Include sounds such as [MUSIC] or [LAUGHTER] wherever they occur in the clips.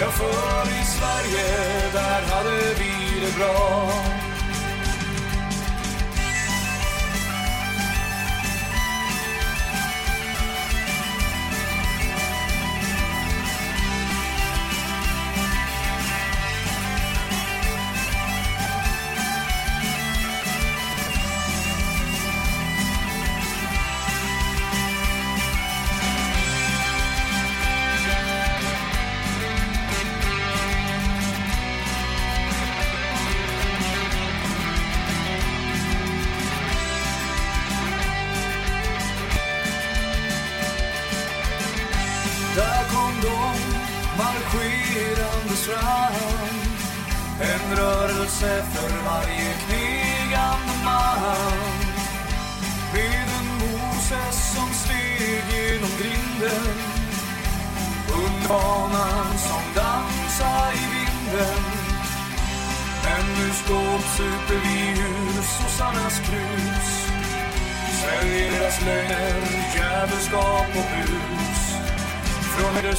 Ja, för i Sverige, där hade vi det bra.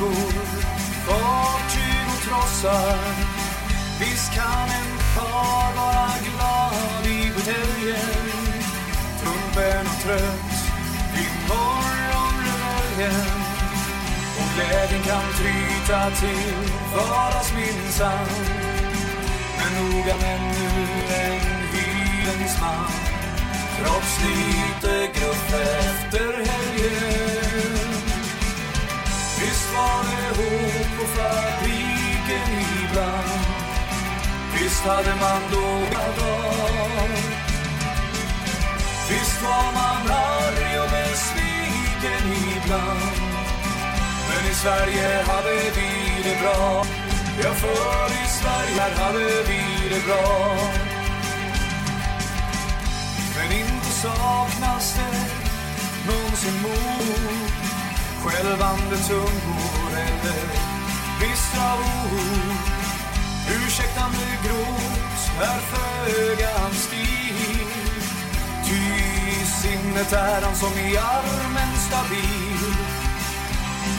flaggor, fartyg och trossar. Visst kan en far vara glad i buteljen. Trumpen och trött vid morgonreveljen Och glädjen kan tryta till vardagsminsann Men noga men nu en hyvens man trots lite gruff efter helgen. Ihop på fabriken ibland. Visst hade man dåliga dagar Visst var man arg och besviken ibland. Men i Sverige hade vi det bra. Ja, för i Sverige här hade vi det bra. Men inte saknas det någonsin mod. Skälvande tungor eller bistra ord. Ursäktande gråt är föga hans stil. Ty i sinnet är han som i armen stabil.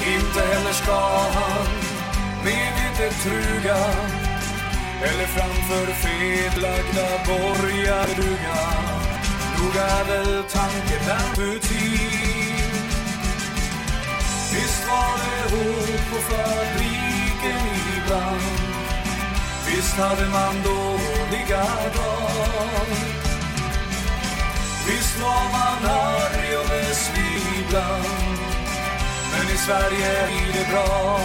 Inte heller ska han medvetet truga Eller framför fedlagda borgar duga. Nog är väl tanken amputil Visst var det hårt på fabriken ibland. Visst hade man dåliga dagar. Visst var man arg och besviken. Men i Sverige är det bra.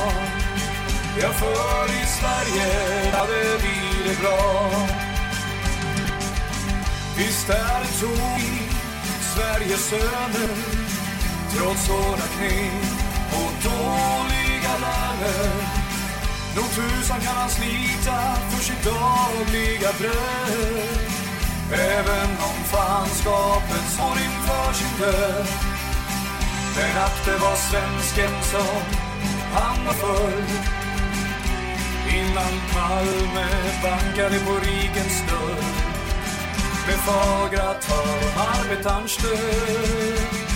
Ja, för i Sverige hade vi det bra. Visst är det tog Sveriges söner Trots hårda knep och dåliga löner. Nog tusan kan han slita för sitt dagliga bröd. Även om fanskapet står inför sin död. Men att det var svensken som han var förr. Innan Palme bankade på rikens dörr. Med fagra tal om arbetarns stöd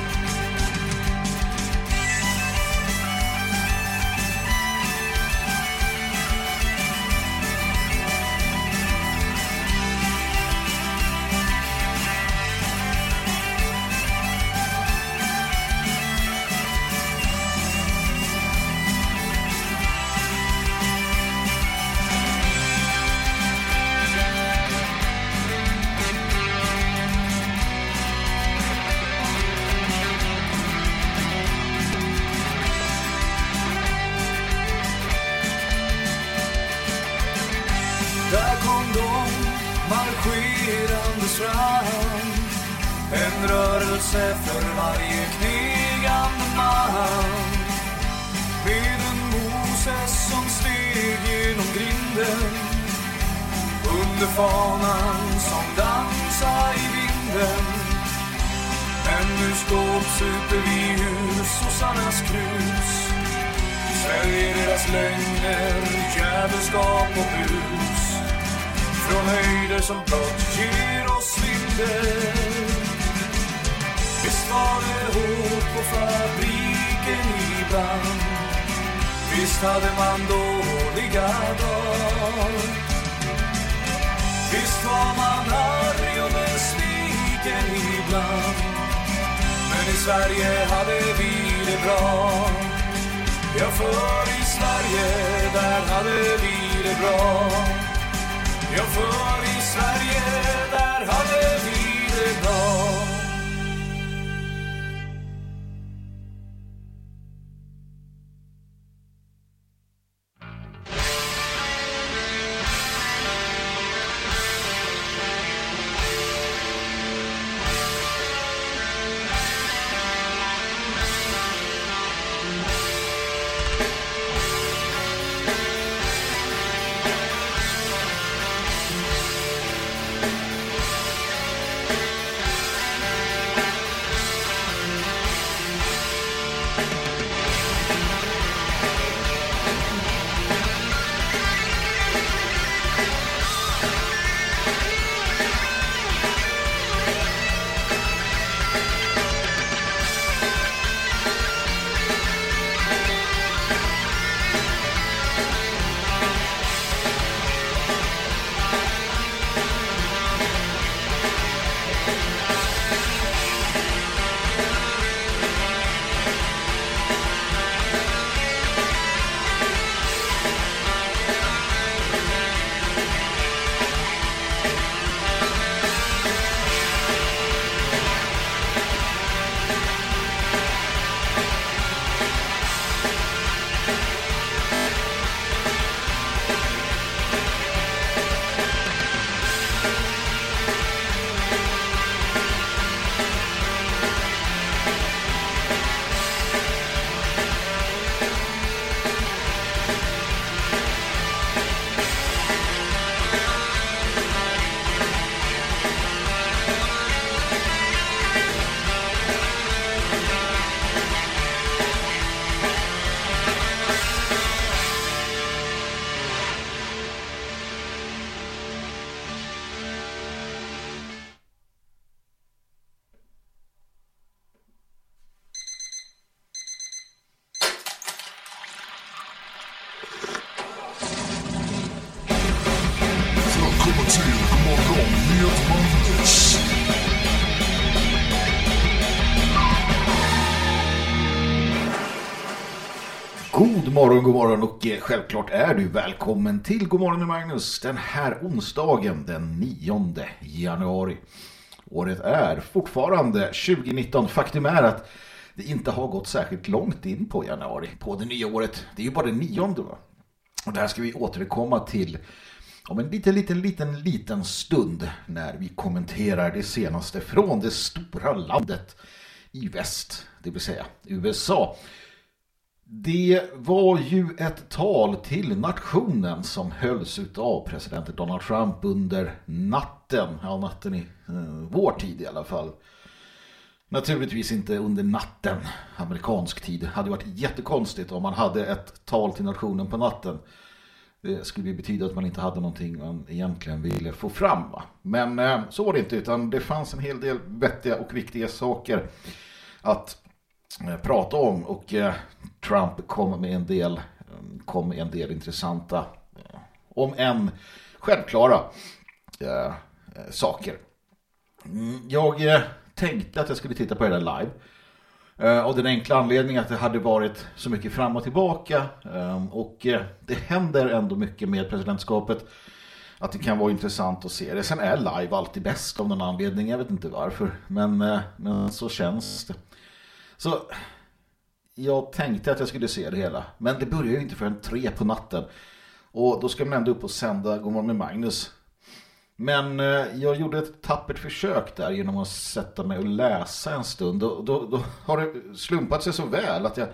Fanan som dansa i vinden. Men nu skåpsuper vi ur sossarnas krus. Sväljer deras lögner, djävulskap och bus Från höjder som blott ger oss svindel. Visst var det hårt på fabriken ibland Visst hade man dåliga dagar. Visst var man arg och besviken ibland. Men i Sverige hade vi det bra. Ja, för i Sverige, där hade vi det bra. Ja, för i Sverige, där hade vi det bra. God morgon, god morgon och eh, självklart är du välkommen till God morgon med Magnus den här onsdagen den 9 januari. Året är fortfarande 2019. Faktum är att det inte har gått särskilt långt in på januari på det nya året. Det är ju bara det nionde va? Och det här ska vi återkomma till om en liten, liten, liten, liten stund när vi kommenterar det senaste från det stora landet i väst, det vill säga USA. Det var ju ett tal till nationen som hölls av president Donald Trump under natten, ja natten i eh, vår tid i alla fall. Naturligtvis inte under natten, amerikansk tid. Det hade varit jättekonstigt om man hade ett tal till nationen på natten. Det skulle ju betyda att man inte hade någonting man egentligen ville få fram. Va? Men eh, så var det inte, utan det fanns en hel del vettiga och viktiga saker att eh, prata om. Och eh, Trump kom med en del, kom med en del intressanta, eh, om än självklara eh, saker. Mm, jag eh, tänkte att jag skulle titta på det där live. Eh, Av den enkla anledningen att det hade varit så mycket fram och tillbaka. eh, Och eh, det händer ändå mycket med presidentskapet. Att det kan vara intressant att se det. Sen är live alltid bäst av någon anledning. Jag vet inte varför. Men, eh, men så känns det. Så jag tänkte att jag skulle se det hela. Men det börjar ju inte förrän tre på natten. Och då ska man ändå upp och sända Godmorgon med Magnus. Men eh, jag gjorde ett tappert försök där genom att sätta mig och läsa en stund. Då, då, då har det slumpat sig så väl att jag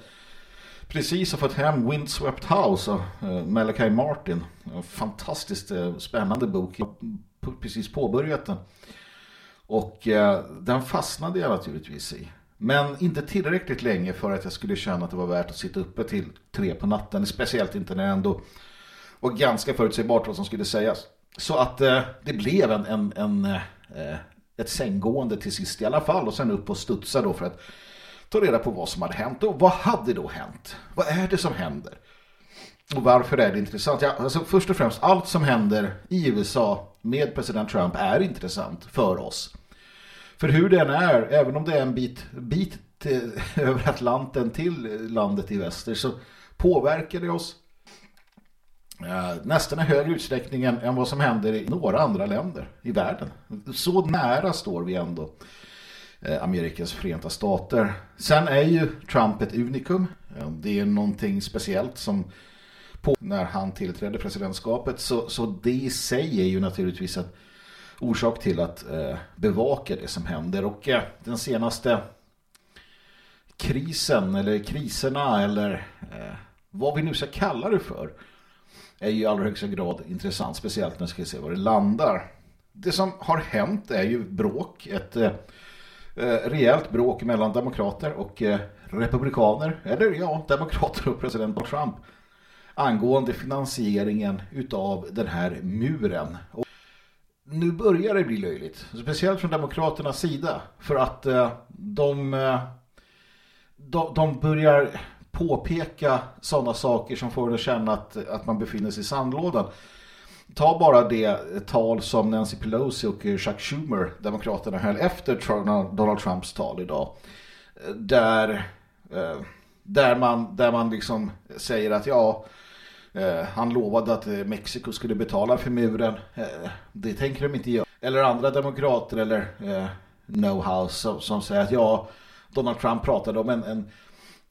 precis har fått hem Windswept House av eh, Malachi Martin. En fantastiskt eh, spännande bok. Jag har precis påbörjat den. Och den fastnade jag naturligtvis i. Men inte tillräckligt länge för att jag skulle känna att det var värt att sitta uppe till tre på natten. Speciellt inte när det ändå var ganska förutsägbart vad som skulle sägas. Så att eh, det blev en, en, en eh, ett sänggående till sist i alla fall. Och sen upp och studsa då för att ta reda på vad som hade hänt. Och vad hade då hänt? Vad är det som händer? Och varför är det intressant? Ja, alltså först och främst, allt som händer i USA med president Trump är intressant för oss. För hur den är, även om det är en bit, bit till, eh, [LAUGHS] över Atlanten till landet i väster så påverkar det oss eh, nästan i högre utsträckning än vad som händer i några andra länder i världen. Så nära står vi ändå eh, Amerikas förenta stater. Sen är ju Trump ett unikum. Eh, det är någonting speciellt som på när han tillträdde presidentskapet så, så det i sig är ju naturligtvis att orsak till att eh, bevaka det som händer och eh, den senaste krisen eller kriserna eller eh, vad vi nu ska kalla det för är ju i allra högsta grad intressant speciellt när vi ska se var det landar. Det som har hänt är ju bråk, ett eh, eh, rejält bråk mellan demokrater och eh, republikaner, eller ja, demokrater och president Trump angående finansieringen utav den här muren. Och nu börjar det bli löjligt, speciellt från demokraternas sida, för att eh, de, eh, de, de börjar påpeka sådana saker som får en att känna att, att man befinner sig i sandlådan. Ta bara det tal som Nancy Pelosi och Chuck Schumer, demokraterna, höll efter Donald Trumps tal idag. Eh, där, där, man, där man liksom säger att ja, Eh, han lovade att eh, Mexiko skulle betala för muren. Eh, det tänker de inte göra. Eller andra demokrater eller eh, know-house som, som säger att ja, Donald Trump pratade om en, en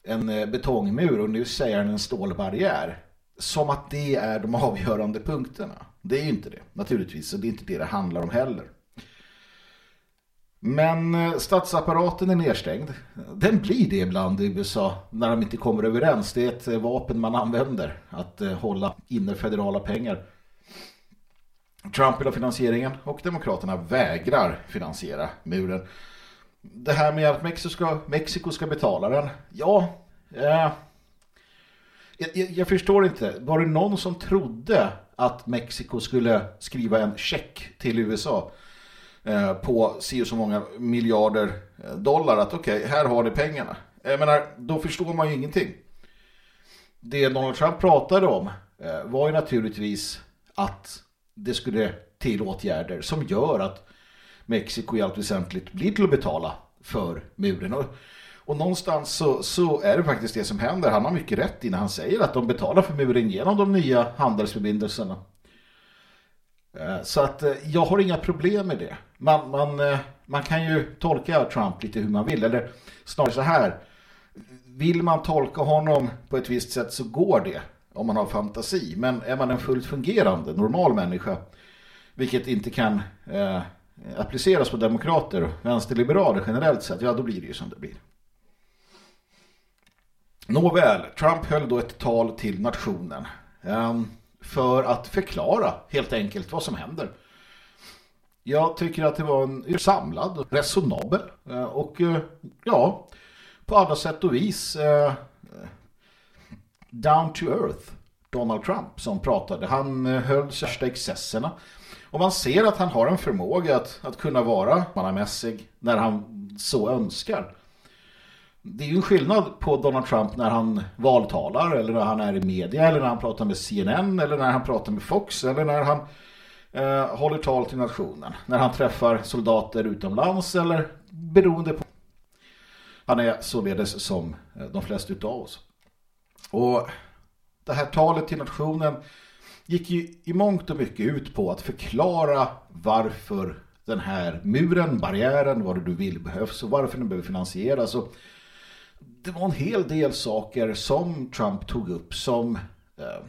en betongmur och nu säger han en stålbarriär. Som att det är de avgörande punkterna. Det är ju inte det, naturligtvis. Och det är inte det det handlar om heller. Men eh, statsapparaten är nedstängd. Den blir det ibland i USA när de inte kommer överens. Det är ett eh, vapen man använder att eh, hålla inne federala pengar. Trump vill ha finansieringen och Demokraterna vägrar finansiera muren det här med att Mexiko ska, Mexiko ska betala den. Ja, eh, jag, jag, förstår inte. Var det någon som trodde att Mexiko skulle skriva en check till USA Eh, på si och så många miljarder eh, dollar att okej, okay, här har ni pengarna. Jag menar, då förstår man ju ingenting. Det Donald Trump pratade om eh, var ju naturligtvis att det skulle till åtgärder som gör att Mexiko i allt väsentligt blir till att betala för muren. Och, och någonstans så, så, är det faktiskt det som händer. Han har mycket rätt i när han säger att de betalar för muren genom de nya handelsförbindelserna. Eh, så att eh, jag har inga problem med det. Man, man, eh, man kan ju tolka Trump lite hur man vill. Eller snarare så här. Vill man tolka honom på ett visst sätt så går det. Om man har fantasi. Men är man en fullt fungerande, normal människa. Vilket inte kan eh, appliceras på demokrater och vänsterliberaler generellt sett, ja då blir det ju som det blir. Nåväl, Trump höll då ett tal till nationen um, för att förklara helt enkelt vad som händer. Jag tycker att det var en samlad eh, och resonabel och ja, på alla sätt och vis eh, down to earth Donald Trump som pratade. Han eh, höll största excesserna och man ser att han har en förmåga att, att kunna vara mannamässig när han så önskar. Det är ju en skillnad på Donald Trump när han valtalar eller när han är i media eller när han pratar med CNN eller när han pratar med Fox eller när han eh, håller tal till nationen. När han träffar soldater utomlands eller beroende på. Han är således som eh, de flesta utav oss. Och det här talet till nationen gick ju i mångt och mycket ut på att förklara varför den här muren, barriären, vad du vill behövs och varför den behöver finansieras. Och det var en hel del saker som Trump tog upp som eh,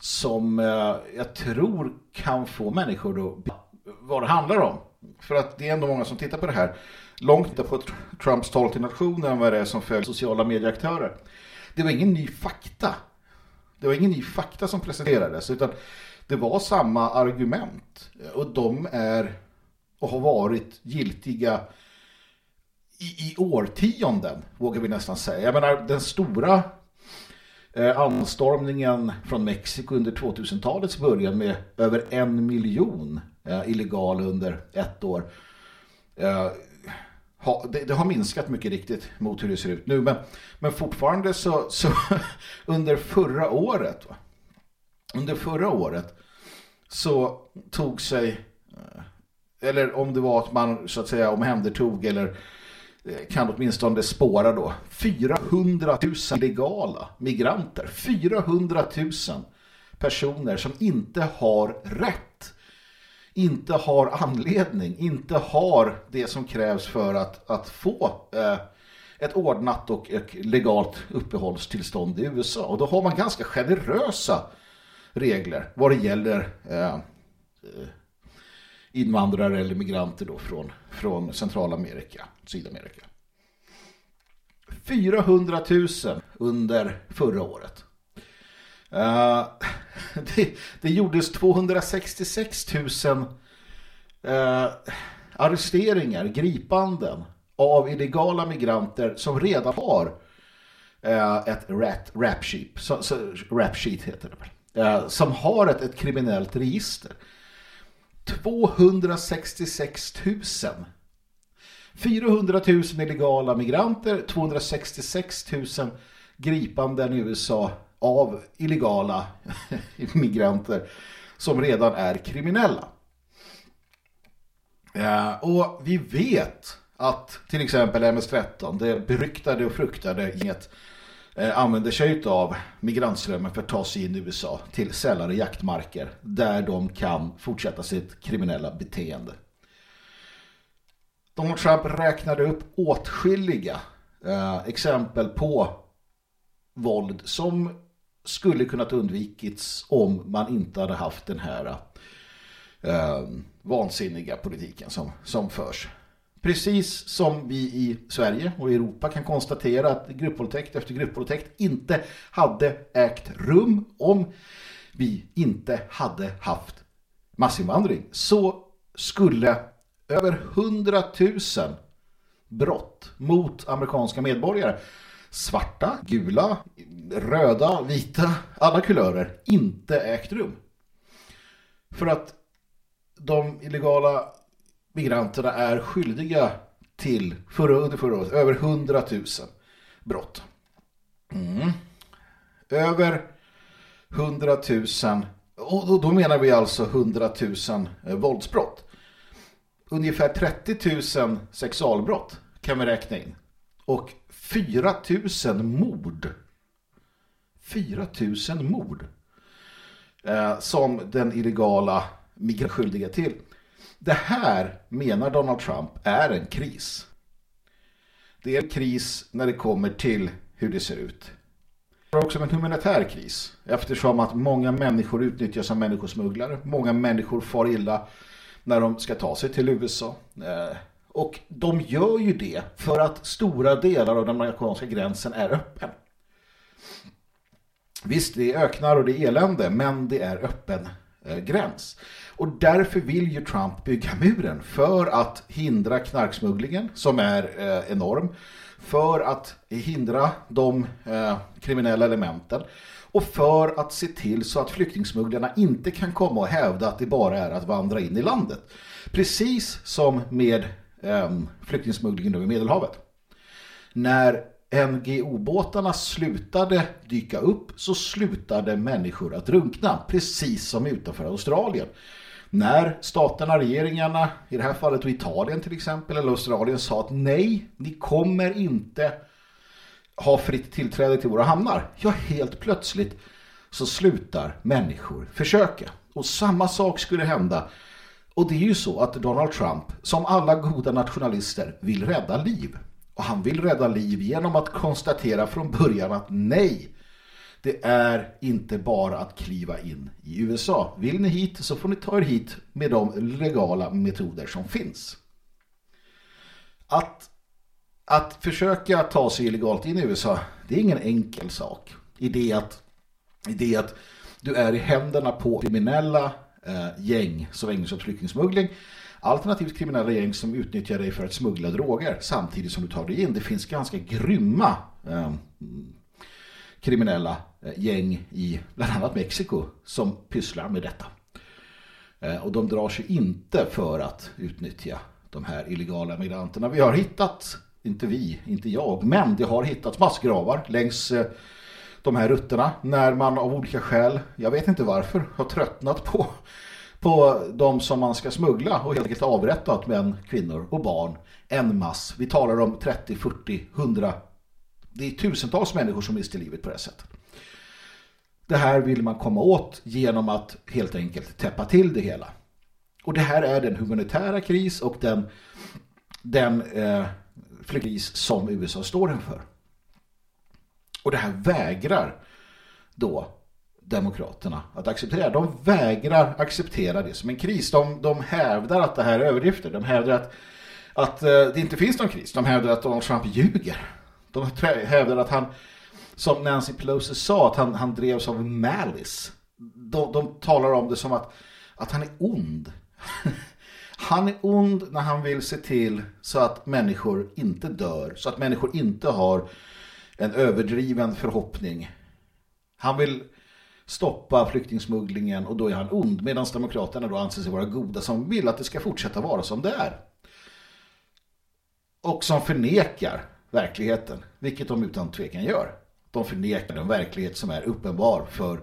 som eh, jag tror kan få människor att vad det handlar om. För att det är ändå många som tittar på det här. Långt på Trumps tal till nationen vad det är som följer sociala medieaktörer. Det var ingen ny fakta. Det var ingen ny fakta som presenterades utan det var samma argument. Och de är och har varit giltiga i, i årtionden, vågar vi nästan säga. Jag menar, den stora eh, anstormningen från Mexiko under 2000-talets början med över en miljon eh, illegala under ett år. Eh, ha, det, det, har minskat mycket riktigt mot hur det ser ut nu. Men, men fortfarande så, så [LAUGHS] under förra året va? under förra året så tog sig eh, eller om det var att man så att säga omhändertog eller eh, Eh, kan åtminstone spåra då 400 000 illegala migranter. 400 000 personer som inte har rätt inte har anledning inte har det som krävs för att, att få eh, ett ordnat och ett legalt uppehållstillstånd i USA. Och då har man ganska generösa regler vad det gäller eh, eh invandrare eller migranter då från, från Centralamerika, Sydamerika. 400 000 under förra året. Uh, [LAUGHS] det, det gjordes 266 000 uh, arresteringar, gripanden av illegala migranter som redan har uh, ett rat, rap, sheet, so, so, rap sheet heter det, uh, som har ett, ett kriminellt register. 266 000. 400 000 illegala migranter, 266 000 gripanden i USA av illegala [LAUGHS] migranter som redan är kriminella. Eh, och vi vet att till exempel MS-13, det beryktade och fruktade inget Eh, använder sig av migrantströmmen för att ta sig in i USA till sällare jaktmarker där de kan fortsätta sitt kriminella beteende. Donald Trump räknade upp åtskilliga eh, exempel på våld som skulle kunnat undvikits om man inte hade haft den här eh, vansinniga politiken som, som förs. Precis som vi i Sverige och Europa kan konstatera att gruppvåldtäkt efter gruppvåldtäkt inte hade ägt rum om vi inte hade haft massinvandring så skulle över hundratusen brott mot amerikanska medborgare svarta, gula, röda, vita, alla kulörer inte ägt rum. För att de illegala migranterna är skyldiga till förra, under förra året över 100 000 brott. Mm. Över 100 000 och då menar vi alltså 100 000 eh, våldsbrott. Ungefär 30 000 sexualbrott kan vi räkna in. Och 4 000 mord. 4 000 mord. Eh, som den illegala migranten till. Det här, menar Donald Trump, är en kris. Det är en kris när det kommer till hur det ser ut. Det är också en humanitär kris eftersom att många människor utnyttjas som människosmugglare. Många människor far illa när de ska ta sig till USA. Eh, och de gör ju det för att stora delar av den amerikanska gränsen är öppen. Visst, det är öknar och det är elände, men det är öppen eh, gräns. Och därför vill ju Trump bygga muren för att hindra knarksmugglingen som är eh, enorm. För att hindra de eh, kriminella elementen. Och för att se till så att flyktingsmugglarna inte kan komma och hävda att det bara är att vandra in i landet. Precis som med eh, flyktingsmugglingen över Medelhavet. När NGO-båtarna slutade dyka upp så slutade människor att drunkna. Precis som utanför Australien när staterna, regeringarna, i det här fallet Italien till exempel, eller Australien sa att nej, ni kommer inte ha fritt tillträde till våra hamnar. Ja, helt plötsligt så slutar människor försöka. Och samma sak skulle hända. Och det är ju så att Donald Trump, som alla goda nationalister, vill rädda liv. Och han vill rädda liv genom att konstatera från början att nej, det är inte bara att kliva in i USA. Vill ni hit så får ni ta er hit med de legala metoder som finns. Att, att försöka ta sig illegalt in i USA, det är ingen enkel sak. I det att, i det att du är i händerna på kriminella eh, gäng som ägnar sig åt flyktingsmuggling alternativt kriminella gäng som utnyttjar dig för att smuggla droger samtidigt som du tar dig in. Det finns ganska grymma eh, mm, kriminella Eh, gäng i bland annat Mexiko som pysslar med detta. Eh, och de drar sig inte för att utnyttja de här illegala migranterna. Vi har hittat, inte vi, inte jag, men det har hittats massgravar längs eh, de här rutterna när man av olika skäl, jag vet inte varför, har tröttnat på på de som man ska smuggla och helt enkelt avrättat män, kvinnor och barn en mass. Vi talar om 30, 40, 100 det är tusentals människor som mister livet på det sättet. Det här vill man komma åt genom att helt enkelt täppa till det hela. Och det här är den humanitära kris och den, den eh, flyktis som USA står inför. Och det här vägrar då Demokraterna att acceptera. De vägrar acceptera det som en kris. De, de hävdar att det här är överdrifter. De hävdar att, att eh, det inte finns någon kris. De hävdar att Donald Trump ljuger. De hävdar att han, som Nancy Pelosi sa, att han, han drevs av malice. De, de talar om det som att, att han är ond. [LAUGHS] Han är ond när han vill se till så att människor inte dör. Så att människor inte har en överdriven förhoppning. Han vill stoppa flyktingsmugglingen och då är han ond medan demokraterna då anser sig vara goda som vill att det ska fortsätta vara som det är. Och som förnekar verkligheten, vilket de utan tvekan gör. De förnekar den verklighet som är uppenbar för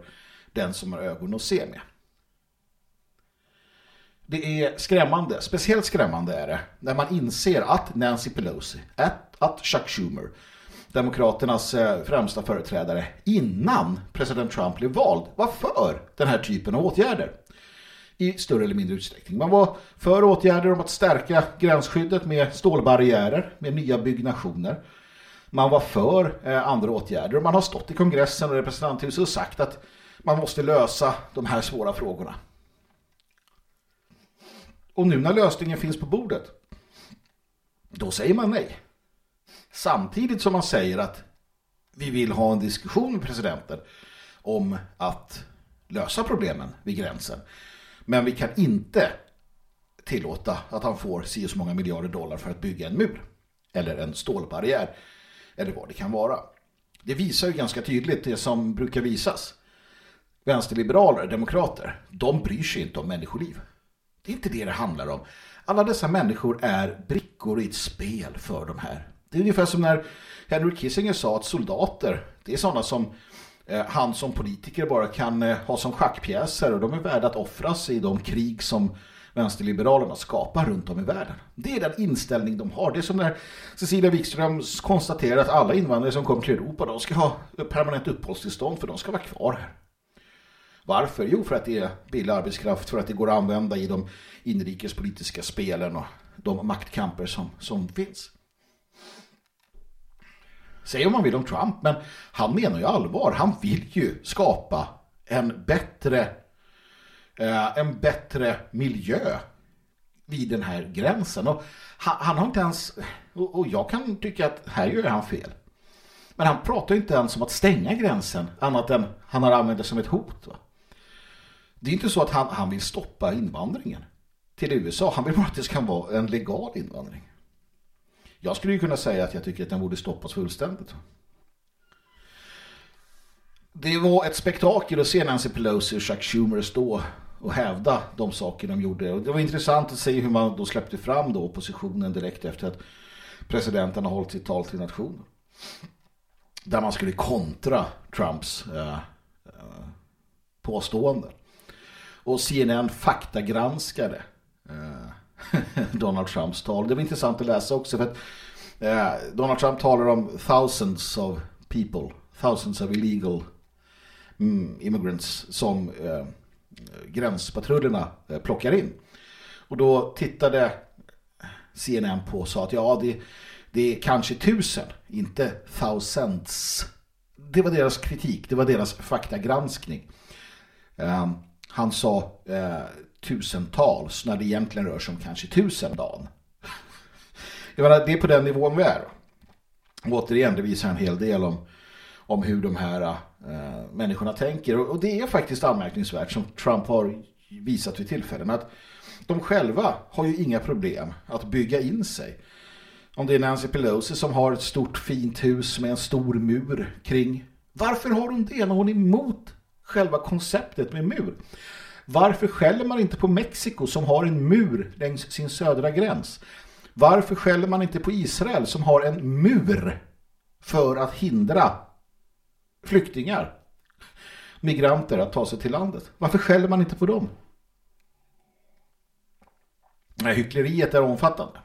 den som har ögon att se med. Det är skrämmande, speciellt skrämmande är det när man inser att Nancy Pelosi, att, att Chuck Schumer Demokraternas eh, främsta företrädare innan president Trump blev vald var för den här typen av åtgärder i större eller mindre utsträckning. Man var för åtgärder om att stärka gränsskyddet med stålbarriärer, med nya byggnationer. Man var för eh, andra åtgärder och man har stått i kongressen och representanthuset och sagt att man måste lösa de här svåra frågorna. Och nu när lösningen finns på bordet, då säger man nej. Samtidigt som man säger att vi vill ha en diskussion med presidenten om att lösa problemen vid gränsen. Men vi kan inte tillåta att han får si så många miljarder dollar för att bygga en mur eller en stålbarriär eller vad det kan vara. Det visar ju ganska tydligt det som brukar visas. Vänsterliberaler, demokrater, de bryr sig inte om människoliv. Det är inte det det handlar om. Alla dessa människor är brickor i ett spel för de här det är ungefär som när Henry Kissinger sa att soldater, det är sådana som eh, han som politiker bara kan eh, ha som schackpjäser och de är värda att offras i de krig som vänsterliberalerna skapar runt om i världen. Det är den inställning de har. Det är som när Cecilia Wikström konstaterar att alla invandrare som kommer till Europa de ska ha permanent uppehållstillstånd för de ska vara kvar här. Varför? Jo, för att det är billig arbetskraft, för att det går att använda i de inrikespolitiska spelen och de maktkamper som, som finns. Säg om man vill om Trump, men han menar ju allvar. Han vill ju skapa en bättre, Eh, en bättre miljö vid den här gränsen. Och han, han har inte ens, och, och jag kan tycka att här gör han fel. Men han pratar inte ens om att stänga gränsen annat än han har använt det som ett hot. Va? Det är inte så att han, han vill stoppa invandringen till USA. Han vill bara att det ska vara en legal invandring. Jag skulle ju kunna säga att jag tycker att den borde stoppas fullständigt. Det var ett spektakel att se Nancy Pelosi och Chuck Schumer stå och hävda de saker de gjorde. Och det var intressant att se hur man då släppte fram då oppositionen direkt efter att presidenten har hållit sitt tal till nationen. Där man skulle kontra Trumps eh, eh påståenden. Och CNN faktagranskade eh, [LAUGHS] Donald Trumps tal. Det var intressant att läsa också för att eh, Donald Trump talar om thousands of people, thousands of illegal mm, immigrants som eh, gränspatrullerna eh, plockar in. Och då tittade CNN på och sa att ja, det, det är kanske tusen, inte thousands. Det var deras kritik, det var deras faktagranskning. Ehm, han sa eh, tusentals när det egentligen rör sig om kanske tusen dagen. Jag menar, det är på den nivån vi är. Och återigen, det visar en hel del om, om hur de här eh, människorna tänker. Och, och det är faktiskt anmärkningsvärt som Trump har visat vid tillfällen att de själva har ju inga problem att bygga in sig. Om det är Nancy Pelosi som har ett stort fint hus med en stor mur kring. Varför har hon det när hon är emot själva konceptet med mur? Varför skäller man inte på Mexiko som har en mur längs sin södra gräns? Varför skäller man inte på Israel som har en mur för att hindra flyktingar, migranter att ta sig till landet? Varför skäller man inte på dem? Nej, hyckleriet är omfattande.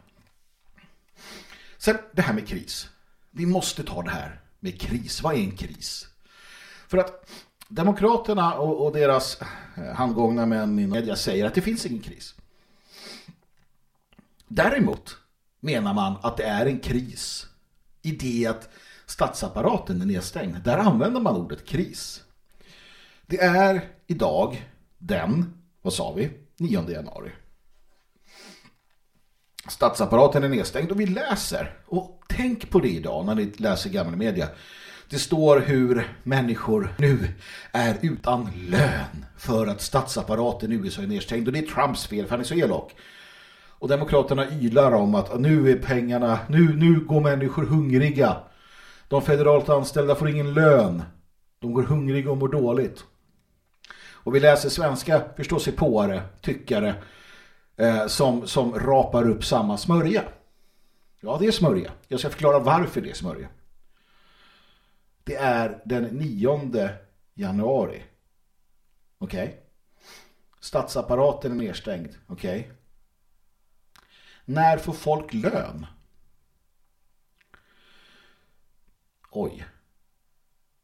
Sen det här med kris. Vi måste ta det här med kris. Vad är en kris? För att Demokraterna och, och deras eh, handgångna män i media säger att det finns ingen kris. Däremot menar man att det är en kris i det att statsapparaten är nedstängd. Där använder man ordet kris. Det är idag den, vad sa vi, 9 januari. Statsapparaten är nedstängd och vi läser. Och tänk på det idag när ni läser gamla media. Det står hur människor nu är utan lön för att statsapparaten i USA är nedstängd. Och det är Trumps fel för han är så elak. Och demokraterna ylar om att nu är pengarna, nu, nu går människor hungriga. De federalt anställda får ingen lön. De går hungriga och mår dåligt. Och vi läser svenska förståsigpåare, tyckare eh, som, som rapar upp samma smörja. Ja, det är smörja. Jag ska förklara varför det är smörja. Det är den 9 januari. Okej. Okay. Statsapparaten är nedstängd. Okej. Okay. När får folk lön? Oj.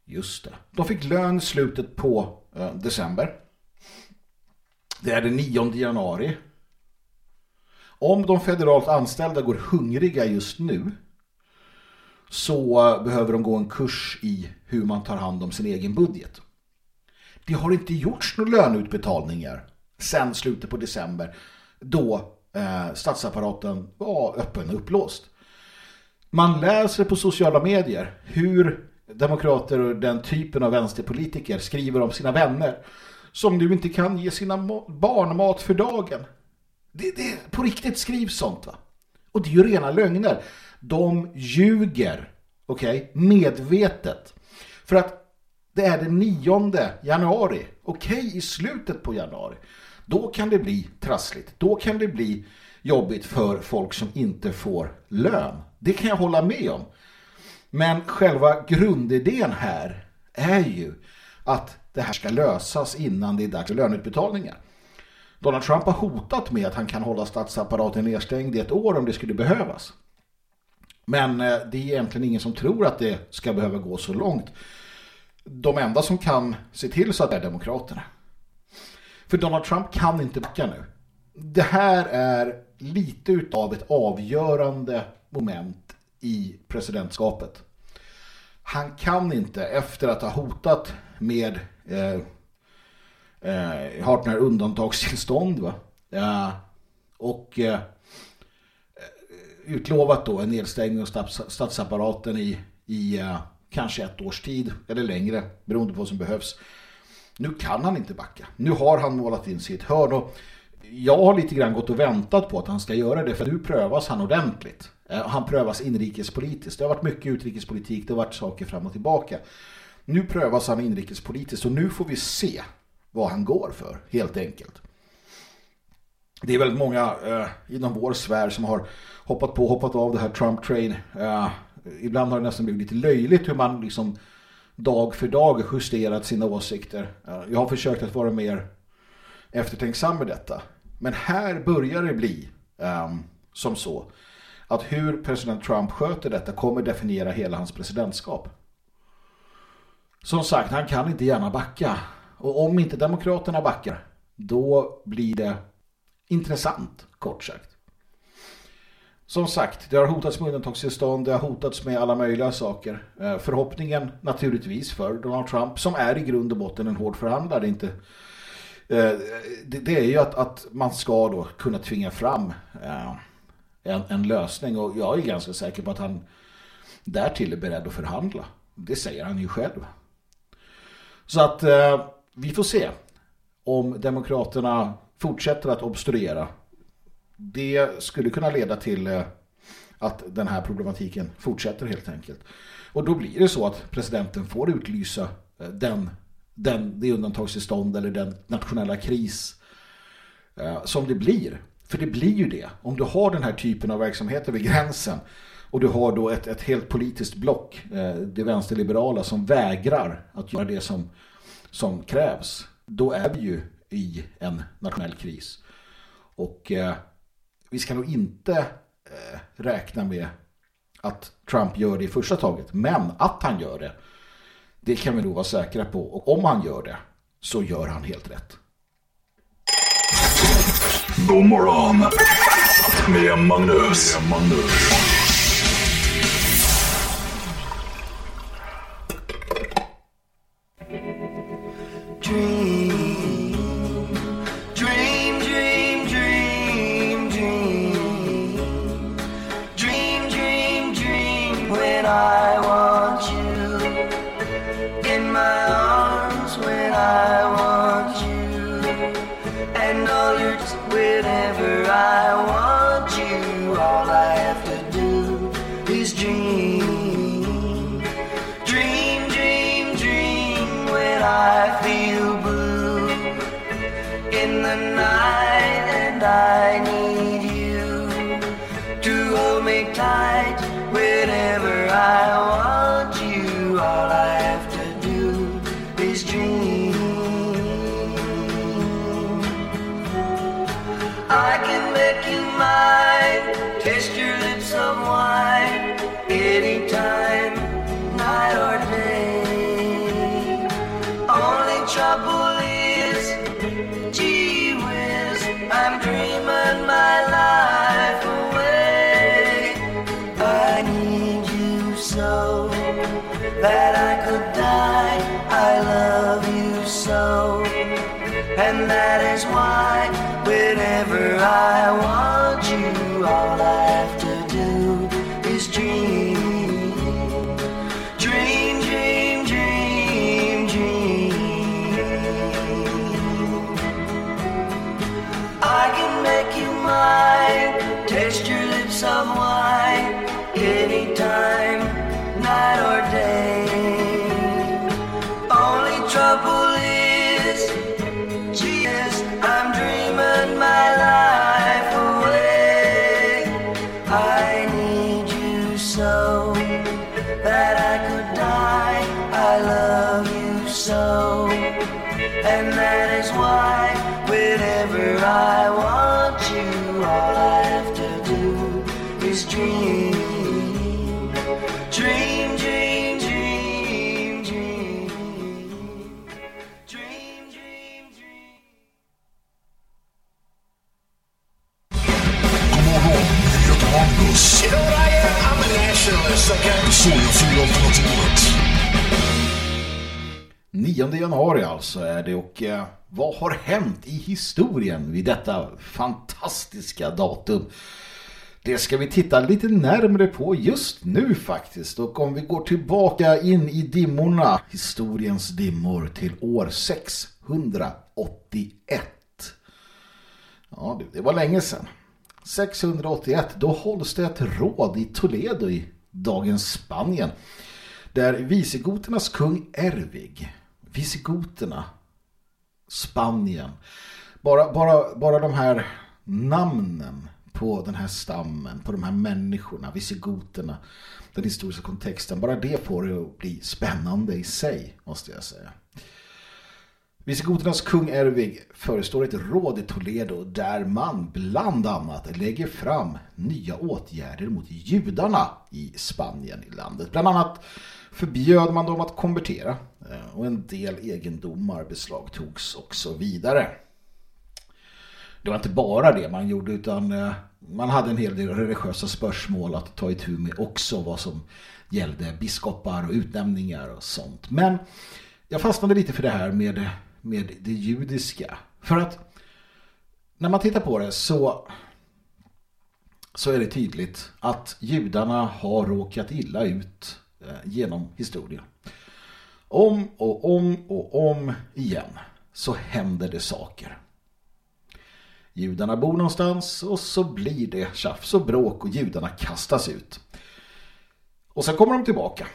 Just det. De fick lön slutet på eh, december. Det är den 9 januari. Om de federalt anställda går hungriga just nu så eh, behöver de gå en kurs i hur man tar hand om sin egen budget. Det har inte gjorts några löneutbetalningar sen slutet på december då eh, statsapparaten var öppen och upplåst. Man läser på sociala medier hur demokrater och den typen av vänsterpolitiker skriver om sina vänner som nu inte kan ge sina barn mat för dagen. Det, det på riktigt skrivs sånt va? Och det är ju rena lögner. De ljuger, okej, okay, medvetet. För att det är den 9 januari, okej, okay, i slutet på januari. Då kan det bli trassligt. Då kan det bli jobbigt för folk som inte får lön. Det kan jag hålla med om. Men själva grundidén här är ju att det här ska lösas innan det är dags för löneutbetalningar. Donald Trump har hotat med att han kan hålla statsapparaten nedstängd i ett år om det skulle behövas. Men eh, det är egentligen ingen som tror att det ska behöva gå så långt. De enda som kan se till så att det är demokraterna. För Donald Trump kan inte backa nu. Det här är lite utav ett avgörande moment i presidentskapet. Han kan inte efter att ha hotat med eh, eh, har den här undantagstillstånd va? Eh, och eh, utlovat då en nedstängning av stats statsapparaten i, i eh, kanske ett års tid eller längre beroende på vad som behövs. Nu kan han inte backa. Nu har han målat in sitt hörn och jag har lite grann gått och väntat på att han ska göra det för nu prövas han ordentligt. Eh, han prövas inrikespolitiskt. Det har varit mycket utrikespolitik, det har varit saker fram och tillbaka. Nu prövas han inrikespolitiskt och nu får vi se vad han går för, helt enkelt. Det är väldigt många eh, inom vår sfär som har hoppat på och hoppat av det här Trump-train. Eh, ibland har det nästan blivit lite löjligt hur man liksom dag för dag justerat sina åsikter. Eh, jag har försökt att vara mer eftertänksam med detta. Men här börjar det bli um, som så att hur president Trump sköter detta kommer definiera hela hans presidentskap. Som sagt, han kan inte gärna backa. Och om inte demokraterna backar, då blir det intressant, kort sagt. som sagt, det har hotats med undantagstillstånd, det har hotats med alla möjliga saker. Eh, förhoppningen naturligtvis för Donald Trump, som är i grund och botten en hård förhandlare, inte Eh, det, är ju att, att man ska då kunna tvinga fram eh, en, en lösning och jag är ganska säker på att han därtill är beredd att förhandla. Det säger han ju själv. Så att eh, vi får se om Demokraterna fortsätter att obstruera det skulle kunna leda till eh, att den här problematiken fortsätter helt enkelt. Och då blir det så att presidenten får utlysa eh, den, den, det undantagstillstånd eller den nationella kris eh, som det blir. För det blir ju det. Om du har den här typen av verksamheter vid gränsen och du har då ett, ett helt politiskt block, eh, det vänsterliberala, som vägrar att göra det som, som krävs. Då är vi ju i en nationell kris. Och eh, vi ska nog inte eh, räkna med att Trump gör det i första taget. Men att han gör det, det kan vi nog vara säkra på. Och om han gör det, så gör han helt rätt. God morgon med Magnus. Med Magnus. Whenever I want you, all I have to do is dream. Dream, dream, dream, dream. I can make you mine, taste your lips of wine. 9 januari alltså är det och eh, vad har hänt i historien vid detta fantastiska datum? Det ska vi titta lite närmare på just nu faktiskt. Och om vi går tillbaka in i dimmorna, historiens dimmor till år 681. Ja, det var länge sedan. 681, då hålls det ett råd i Toledo i dagens Spanien. Där visegoternas kung Ervig, visegoterna, Spanien, bara, bara, bara de här namnen på den här stammen, på de här människorna, visegoterna, den historiska kontexten, bara det får det att bli spännande i sig, måste jag säga. Visegoternas kung Ervig förestår ett råd i Toledo där man bland annat lägger fram nya åtgärder mot judarna i Spanien i landet. Bland annat förbjöd man dem att konvertera eh, och en del egendomar beslagtogs och så vidare det var inte bara det man gjorde utan eh, man hade en hel del religiösa spörsmål att ta itu med också vad som gällde biskopar och utnämningar och sånt. Men jag fastnade lite för det här med, med det judiska. För att när man tittar på det så, så är det tydligt att judarna har råkat illa ut eh, genom historien. Om och om och om igen så händer det saker. Judarna bor någonstans och så blir det tjafs och bråk och judarna kastas ut. Och sen kommer de tillbaka.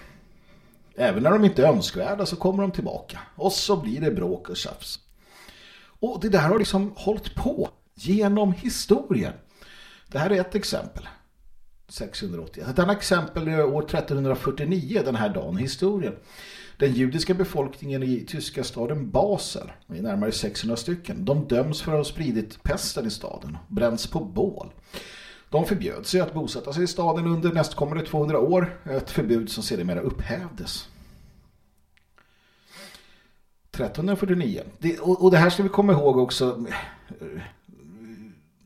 Även när de inte är önskvärda så kommer de tillbaka. Och så blir det bråk och tjafs. Och det där har liksom hållit på genom historien. Det här är ett exempel. 680. Ett annat exempel är år 1349, den här dagen i historien. Den judiska befolkningen i tyska staden Basel, närmare 600 stycken, de döms för att ha spridit pesten i staden bränns på bål. De förbjöd sig att bosätta sig i staden under nästkommande 200 år, ett förbud som sedermera upphävdes. 1349. Det, och, och, det här ska vi komma ihåg också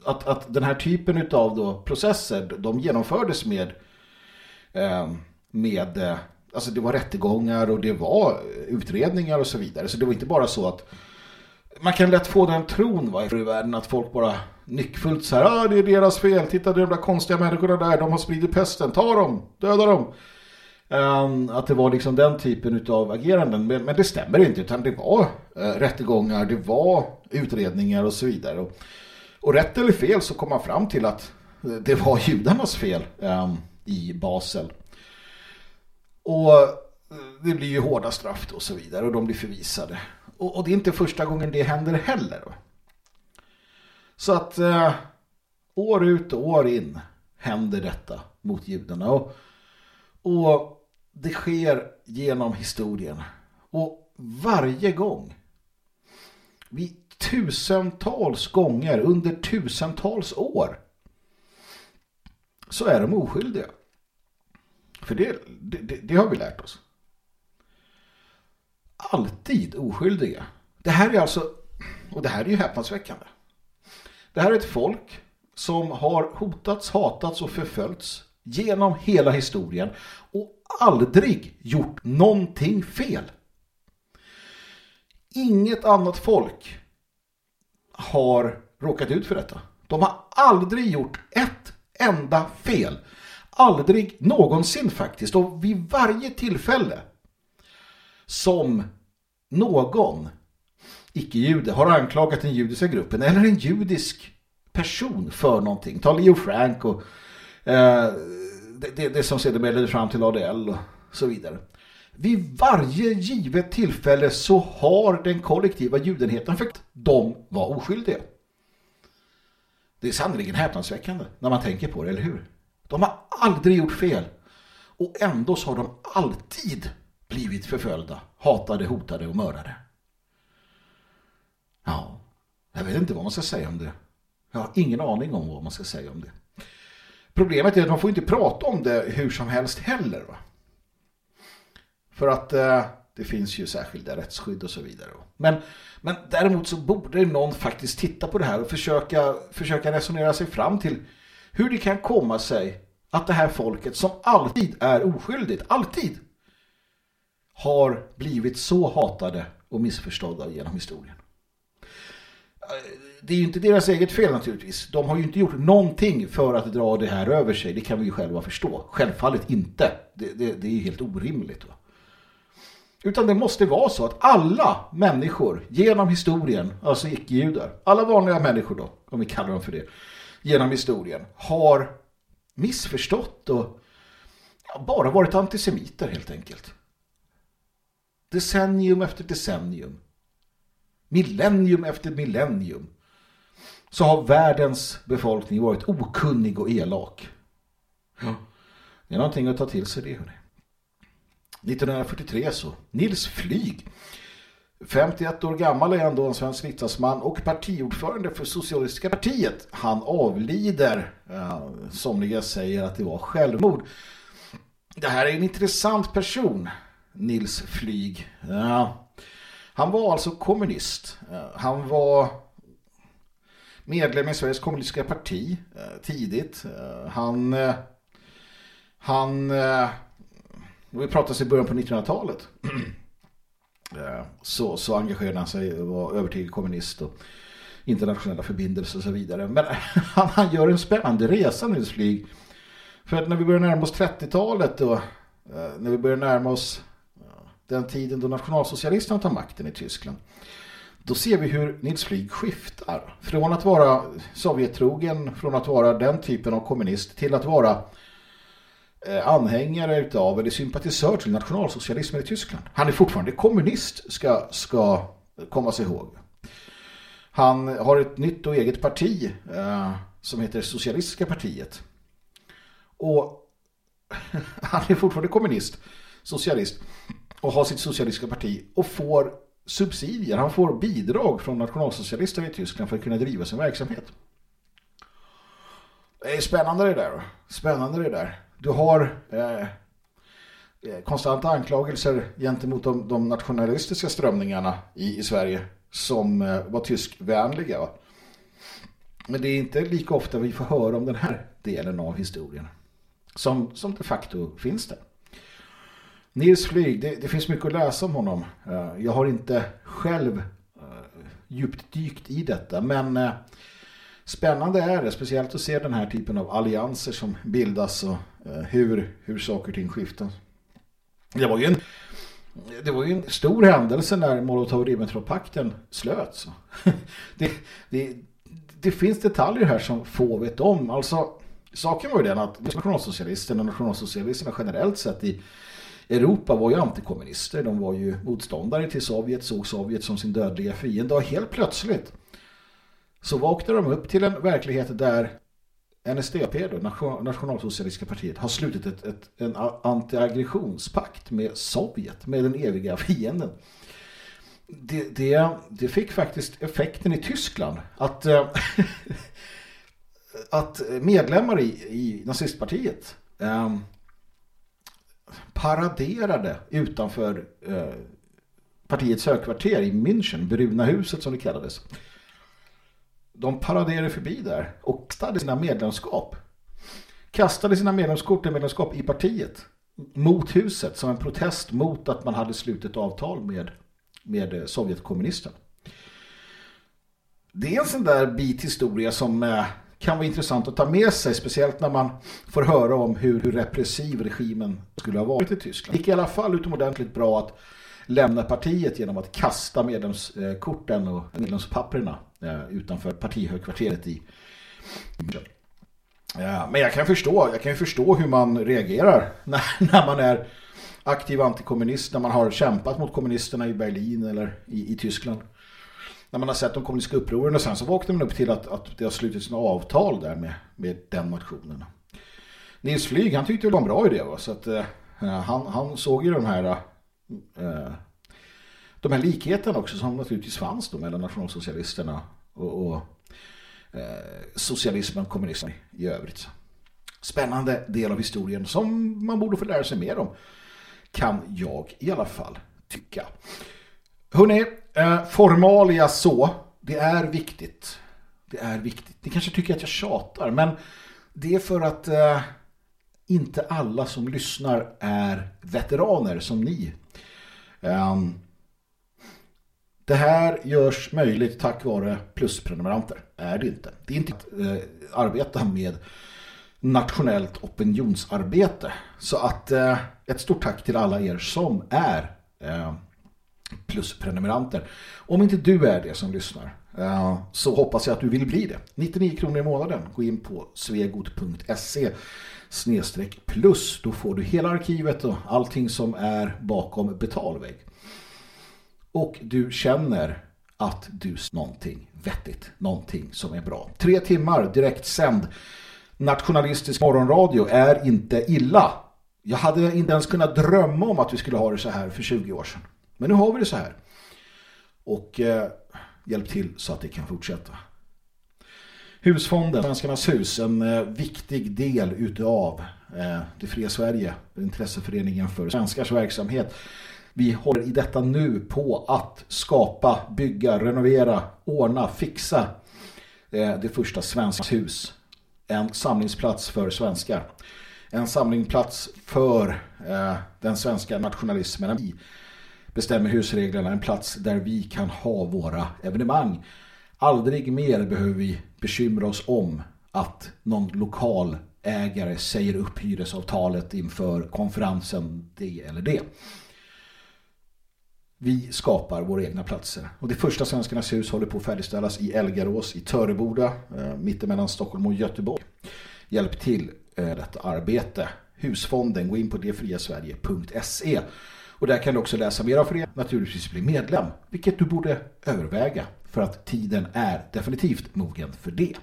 att, att den här typen av då processer de genomfördes med eh, med eh, alltså det var rättegångar och det var utredningar och så vidare. Så det var inte bara så att man kan lätt få den tron va, i världen att folk bara nyckfullt så här, ah, det är deras fel, titta de där konstiga människorna där, de har spridit pesten, ta dem, döda dem. Um, att det var liksom den typen av ageranden, men, men, det stämmer inte utan det var uh, rättegångar, det var utredningar och så vidare. Och, och rätt eller fel så kom man fram till att eh, det var judarnas fel um, i Basel. Och eh, det blir ju hårda straff och så vidare och de blir förvisade. Och, och, det är inte första gången det händer heller. Så att eh, år ut och år in händer detta mot judarna. Och, och det sker genom historien. Och varje gång, vid tusentals gånger under tusentals år, så är de oskyldiga. För det, det, det, har vi lärt oss. Alltid oskyldiga. Det här är alltså, och det här är ju häpnadsväckande. Det här är ett folk som har hotats, hatats och förföljts genom hela historien och aldrig gjort någonting fel. Inget annat folk har råkat ut för detta. De har aldrig gjort ett enda fel. Aldrig någonsin faktiskt. Och vid varje tillfälle som någon icke-jude har anklagat den judiska gruppen eller en judisk person för någonting. Ta Leo Frank och eh, det, det, det, som sedermera ledde fram till ADL och så vidare. Vid varje givet tillfälle så har den kollektiva judenheten för att de var oskyldiga. Det är sannoliken häpnadsväckande när man tänker på det, eller hur? De har aldrig gjort fel. Och ändå så har de alltid blivit förföljda, hatade, hotade och mördade. Ja, jag vet inte vad man ska säga om det. Jag har ingen aning om vad man ska säga om det. Problemet är att man får inte prata om det hur som helst heller. Va? För att eh, det finns ju särskilda rättsskydd och så vidare. Men, men däremot så borde någon faktiskt titta på det här och försöka, försöka resonera sig fram till hur det kan komma sig att det här folket som alltid är oskyldigt, alltid har blivit så hatade och missförstådda genom historien. Det är ju inte deras eget fel naturligtvis. De har ju inte gjort någonting för att dra det här över sig. Det kan vi ju själva förstå. Självfallet inte. Det, det, det är ju helt orimligt. Va? Utan det måste vara så att alla människor genom historien, alltså icke-judar, alla vanliga människor då, om vi kallar dem för det, genom historien har missförstått och bara varit antisemiter helt enkelt. Decennium efter decennium. Millennium efter millennium. Så har världens befolkning varit okunnig och elak. Ja. Det är någonting att ta till sig det. Hörni. 1943 så. Nils Flyg 51 år gammal är han då en svensk riksdagsman och partiordförande för Socialistiska partiet. Han avlider. Eh, somliga säger att det var självmord. Det här är en intressant person, Nils Flyg. Han var alltså kommunist. Eh, han var medlem i Sveriges kommunistiska parti eh, tidigt. Eh, han eh, han eh, vi pratade i början på 1900-talet. [CLEARS THROAT] Eh, så, så engagerade han sig och var övertygad kommunist och internationella förbindelser och så vidare. Men [LAUGHS] han, han gör en spännande resa nu flyg. För att när vi börjar närma oss 30-talet och eh, när vi börjar närma oss den tiden då nationalsocialisterna tar makten i Tyskland då ser vi hur Nils Flyg skiftar. Från att vara Sovjettrogen, från att vara den typen av kommunist till att vara eh, Eh, anhängare utav eller sympatisör till nationalsocialismen i Tyskland. Han är fortfarande kommunist ska, ska komma sig ihåg. Han har ett nytt och eget parti eh, som heter Socialistiska partiet. Och [LAUGHS] han är fortfarande kommunist, socialist och har sitt socialistiska parti och får subsidier. Han får bidrag från nationalsocialister i Tyskland för att kunna driva sin verksamhet. Det är spännande det där. Spännande det där. Du har eh, eh, konstanta anklagelser gentemot de, de nationalistiska strömningarna i, i Sverige som eh, var tyskvänliga. Va? Men det är inte lika ofta vi får höra om den här delen av historien som, som de facto finns där. Nils Flyg, det, det, finns mycket att läsa om honom. Eh, jag har inte själv eh, djupdykt djupt dykt i detta, men eh, spännande är det, speciellt att se den här typen av allianser som bildas och eh, hur, hur saker och ting skiftas. Det var ju en, det var ju en stor händelse när Molotov-Ribbentrop-pakten slöts. [LAUGHS] det, det, det finns detaljer här som få vet om. Alltså, saken var ju den att nationalsocialisterna och nationalsocialisterna generellt sett i Europa var ju antikommunister. De var ju motståndare till Sovjet, såg Sovjet som sin dödliga fiende. Och helt plötsligt så vaknade de upp till en verklighet där NSDAP, då, Nationalsocialistiska partiet, har slutit ett, ett, en antiaggressionspakt med Sovjet, med den eviga fienden. Det, det, det fick faktiskt effekten i Tyskland att, äh, [LAUGHS] att medlemmar i, i nazistpartiet äh, paraderade utanför eh, partiets högkvarter i München, Bruna huset som det kallades. De paraderade förbi där och kastade sina medlemskap. Kastade sina medlemskort och medlemskap i partiet mot huset som en protest mot att man hade slutit avtal med, med eh, Sovjetkommunisten. Det är en sån där bit historia som eh, kan vara intressant att ta med sig, speciellt när man får höra om hur, hur repressiv regimen skulle ha varit i Tyskland. Det gick i alla fall utomordentligt bra att lämna partiet genom att kasta medlemskorten eh, och medlemspapperna Eh, utanför partihögkvarteret i Ja, men jag kan förstå, jag kan förstå hur man reagerar [LAUGHS] när, när man är aktiv antikommunist, när man har kämpat mot kommunisterna i Berlin eller i, i Tyskland när man har sett de kommunistiska upproren och sen så vaknar man upp till att, att det har slutits några avtal där med, med den nationen. Nils Flyg, han tyckte det var en bra idé va? så att eh, han, han såg ju de här eh, de här likheterna också som naturligtvis fanns då mellan nationalsocialisterna och, och eh, socialismen och kommunismen i övrigt. Spännande del av historien som man borde få lära sig mer om kan jag i alla fall tycka. Hörrni, eh, formalia så, det är viktigt. Det är viktigt. Ni kanske tycker att jag tjatar, men det är för att eh, inte alla som lyssnar är veteraner som ni. Um, det här görs möjligt tack vare plusprenumeranter. Är det inte. Det är inte att eh, arbeta med nationellt opinionsarbete. Så att eh, ett stort tack till alla er som är eh, plusprenumeranter. Om inte du är det som lyssnar eh, så hoppas jag att du vill bli det. 99 kronor i månaden. Gå in på svegot.se snedstreck plus. Då får du hela arkivet och allting som är bakom betalvägg. Och du känner att du någonting vettigt, någonting som är bra. Tre timmar direkt sänd nationalistisk morgonradio är inte illa. Jag hade inte ens kunnat drömma om att vi skulle ha det så här för 20 år sedan. Men nu har vi det så här. Och eh, hjälp till så att det kan fortsätta. Husfonden, Svenskarnas hus, en eh, viktig del utav eh, det fria Sverige, intresseföreningen för svenskars verksamhet. Vi håller i detta nu på att skapa, bygga, renovera, ordna, fixa eh, det första svenska hus. En samlingsplats för svenskar. En samlingsplats för eh, den svenska nationalismen. Vi bestämmer husreglerna. En plats där vi kan ha våra evenemang. Aldrig mer behöver vi bekymra oss om att någon lokal ägare säger upp hyresavtalet inför konferensen det eller det. Vi skapar våra egna platser. Och det första Svenskarnas hus håller på att färdigställas i Elgarås, i Töreboda, eh, mittemellan Stockholm och Göteborg. Hjälp till eh, detta arbete. Husfonden, gå in på detfriasverige.se. Och där kan du också läsa mer av det. Naturligtvis bli medlem, vilket du borde överväga för att tiden är definitivt mogen för det.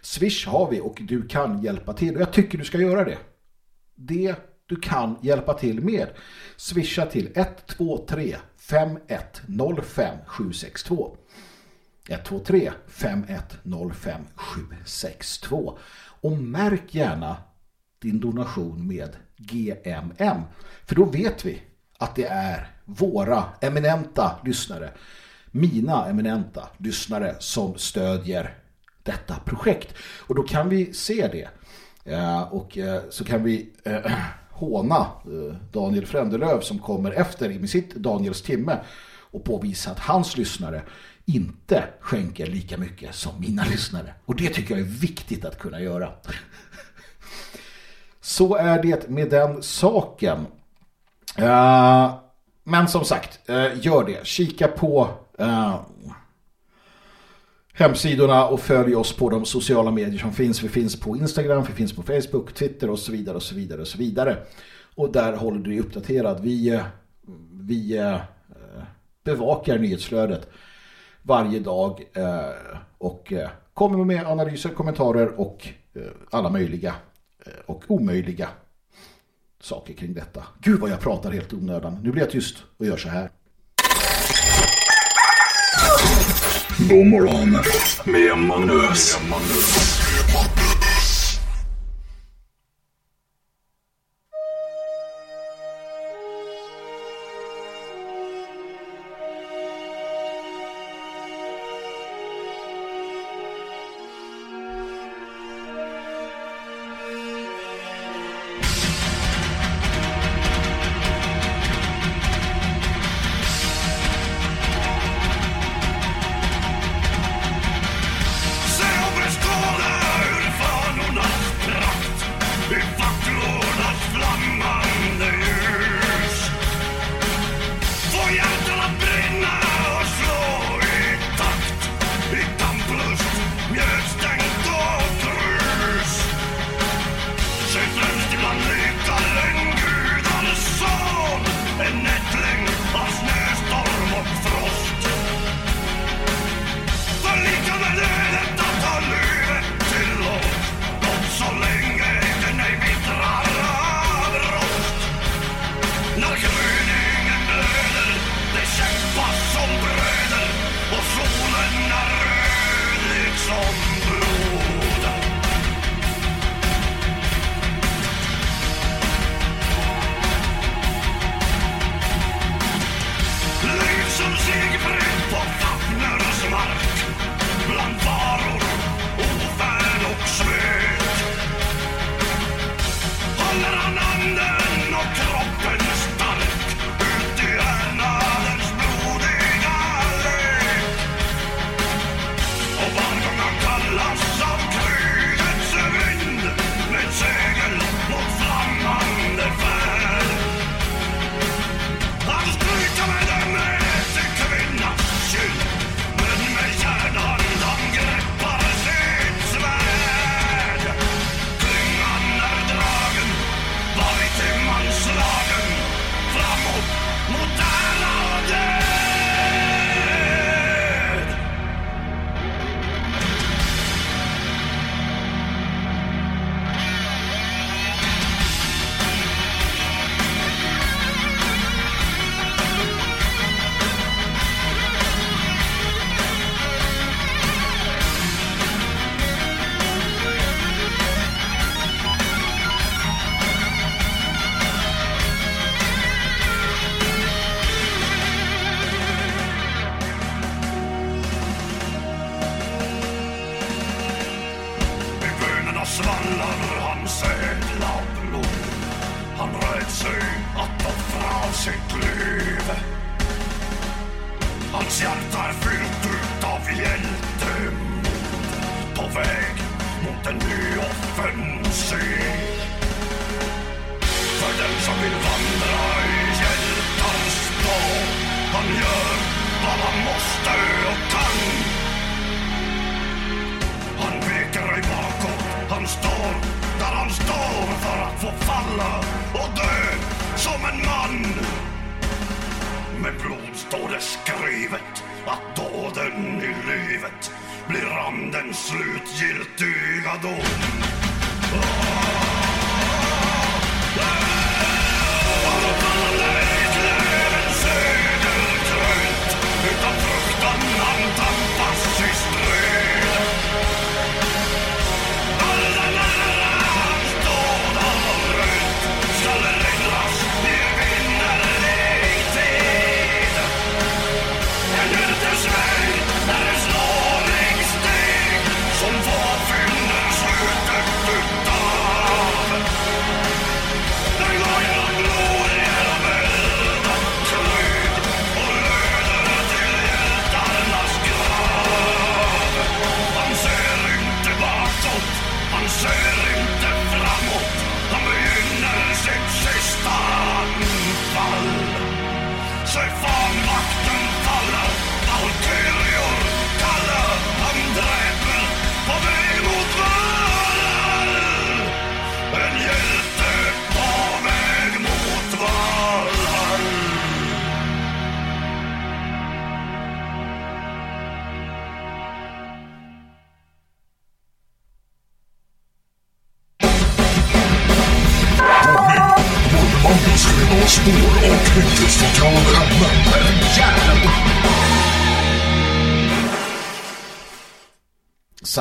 Swish har vi och du kan hjälpa till och jag tycker du ska göra det. Det du kan hjälpa till med. Swisha till 123 5105 762. 123 5105 762. Och märk gärna din donation med GMM. För då vet vi att det är våra eminenta lyssnare, mina eminenta lyssnare som stödjer detta projekt. Och då kan vi se det. Eh, och eh, så kan vi eh, håna eh, Daniel Frändelöv som kommer efter med sitt Daniels timme och påvisa att hans lyssnare inte skänker lika mycket som mina lyssnare. Och det tycker jag är viktigt att kunna göra. Så är det med den saken. Eh, men som sagt, eh, gör det. Kika på hemsidorna och följ oss på de sociala medier som finns. Vi finns på Instagram, vi finns på Facebook, Twitter och så vidare och så vidare och så vidare. Och där håller du dig uppdaterad. Vi, eh, vi eh, bevakar nyhetsflödet varje dag eh, och kommer med analyser, kommentarer och alla möjliga och omöjliga saker kring detta. Gud vad jag pratar helt onödan. Nu blir jag tyst och gör så här. God morgon med Magnus. Med Magnus.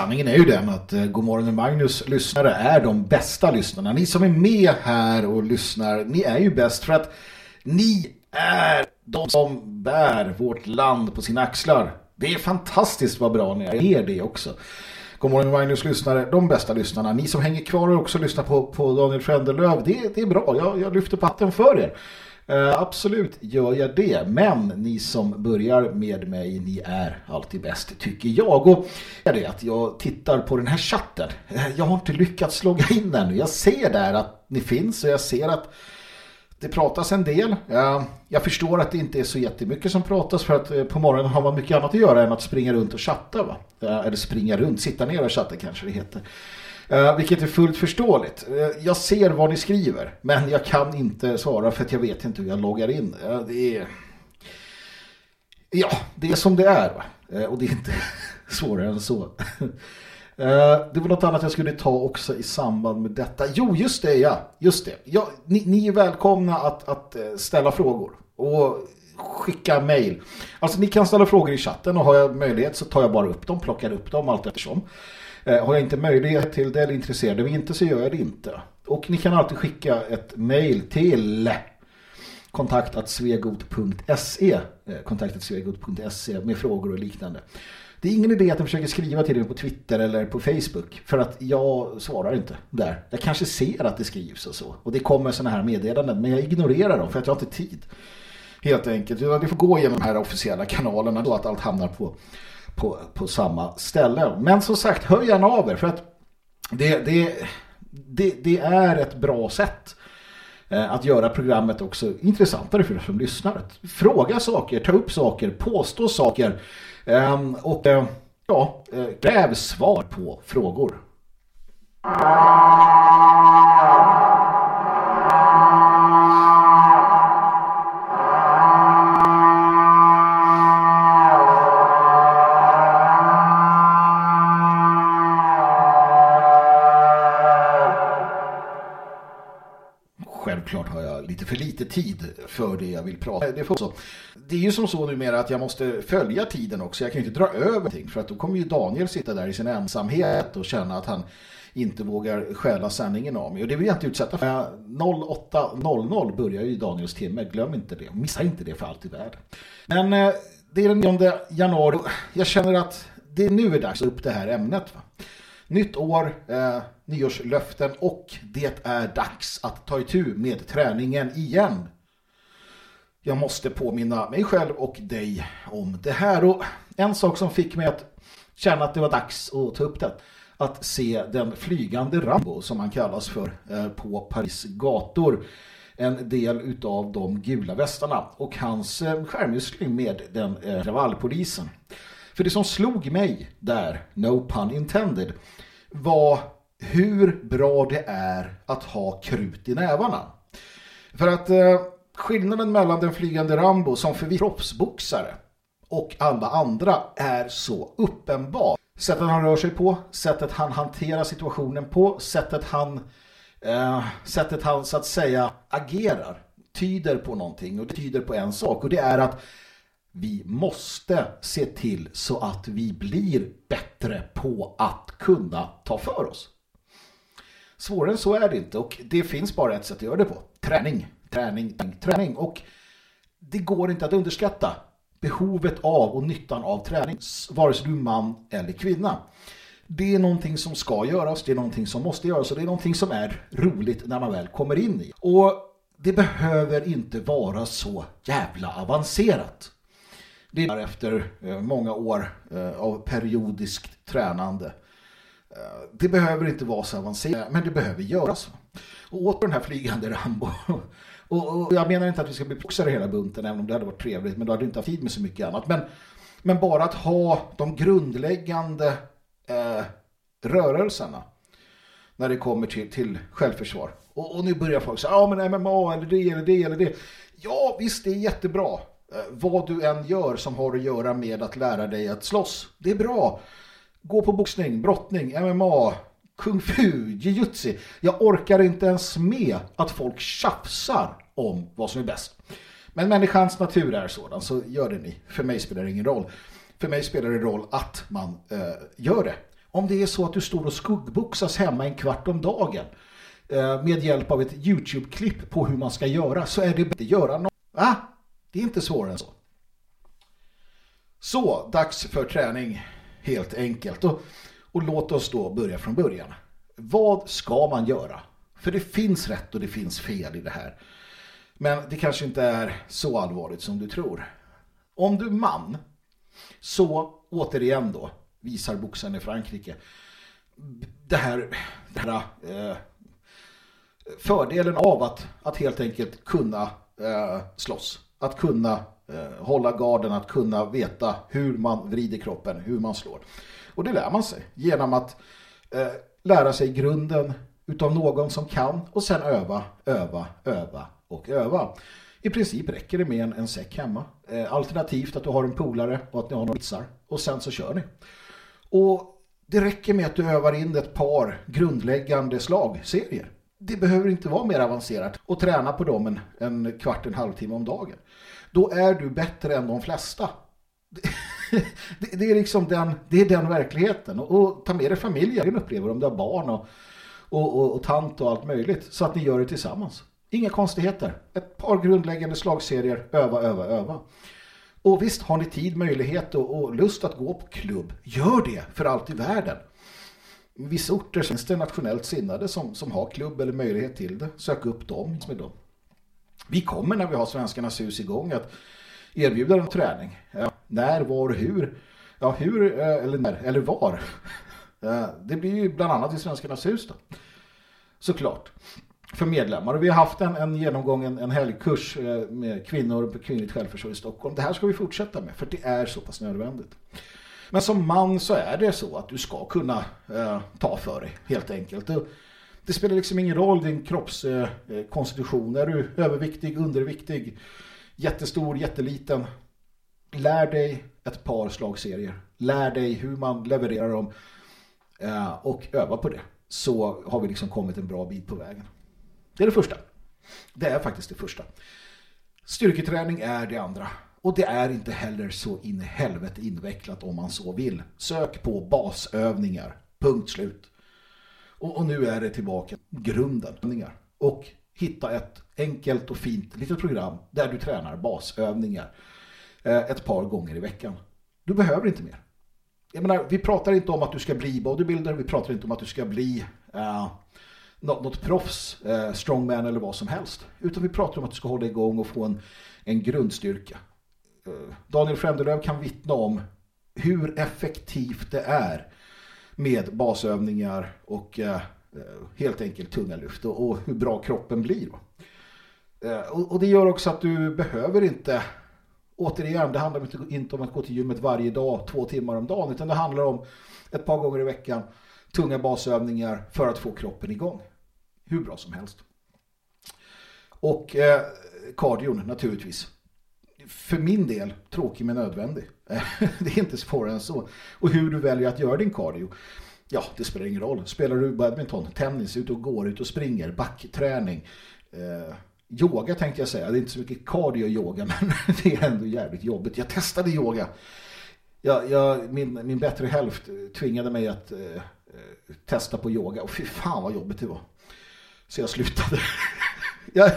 Sanningen är ju den att eh, Godmorgon med Magnus lyssnare är de bästa lyssnarna. Ni som är med här och lyssnar, ni är ju bäst för att ni är de som bär vårt land på sina axlar. Det är fantastiskt vad bra ni är. Det också. Godmorgon med Magnus lyssnare, de bästa lyssnarna. Ni som hänger kvar och också lyssnar på, på Daniel Frändelöv, det, det är bra. Jag, jag lyfter patten för er. Eh, absolut gör jag det. Men ni som börjar med mig, ni är alltid bäst tycker jag. Och är det att jag tittar på den här chatten. Eh, jag har inte lyckats logga in ännu. Jag ser där att ni finns och jag ser att det pratas en del. Eh, jag förstår att det inte är så jättemycket som pratas för att eh, på morgonen har man mycket annat att göra än att springa runt och chatta. Va? Eller springa runt, sitta ner och chatta kanske det heter. Eh, vilket är fullt förståeligt. Eh, jag ser vad ni skriver, men jag kan inte svara för att jag vet inte hur jag loggar in. Eh, det är... Ja, det är som det är. Va? Eh, och det är inte [LAUGHS] svårare än så. [LAUGHS] Eh, det var något annat jag skulle ta också i samband med detta. Jo, just det, ja. Just det. Ja, ni, ni är välkomna att, att eh, ställa frågor. Och skicka mejl. Alltså ni kan ställa frågor i chatten och har jag möjlighet så tar jag bara upp dem, plockar upp dem allt eftersom. Eh, har jag inte möjlighet till det eller intresserad av inte så gör jag det inte. Och ni kan alltid skicka ett mail till kontaktatsvegot.se eh, kontaktatsvegot.se med frågor och liknande. Det är ingen idé att de försöker skriva till mig på Twitter eller på Facebook för att jag svarar inte där. Jag kanske ser att det skrivs och så. Och det kommer sådana här meddelanden men jag ignorerar dem för att jag har inte tid. Helt enkelt. Det får gå genom de här officiella kanalerna då att allt hamnar på, på, på samma ställe. Men som sagt, hör gärna av er för att det, det, det, det är ett bra sätt eh, att göra programmet också intressantare för er som lyssnar. Fråga saker, ta upp saker, påstå saker ehm, och eh, ja, eh, kräv svar på frågor. Lite för lite tid för det jag vill prata. Det, får så. det är ju som så numera att jag måste följa tiden också. Jag kan ju inte dra över någonting för att då kommer ju Daniel sitta där i sin ensamhet och känna att han inte vågar stjäla sanningen av mig. Och det vill jag inte utsätta för. 08.00 börjar ju Daniels timme. Glöm inte det. Missa inte det för allt i världen. Men eh, det är den 9 januari. Jag känner att det nu är dags att upp det här ämnet. Va? Nytt år, eh, nyårslöften och det är dags att ta itu med träningen igen. Jag måste påminna mig själv och dig om det här. Och en sak som fick mig att känna att det var dags att ta upp det. Att se den flygande Rambo som han kallas för eh, på Paris gator. En del utav de gula västarna och hans eh, skärmyssling med den eh, kravallpolisen. För det som slog mig där, no pun intended, var hur bra det är att ha krut i nävarna. För att eh, skillnaden mellan den flygande Rambo som för proffsboxare och alla andra är så uppenbar. Sättet han rör sig på, sättet han hanterar situationen på, sättet han, eh, sättet han så att säga agerar tyder på någonting och det tyder på en sak och det är att vi måste se till så att vi blir bättre på att kunna ta för oss. Svårare än så är det inte och det finns bara ett sätt att göra det på. Träning, träning, träning och det går inte att underskatta behovet av och nyttan av träning vare sig du är man eller kvinna. Det är någonting som ska göras, det är någonting som måste göras och det är någonting som är roligt när man väl kommer in i. Och det behöver inte vara så jävla avancerat. Det är efter eh, många år eh, av periodiskt tränande. Eh, det behöver inte vara så avancerat, men det behöver göras. Och åter den här flygande Rambo. [LAUGHS] Och, jag menar inte att vi ska bli boxare hela bunten, även om det hade varit trevligt, men då hade du inte haft tid med så mycket annat. Men, men bara att ha de grundläggande eh, rörelserna när det kommer till, till självförsvar. Och, och nu börjar folk säga, ja men MMA eller det eller det eller det. Ja visst, det är jättebra. Eh, vad du än gör som har att göra med att lära dig att slåss. Det är bra. Gå på boxning, brottning, MMA, kung fu, jiu-jitsu. Jag orkar inte ens med att folk tjafsar om vad som är bäst. Men människans natur är sådan, så gör det ni. För mig spelar det ingen roll. För mig spelar det roll att man eh, gör det. Om det är så att du står och skuggboxas hemma en kvart om dagen eh, med hjälp av ett YouTube-klipp på hur man ska göra så är det bättre att göra något. Ah, det är inte svårare än så. Så, dags för träning helt enkelt. Och, och låt oss då börja från början. Vad ska man göra? För det finns rätt och det finns fel i det här. Men det kanske inte är så allvarligt som du tror. Om du är man så återigen då visar boxaren i Frankrike det här, det här eh, fördelen av att, att helt enkelt kunna eh, slåss. Att kunna eh, hålla garden, att kunna veta hur man vrider kroppen, hur man slår. Och det lär man sig genom att eh, lära sig grunden utav någon som kan och sen öva, öva, öva och öva. I princip räcker det med en, en säck hemma. Eh, alternativt att du har en polare och att ni har några vitsar. Och sen så kör ni. Och det räcker med att du övar in ett par grundläggande slagserier. Det behöver inte vara mer avancerat. Och träna på dem en, en kvart, en halvtimme om dagen. Då är du bättre än de flesta. Det, [LAUGHS] det, är liksom den, det är den verkligheten. Och, och ta med dig familjen, upplever om du har barn och, och, och, och tant och allt möjligt. Så att ni gör det tillsammans. Inga konstigheter. Ett par grundläggande slagserier, öva, öva, öva. Och visst, har ni tid, möjlighet och, och lust att gå på klubb, gör det för allt i världen. I vissa orter finns det nationellt sinnade som, som har klubb eller möjlighet till det. Sök upp dem med dem. Vi kommer när vi har Svenskarnas hus igång att erbjuda dem träning. Ja, när, var, hur? Ja, hur eh, eller när, eller var. [LAUGHS] Eh, det blir ju bland annat i Svenskarnas hus då. Såklart för medlemmar. Och vi har haft en, en genomgång, en, en helgkurs eh, med kvinnor på kvinnligt självförsvar i Stockholm. Det här ska vi fortsätta med för det är så pass nödvändigt. Men som man så är det så att du ska kunna eh, ta för dig helt enkelt. Det, det spelar liksom ingen roll din kroppskonstitution. Eh, eh är du överviktig, underviktig, jättestor, jätteliten. Lär dig ett par slagserier. Lär dig hur man levererar dem eh, och öva på det. Så har vi liksom kommit en bra bit på vägen. Det är det första. Det är faktiskt det första. Styrketräning är det andra. Och det är inte heller så in i helvete invecklat om man så vill. Sök på basövningar. Punkt slut. Och, och nu är det tillbaka grunden. Och hitta ett enkelt och fint litet program där du tränar basövningar eh, ett par gånger i veckan. Du behöver inte mer. jag menar, vi pratar inte om att du ska bli bodybuilder, vi pratar inte om att du ska bli eh, uh, något, något proffs, uh, strongman eller vad som helst. Utan vi pratar om att du ska hålla igång och få en, en grundstyrka. Daniel Frändelöv kan vittna om hur effektivt det är med basövningar och eh, eh, helt enkelt tunga lyft och, och, hur bra kroppen blir. Eh, och, och det gör också att du behöver inte återigen, det handlar inte om att gå till gymmet varje dag, två timmar om dagen, utan det handlar om ett par gånger i veckan tunga basövningar för att få kroppen igång. Hur bra som helst. Och eh, kardion naturligtvis. För min del, tråkig men nödvändig. [LAUGHS] det är inte svårare än så. Och hur du väljer att göra din cardio, ja, det spelar ingen roll. Spelar du badminton, tennis, ut och går, ut och springer, backträning, eh, yoga tänkte jag säga. Det är inte så mycket cardio-yoga [LAUGHS] men det är ändå jävligt jobbigt. Jag testade yoga. Jag, jag, min, min bättre hälft tvingade mig att eh, eh, testa på yoga. Och fy fan vad jobbigt det var. Så jag slutade. [LAUGHS] jag,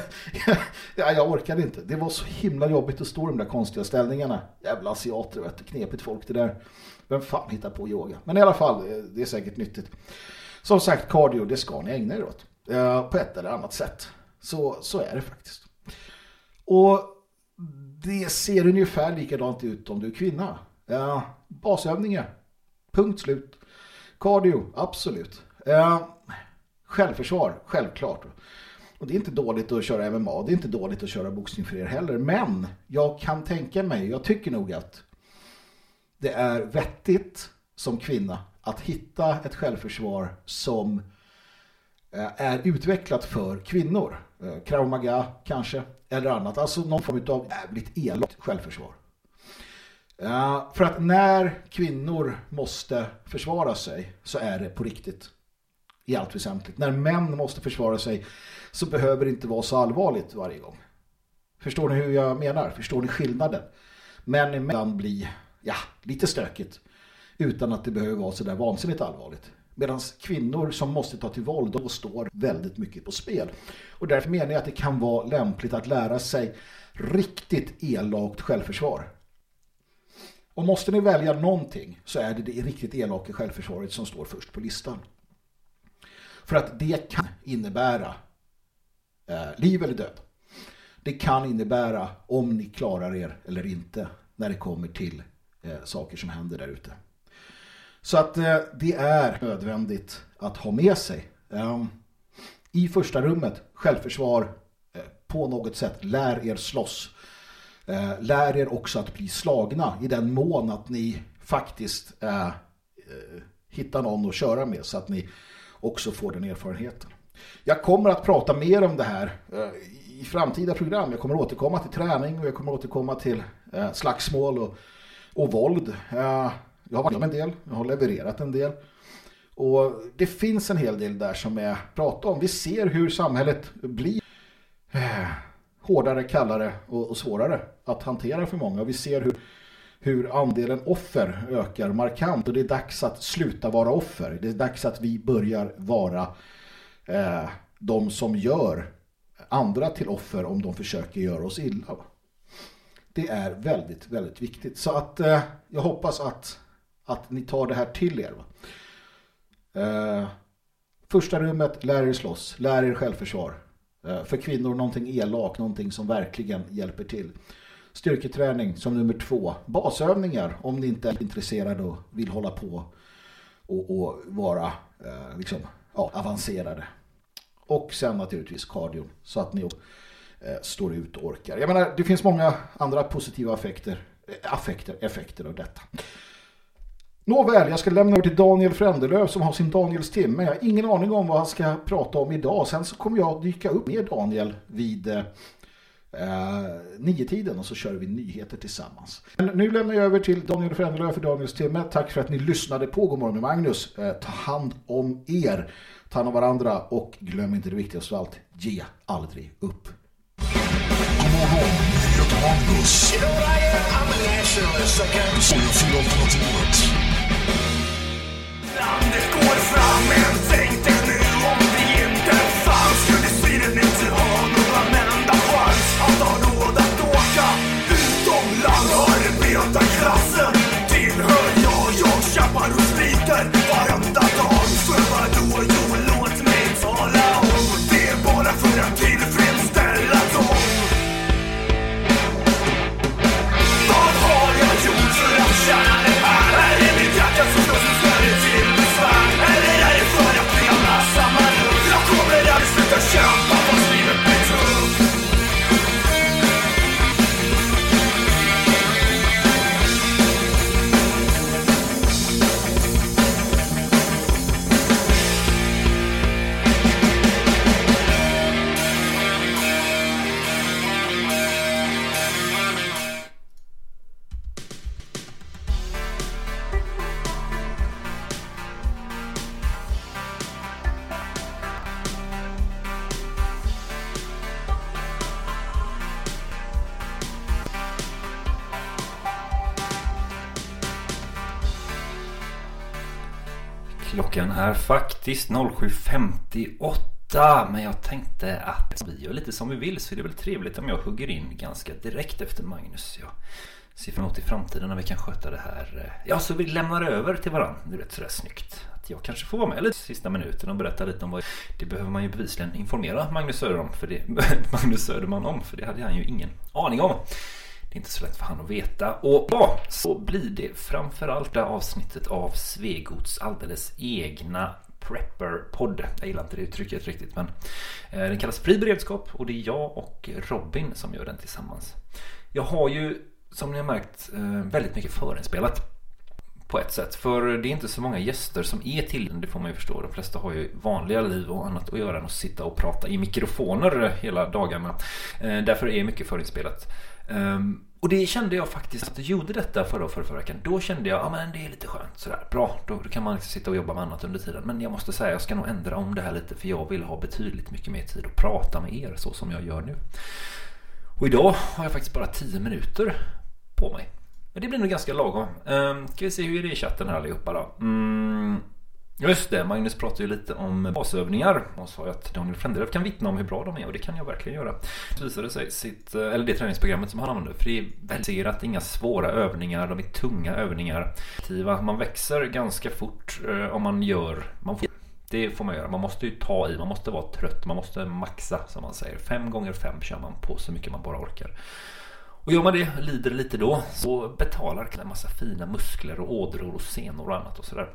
[LAUGHS] jag, jag orkade inte. Det var så himla jobbigt att stå i de där konstiga ställningarna. Jävla asiater, vet du. knepigt folk det där. Vem fan hittar på yoga? Men i alla fall, eh, det är säkert nyttigt. Som sagt, cardio, det ska ni ägna er åt. Eh, på ett eller annat sätt. Så, så är det faktiskt. Och det ser ungefär likadant ut om du är kvinna. Ja, basövningar. Punkt slut. Cardio, absolut. Självförsvar, självklart. Och det är inte dåligt att köra MMA, det är inte dåligt att köra boxning för er heller. Men jag kan tänka mig, jag tycker nog att det är vettigt som kvinna att hitta ett självförsvar som eh, är utvecklat för kvinnor. Eh, Krav Maga kanske, eller annat. Alltså någon form av jävligt elakt självförsvar. Eh, för att när kvinnor måste försvara sig så är det på riktigt. I allt väsentligt. När män måste försvara sig så behöver det inte vara så allvarligt varje gång. Förstår ni hur jag menar? Förstår ni skillnaden? Män emellan blir ja, lite stökigt utan att det behöver vara så där vansinnigt allvarligt. Medan kvinnor som måste ta till våld, då står väldigt mycket på spel. Och därför menar jag att det kan vara lämpligt att lära sig riktigt elakt självförsvar. Och måste ni välja någonting så är det det riktigt elaka självförsvaret som står först på listan. För att det kan innebära eh, liv eller död. Det kan innebära om ni klarar er eller inte när det kommer till eh, saker som händer där ute. Så att eh, det är nödvändigt att ha med sig. Ehm, I första rummet, självförsvar eh, på något sätt, lär er slåss. Eh, lär er också att bli slagna i den mån att ni faktiskt eh, eh, hittar någon att köra med så att ni också får den erfarenheten. Jag kommer att prata mer om det här eh, i framtida program. Jag kommer att återkomma till träning och jag kommer att återkomma till eh, slagsmål och, och våld. Eh, jag har varit med en del, jag har levererat en del. Och det finns en hel del där som jag pratar om. Vi ser hur samhället blir hårdare, kallare och, och, svårare att hantera för många. och Vi ser hur, hur andelen offer ökar markant och det är dags att sluta vara offer. Det är dags att vi börjar vara eh, de som gör andra till offer om de försöker göra oss illa. Det är väldigt, väldigt viktigt. Så att eh, jag hoppas att att ni tar det här till er. Eh, första rummet, lär er slåss, lär er självförsvar. Eh, för kvinnor någonting elak, någonting som verkligen hjälper till. Styrketräning som nummer två. Basövningar om ni inte är intresserade och vill hålla på och, och vara eh, liksom, ja, avancerade. Och sen naturligtvis cardio så att ni eh, står ut och orkar. Jag menar, det finns många andra positiva effekter, eh, affekter, effekter av detta. Nåväl, jag ska lämna över till Daniel Frändelöv som har sin Daniels timme. Jag har ingen aning om vad han ska prata om idag. Sen så kommer jag dyka upp med Daniel vid eh, eh, nio tiden och så kör vi nyheter tillsammans. Men nu lämnar jag över till Daniel Frändelöv för Daniels timme. Tack för att ni lyssnade på Godmorgon med Magnus. Eh, ta hand om er, ta hand om varandra och glöm inte det viktigaste av allt. Ge aldrig upp. Godmorgon, heter Magnus. You know what I am? I'm a nationalist, okay? Så jag fyller alternativet. Landet går fram men tänk dig nu att ha råd att åka utomlands. Arbetarklassen tillhör jag, jag kämpar och sliter varenda dag. Är faktiskt 07.58 Men jag tänkte att vi gör lite som vi vill så är det väl trevligt om jag hugger in ganska direkt efter Magnus. Jag ser fram emot i framtiden när vi kan sköta det här. Ja, så vi lämnar över till varandra. Det är rätt sådär snyggt. Att jag kanske får vara med lite sista minuten och berätta lite om vad... Det behöver man ju bevisligen informera Magnus Söderman, för det... [LAUGHS] Magnus Söderman om, för det hade han ju ingen aning om. Det är inte så lätt för han att veta. Och ja, så blir det framförallt det här avsnittet av Svegots alldeles egna Prepper-podd. Jag gillar inte det uttrycket riktigt men eh, den kallas Fri beredskap och det är jag och Robin som gör den tillsammans. Jag har ju som ni har märkt eh, väldigt mycket förinspelat på ett sätt. För det är inte så många gäster som är till det får man ju förstå. De flesta har ju vanliga liv och annat att göra än att sitta och prata i mikrofoner hela dagarna. Eh, därför är mycket förinspelat. Um, Och det kände jag faktiskt att jag gjorde detta förra och förra, förra veckan. Då kände jag, att men det är lite skönt sådär. Bra, då kan man liksom sitta och jobba med annat under tiden. Men jag måste säga, jag ska nog ändra om det här lite. För jag vill ha betydligt mycket mer tid att prata med er så som jag gör nu. Och idag har jag faktiskt bara 10 minuter på mig. Men det blir nog ganska lagom. Um, ska vi se hur är det i chatten här allihopa då. Mm, just det, Magnus pratade ju lite om basövningar och sa att Daniel Frändelöf kan vittna om hur bra de är och det kan jag verkligen göra. Så visade det sig sitt, eller det träningsprogrammet som han använder, för det är väldigt inga svåra övningar, de är tunga övningar. Man växer ganska fort eh, om man gör, man får det får man göra. Man måste ju ta i, man måste vara trött, man måste maxa som man säger. Fem gånger fem kör man på så mycket man bara orkar. Och gör man det, lider lite då, så betalar en massa fina muskler och ådror och senor och annat och sådär.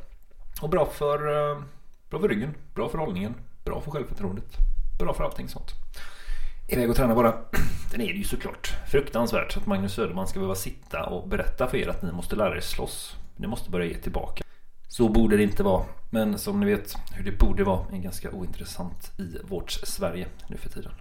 Och bra för, eh, bra för ryggen, bra för hållningen, bra för självförtroendet, bra för allting sånt. Iväg och träna bara. [CLEARS THROAT] Den är det ju såklart fruktansvärt att Magnus Söderman ska behöva sitta och berätta för er att ni måste lära er slåss. Ni måste börja ge tillbaka. Så borde det inte vara. Men som ni vet hur det borde vara är ganska ointressant i vårt Sverige nu för tiden.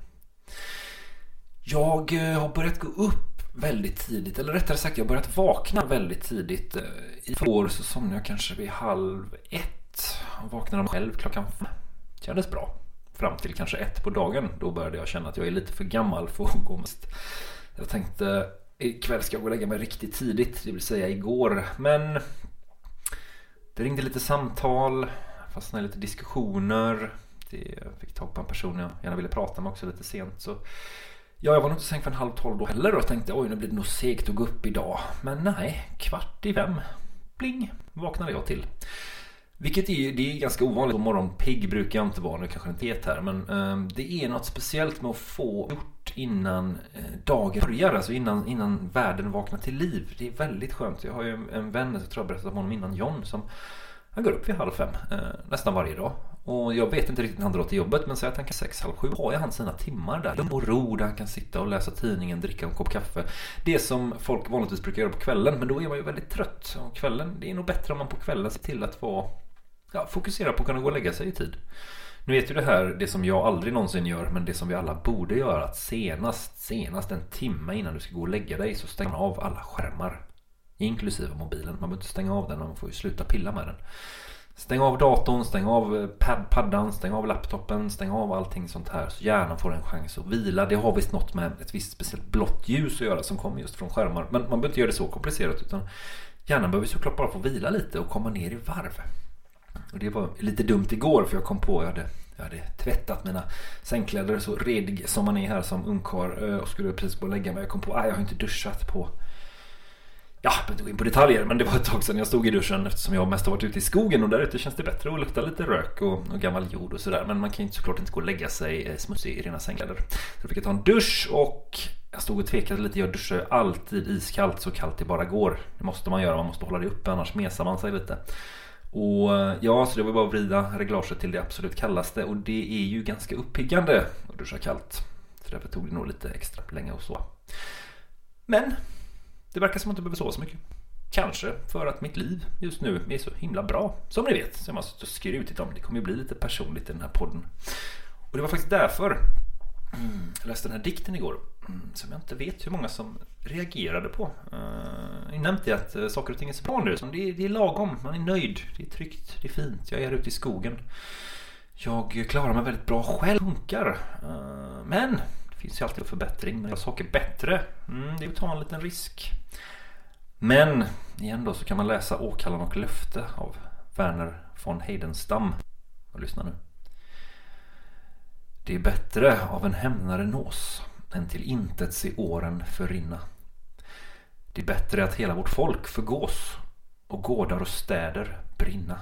Jag eh, har börjat gå upp väldigt tidigt. Eller rättare sagt jag har börjat vakna väldigt tidigt. Eh, I år så somnade jag kanske vid halv ett. Och vaknade själv klockan fem. Kändes bra. Fram till kanske ett på dagen. Då började jag känna att jag är lite för gammal för att gå mest. Jag tänkte ikväll ska jag gå och lägga mig riktigt tidigt. Det vill säga igår. Men det ringde lite samtal. Fastnade i lite diskussioner. Det, jag fick tag på en person jag gärna ville prata med också lite sent. Så Ja, jag var nog inte sänkt för en halv tolv då heller och tänkte oj nu blir det nog segt att gå upp idag. Men nej, kvart i fem. Bling, vaknade jag till. Vilket är, det är ganska ovanligt. Morgonpigg brukar jag inte vara. Nu kanske det inte är här. Men eh, det är något speciellt med att få gjort innan eh, dagen börjar. Alltså innan, innan världen vaknar till liv. Det är väldigt skönt. Jag har ju en, en vän, jag tror jag berättade om honom innan, John. Som han går upp vid halv fem eh, nästan varje dag. Och jag vet inte riktigt när han drar till jobbet men säg att han kan sex, halv sju har ju han sina timmar där. Lugn och ro där han kan sitta och läsa tidningen, dricka en kopp kaffe. Det som folk vanligtvis brukar göra på kvällen men då är man ju väldigt trött. Och kvällen, det är nog bättre om man på kvällen ser till att vara ja, fokusera på att kunna gå och lägga sig i tid. Nu vet ju det här, det som jag aldrig någonsin gör men det som vi alla borde göra att senast, senast en timme innan du ska gå och lägga dig så stänger man av alla skärmar. Inklusive mobilen. Man behöver inte stänga av den, man får ju sluta pilla med den. Stäng av datorn, stäng av eh, paddan, stäng av laptopen, stäng av allting sånt här så hjärnan får en chans att vila. Det har visst något med ett visst speciellt blått ljus att göra som kommer just från skärmar. Men man behöver inte göra det så komplicerat utan hjärnan behöver såklart bara få vila lite och komma ner i varv. Och det var lite dumt igår för jag kom på, jag hade, jag hade tvättat mina sängkläder så redig som man är här som ungkarl eh, och skulle precis gå och lägga mig. Jag kom på att jag har inte duschat på Ja, jag behöver inte gå in på detaljer, men det var ett tag sedan jag stod i duschen eftersom jag mest har varit ute i skogen och där ute känns det bättre att lukta lite rök och, och gammal jord och sådär. Men man kan ju såklart inte gå och lägga sig eh, smutsig i rena sängkläder. Så då fick jag ta en dusch och jag stod och tvekade lite. Jag duschar ju alltid iskallt så kallt det bara går. Det måste man göra, man måste hålla det uppe annars mesar man sig lite. Och eh, ja, så det var bara att vrida reglaget till det absolut kallaste och det är ju ganska uppiggande att duscha kallt. Så därför tog det nog lite extra länge och så. Men det verkar som att jag inte behöver sova så mycket. Kanske för att mitt liv just nu är så himla bra. Som ni vet, som jag har skrutit om. Det kommer ju bli lite personligt i den här podden. Och det var faktiskt därför jag läste den här dikten igår. Mm, som jag inte vet hur många som reagerade på. Eh, uh, jag nämnde att eh, saker och ting är så bra nu. Det är, det är lagom, man är nöjd, det är tryggt, det är fint. Jag är ute i skogen. Jag klarar mig väldigt bra själv, funkar. Eh, men finns ju alltid förbättring. Men saker bättre, mm, det är att ta en liten risk. Men igen då så kan man läsa Åkallan och löfte av Werner von Heidenstam. Och lyssna nu. Det är bättre av en hämnare nås än till intet se åren förrinna. Det är bättre att hela vårt folk förgås och gårdar och städer brinna.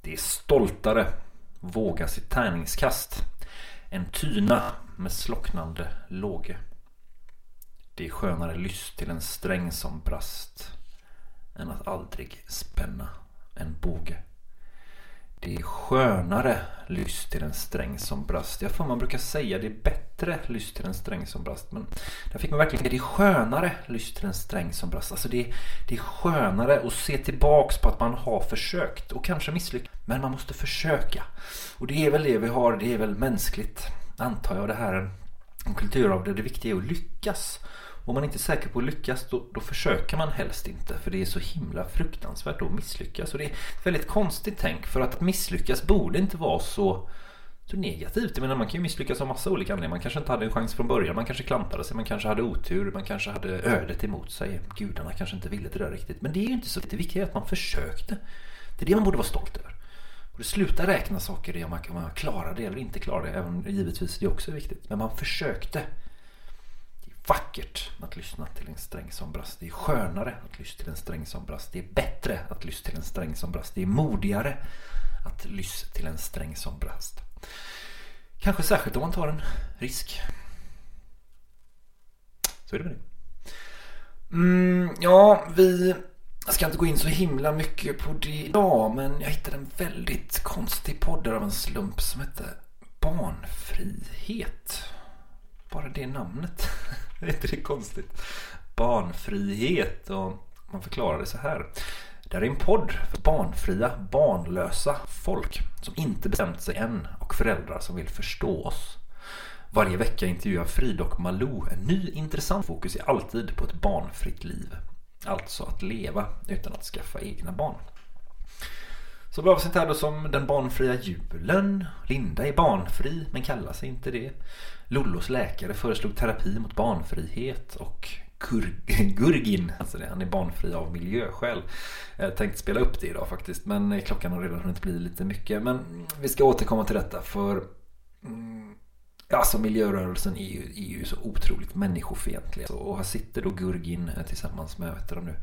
Det är stoltare våga sitt tärningskast en tyna med slocknande låge. Det är skönare lyst till en sträng som brast än att aldrig spänna en båge. Det är skönare lyst till en sträng som brast. Jag får man brukar säga det är bättre lyst till en sträng som brast. Men där fick man verkligen det är skönare lyst till en sträng som brast. Alltså det, är, det är skönare att se tillbaks på att man har försökt och kanske misslyckats. Men man måste försöka. Och det är väl det vi har, det är väl mänskligt. Antar jag det här en kultur av det. Det viktiga är att lyckas. Om man inte är säker på att lyckas då, då, försöker man helst inte för det är så himla fruktansvärt att misslyckas. Och det är ett väldigt konstigt tänk för att misslyckas borde inte vara så, så negativt. Jag menar man kan ju misslyckas av massa olika anledningar. Man kanske inte hade en chans från början, man kanske klantade sig, man kanske hade otur, man kanske hade ödet emot sig. Gudarna kanske inte ville det där riktigt. Men det är ju inte så. Det viktiga är att man försökte. Det är det man borde vara stolt över. Och sluta räkna saker i om man, om man klarar det eller inte klarar det. Även givetvis det är också viktigt. Men man försökte vackert att lyssna till en sträng som brast. Det är skönare att lyssna till en sträng som brast. Det är bättre att lyssna till en sträng som brast. Det är modigare att lyssna till en sträng som brast. Kanske särskilt om man tar en risk. Så är det med det. Mm, ja, vi jag ska inte gå in så himla mycket på det idag, men jag hittade en väldigt konstig podd av en slump som hette Barnfrihet. Bara det namnet. [LAUGHS] [LAUGHS] är inte det konstigt? Barnfrihet och man förklarar det så här. Det här är en podd för barnfria, barnlösa folk som inte bestämt sig än och föräldrar som vill förstå oss. Varje vecka intervjuar Frida och Malou. En ny intressant fokus är alltid på ett barnfritt liv. Alltså att leva utan att skaffa egna barn. Så bra avsnitt här då som Den barnfria julen. Linda är barnfri men kallar sig inte det. Lollos läkare föreslog terapi mot barnfrihet och [LAUGHS] Gurgin, alltså det, han är barnfri av miljöskäl. Jag tänkte spela upp det idag faktiskt men klockan har redan hunnit bli lite mycket. Men vi ska återkomma till detta för mm, Alltså miljörörelsen är ju, är ju så otroligt människofientlig. Och här sitter då Gurgin eh, tillsammans med vet du nu,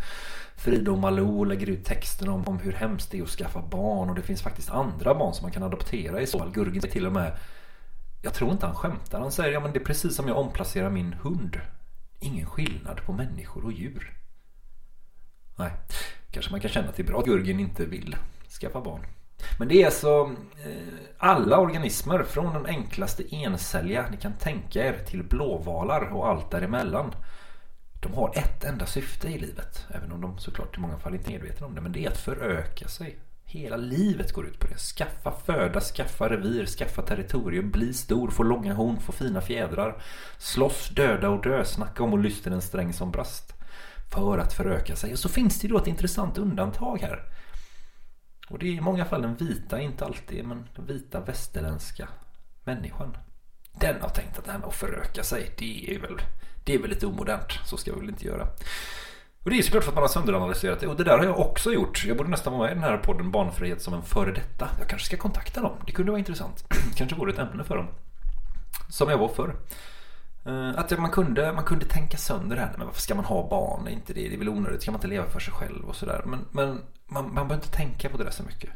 Frida och Malou och lägger ut texten om, om hur hemskt det är att skaffa barn. Och det finns faktiskt andra barn som man kan adoptera i så fall. Gurgin säger till och med jag tror inte han skämtar. Han säger ja men det är precis som jag omplacerar min hund. Ingen skillnad på människor och djur. Nej, kanske man kan känna att det är bra att Jörgen inte vill skaffa barn. Men det är alltså eh, alla organismer från den enklaste encelliga ni kan tänka er till blåvalar och allt däremellan. De har ett enda syfte i livet. Även om de såklart i många fall inte är medvetna om det. Men det är att föröka sig. Hela livet går ut på det. Skaffa föda, skaffa revir, skaffa territorium, bli stor, få långa horn, få fina fjädrar. Slåss, döda och dö, snacka om och lyssna en sträng som brast. För att föröka sig. Och så finns det ju då ett intressant undantag här. Och det är i många fall den vita, inte alltid, men den vita västerländska människan. Den har tänkt att det här med att föröka sig, det är väl, det är väl lite omodernt. Så ska vi väl inte göra. Och det är såklart för att man har sönderanalyserat det. Och det där har jag också gjort. Jag borde nästan vara med i den här podden Barnfrihet som en före detta. Jag kanske ska kontakta dem. Det kunde vara intressant. [CLEARS THROAT] kanske vore ett ämne för dem. Som jag var förr. Eh, att man kunde, man kunde tänka sönder det här. Men varför ska man ha barn? Det är inte det. Det är väl onödigt. Ska man inte leva för sig själv och sådär. Men, men man, man behöver inte tänka på det där så mycket.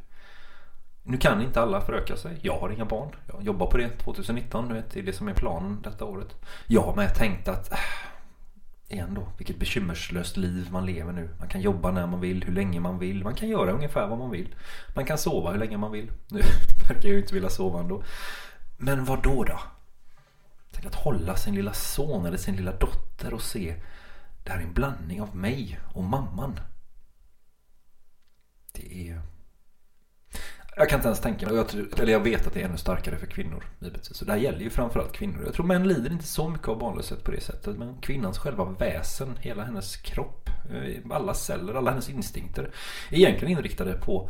Nu kan inte alla föröka sig. Jag har inga barn. Jag jobbar på det 2019. Du vet, det är det som är planen detta året. Jag har med tänkt att äh, igen då, vilket bekymmerslöst liv man lever nu. Man kan jobba när man vill, hur länge man vill. Man kan göra ungefär vad man vill. Man kan sova hur länge man vill. [LAUGHS] Nu verkar jag ju inte vilja sova ändå. Men vad då då? Tänk att hålla sin lilla son eller sin lilla dotter och se det här är en blandning av mig och mamman. Det är... Jag kan inte ens tänka mig, jag, eller jag vet att det är ännu starkare för kvinnor givetvis. Så det här gäller ju framförallt kvinnor. Jag tror män lider inte så mycket av barnlöshet på det sättet. Men kvinnans själva väsen, hela hennes kropp, eh, alla celler, alla hennes instinkter är egentligen inriktade på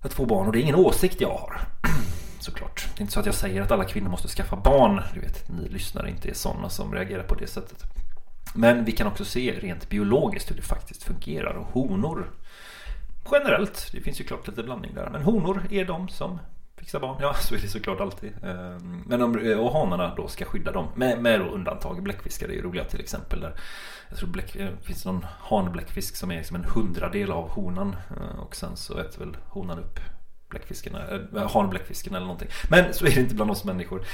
att få barn. Och det är ingen åsikt jag har. [CLEARS THROAT] Såklart. Det är inte så att jag säger att alla kvinnor måste skaffa barn. Du vet, ni lyssnare inte är sådana som reagerar på det sättet. Men vi kan också se rent biologiskt hur det faktiskt fungerar. Och honor generellt, det finns ju klart lite blandning där. Men honor är de som fixar barn. Ja, [LAUGHS] så är det såklart alltid. Ehm, men de, eh, och hanarna då ska skydda dem. Med, med undantag. Bläckfiskar är ju roliga till exempel. Där jag tror bläck, eh, det finns någon hanbläckfisk som är liksom en hundradel av honan. Eh, och sen så äter väl honan upp bläckfisken, äh, hanbläckfisken eller någonting. Men så är det inte bland oss människor.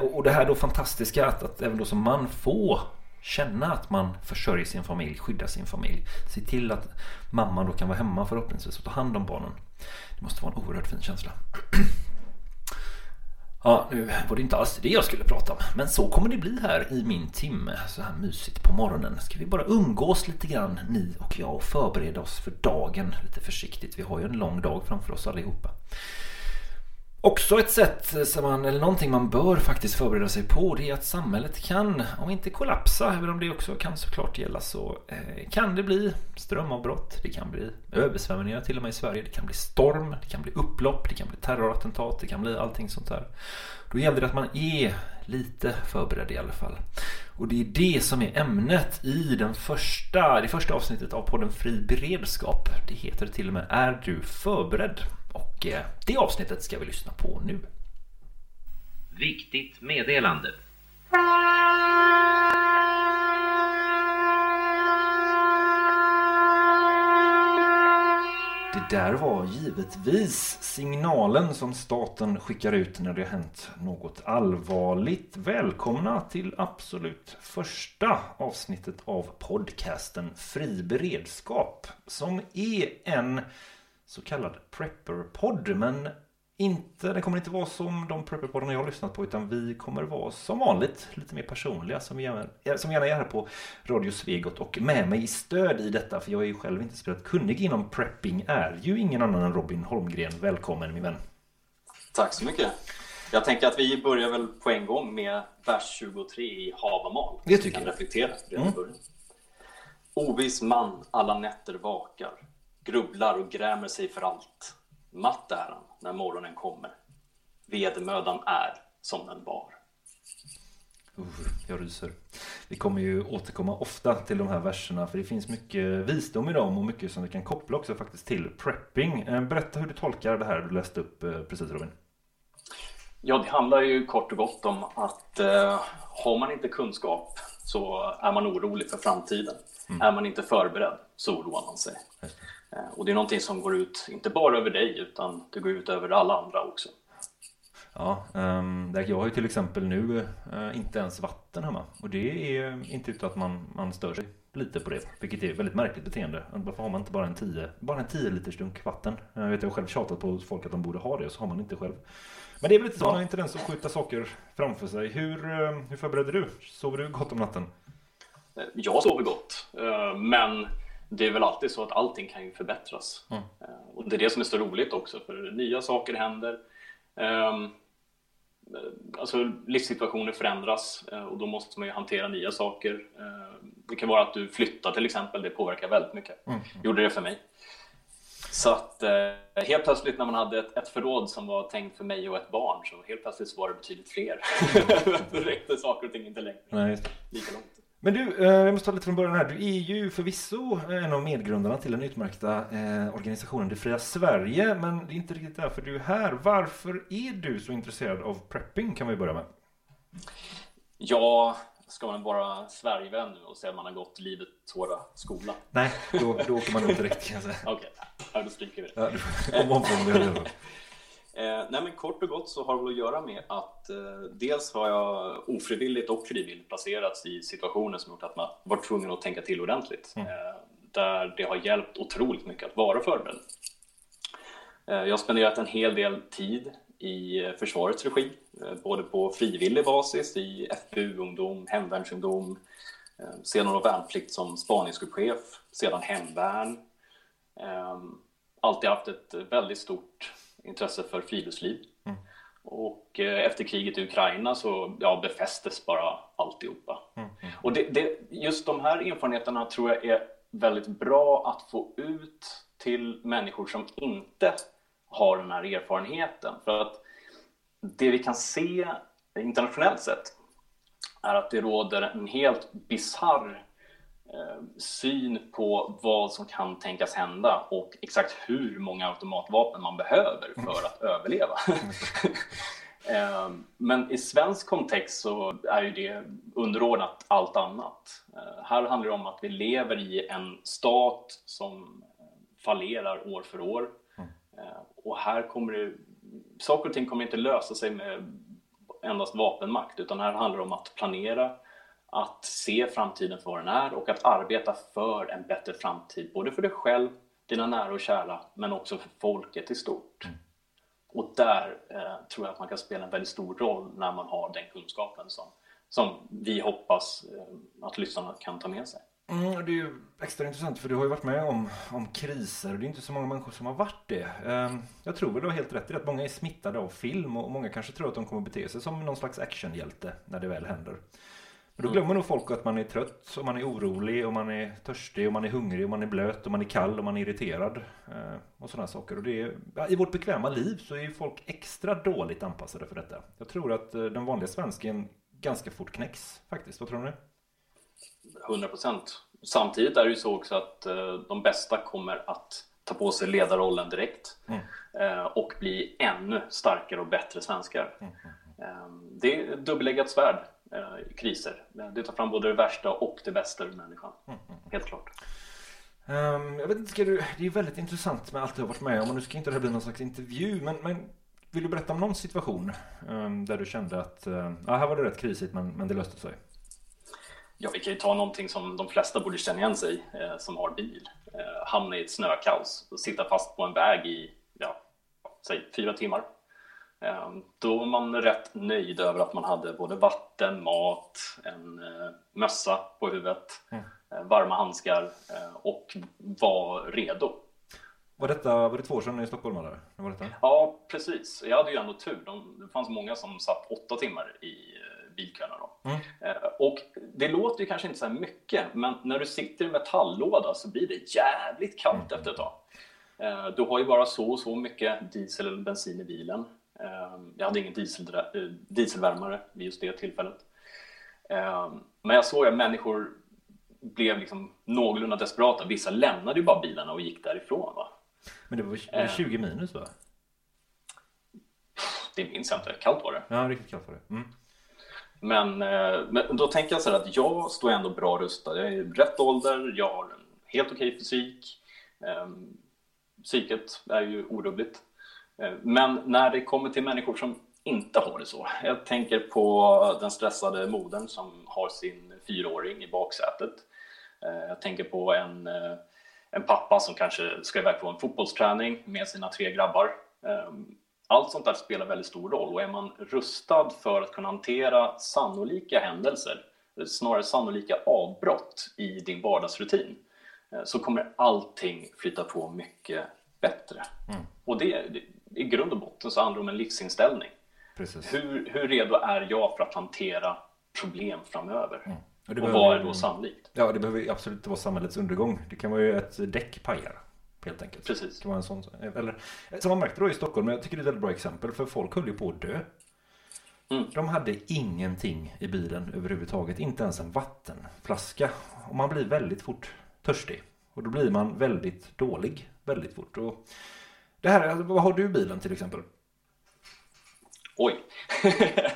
Och, och det här då fantastiska att, att även då som man får känna att man försörjer sin familj, skyddar sin familj. Se till att mamman då kan vara hemma förhoppningsvis och ta hand om barnen. Det måste vara en oerhört fin känsla. [CLEARS THROAT] Ja, nu var det inte alls det jag skulle prata om. Men så kommer det bli här i min timme. Så här mysigt på morgonen. Ska vi bara umgås lite grann, ni och jag, och förbereda oss för dagen lite försiktigt. Vi har ju en lång dag framför oss allihopa. Också ett sätt eh, som man, eller någonting man bör faktiskt förbereda sig på det är att samhället kan, om inte kollapsa, även om det också kan såklart gälla så eh, kan det bli strömavbrott, det kan bli översvämningar till och med i Sverige, det kan bli storm, det kan bli upplopp, det kan bli terrorattentat, det kan bli allting sånt där. Då gäller det att man är lite förberedd i alla fall. Och det är det som är ämnet i den första, det första avsnittet av podden Fri beredskap. Det heter till och med Är du förberedd? Och eh, det avsnittet ska vi lyssna på nu. Viktigt meddelande. Det där var givetvis signalen som staten skickar ut när det har hänt något allvarligt. Välkomna till absolut första avsnittet av podcasten Fri beredskap som är en så kallad prepper-podd. Men inte, det kommer inte vara som de prepper-poddarna jag har lyssnat på utan vi kommer vara som vanligt lite mer personliga som gärna, som gärna är här på Radio Svegot och med mig i stöd i detta för jag är ju själv inte spelat kunnig inom prepping är ju ingen annan än Robin Holmgren. Välkommen min vän. Tack så mycket. Jag tänker att vi börjar väl på en gång med vers 23 i Havamal. Det tycker jag. reflektera redan Mm. Oviss man alla nätter vakar, grubblar och grämer sig för allt. Matt är han när morgonen kommer. Vedermödan är som den var. Uff, jag ryser. Vi kommer ju återkomma ofta till de här verserna för det finns mycket visdom i dem och mycket som vi kan koppla också faktiskt till prepping. Eh, Berätta hur du tolkar det här du läste upp eh, precis Robin. Ja, det handlar ju kort och gott om att eh, har man inte kunskap så är man orolig för framtiden. Är man inte förberedd så oroar man sig. Eh, och det är någonting som går ut, inte bara över dig, utan det går ut över alla andra också. Ja, um, jag har ju till exempel nu eh, inte ens vatten hemma och det är inte utan att man, man stör sig lite på det, vilket är ett väldigt märkligt beteende. Varför har man inte bara en 10 bara en 10 liters dunk vatten? Jag vet jag har själv tjatat på folk att de borde ha det och så har man inte själv. Men det är väl lite så, man har inte tendens att skjuta saker framför sig. Hur, eh, hur förbereder du? Sover du gott om natten? Jag sover gott, men det är väl alltid så att allting kan ju förbättras. Mm. Eh, Och det är det som är så roligt också, för nya saker händer. Ehm, eh, Alltså livssituationer förändras eh, och då måste man ju hantera nya saker. Det kan vara att du flyttar till exempel, det påverkar väldigt mycket. Gjorde det för mig. Så att helt plötsligt när man hade ett, ett förråd som var tänkt för mig och ett barn så helt plötsligt så var det betydligt fler. [LAUGHS] Då räckte saker och ting inte längre Nej, lika långt. Men du, eh, jag måste ta lite från början här. Du är ju förvisso en av medgrundarna till den utmärkta eh, organisationen Det Fria Sverige. Men det är inte riktigt därför du är här. Varför är du så intresserad av prepping kan vi börja med? Ja, ska man vara Sverigevän nu och säga att man har gått livets hårda skola? Nej, då, då åker man ut direkt kan jag säga. [LAUGHS] Okej, ja, då stryker vi det. Ja, om omformulera det. Eh, nej men kort och gott så har det att göra med att eh, dels har jag ofrivilligt och frivilligt placerats i situationer som gjort att man varit tvungen att tänka till ordentligt. Eh, där det har hjälpt otroligt mycket att vara förberedd. Eh, jag har spenderat en hel del tid i eh, försvarets regi, eh, både på frivillig basis i FPU-ungdom, hemvärnsungdom, sedan värnplikt som spaningsgruppchef, sedan hemvärn. Ehm, alltid haft ett väldigt stort intresse för friluftsliv. Och eh, efter kriget i Ukraina så ja, befästes bara alltihopa. Och det, det, just de här erfarenheterna tror jag är väldigt bra att få ut till människor som inte har den här erfarenheten. För att det vi kan se internationellt sett är att det råder en helt bizarr syn på vad som kan tänkas hända och exakt hur många automatvapen man behöver för att överleva. [LAUGHS] Eh, Men i svensk kontext så är ju det underordnat allt annat. Eh, Här handlar det om att vi lever i en stat som eh, fallerar år för år. Eh, Och här kommer det, saker och ting kommer inte lösa sig med endast vapenmakt, utan här handlar det om att planera, att se framtiden för vad den är och att arbeta för en bättre framtid, både för dig själv, dina nära och kära, men också för folket i stort. Och där eh, tror jag att man kan spela en väldigt stor roll när man har den kunskapen som, som vi hoppas eh, att lyssnarna kan ta med sig. Mm, och det är ju extra intressant för du har ju varit med om, om kriser och det är inte så många människor som har varit det. Ehm, Jag tror väl du har helt rätt i att många är smittade av film och många kanske tror att de kommer bete sig som någon slags actionhjälte när det väl händer. Men då glömmer nog folk att man är trött och man är orolig och man är törstig och man är hungrig och man är blöt och man är kall och man är irriterad. eh, Och sådana saker. Och det är, ja, I vårt bekväma liv så är folk extra dåligt anpassade för detta. Jag tror att eh, den vanliga svensken ganska fort knäcks faktiskt. Vad tror ni? 100 procent. Samtidigt är det ju så också att eh, de bästa kommer att ta på sig ledarrollen direkt eh, och bli ännu starkare och bättre svenskar. Eh, det är ett dubbeleggat svärd eh, i kriser. Det tar fram både det värsta och det bästa ur människan. Helt klart. Ehm, jag vet inte, ska du, det är väldigt intressant med allt du har varit med om och nu ska inte det här bli någon slags intervju men, men vill du berätta om någon situation ehm, där du kände att uh, ja, här var det rätt krisigt men, men det löste sig? Ja, vi kan ju ta någonting som de flesta borde känna igen sig eh, som har bil. Eh, hamna i ett snökaos och sitta fast på en väg i, ja, säg fyra timmar. Eh, då var man rätt nöjd över att man hade både vatten, mat, en eh, mössa på huvudet, eh, varma handskar eh, och var redo. Var detta, var det två år sedan i Stockholm eller? Var detta? Ja, precis. Jag hade ju ändå tur. De, det fanns många som satt åtta timmar i bilköerna. Då. Eh, och det låter ju kanske inte så här mycket, men när du sitter i metalllåda så blir det jävligt kallt efter ett tag. Du har ju bara så och så mycket diesel eller bensin i bilen. Eh, jag hade ingen diesel, eh, dieselvärmare vid just det tillfället. Eh, men jag såg att människor blev liksom någorlunda desperata. Vissa lämnade ju bara bilarna och gick därifrån. Va? Men det var, var det 20 minus va? Det minns jag inte. Kallt var det. Ja, riktigt kallt var det. Mm. Men, eh, men då tänker jag så här att jag står ändå bra rustad. Jag är i rätt ålder, jag har en helt okej fysik. Ehm, Psyket är ju orubbligt. Eh, Men när det kommer till människor som inte har det så. Jag tänker på den stressade modern som har sin fyraåring i baksätet. Eh, Jag tänker på en, eh, en pappa som kanske ska iväg på en fotbollsträning med sina tre grabbar. Allt sånt där spelar väldigt stor roll och är man rustad för att kunna hantera sannolika händelser, snarare sannolika avbrott i din vardagsrutin, så kommer allting flytta på mycket bättre. Och det, det, i grund och botten så handlar det om en livsinställning. Precis. Hur, hur redo är jag för att hantera problem framöver? Och Och, det vad är då sannolikt? Ja, det behöver absolut inte vara samhällets undergång. Det kan vara ju ett däck pajar. Helt enkelt. Precis. Det kan vara en sån, eller, som man märkte då i Stockholm, men jag tycker det är ett väldigt bra exempel, för folk höll ju på att dö. Mm. De hade ingenting i bilen överhuvudtaget, inte ens en vattenflaska. Och man blir väldigt fort törstig. Och då blir man väldigt dålig väldigt fort. Och det här, vad har du i bilen till exempel? Oj! [LAUGHS]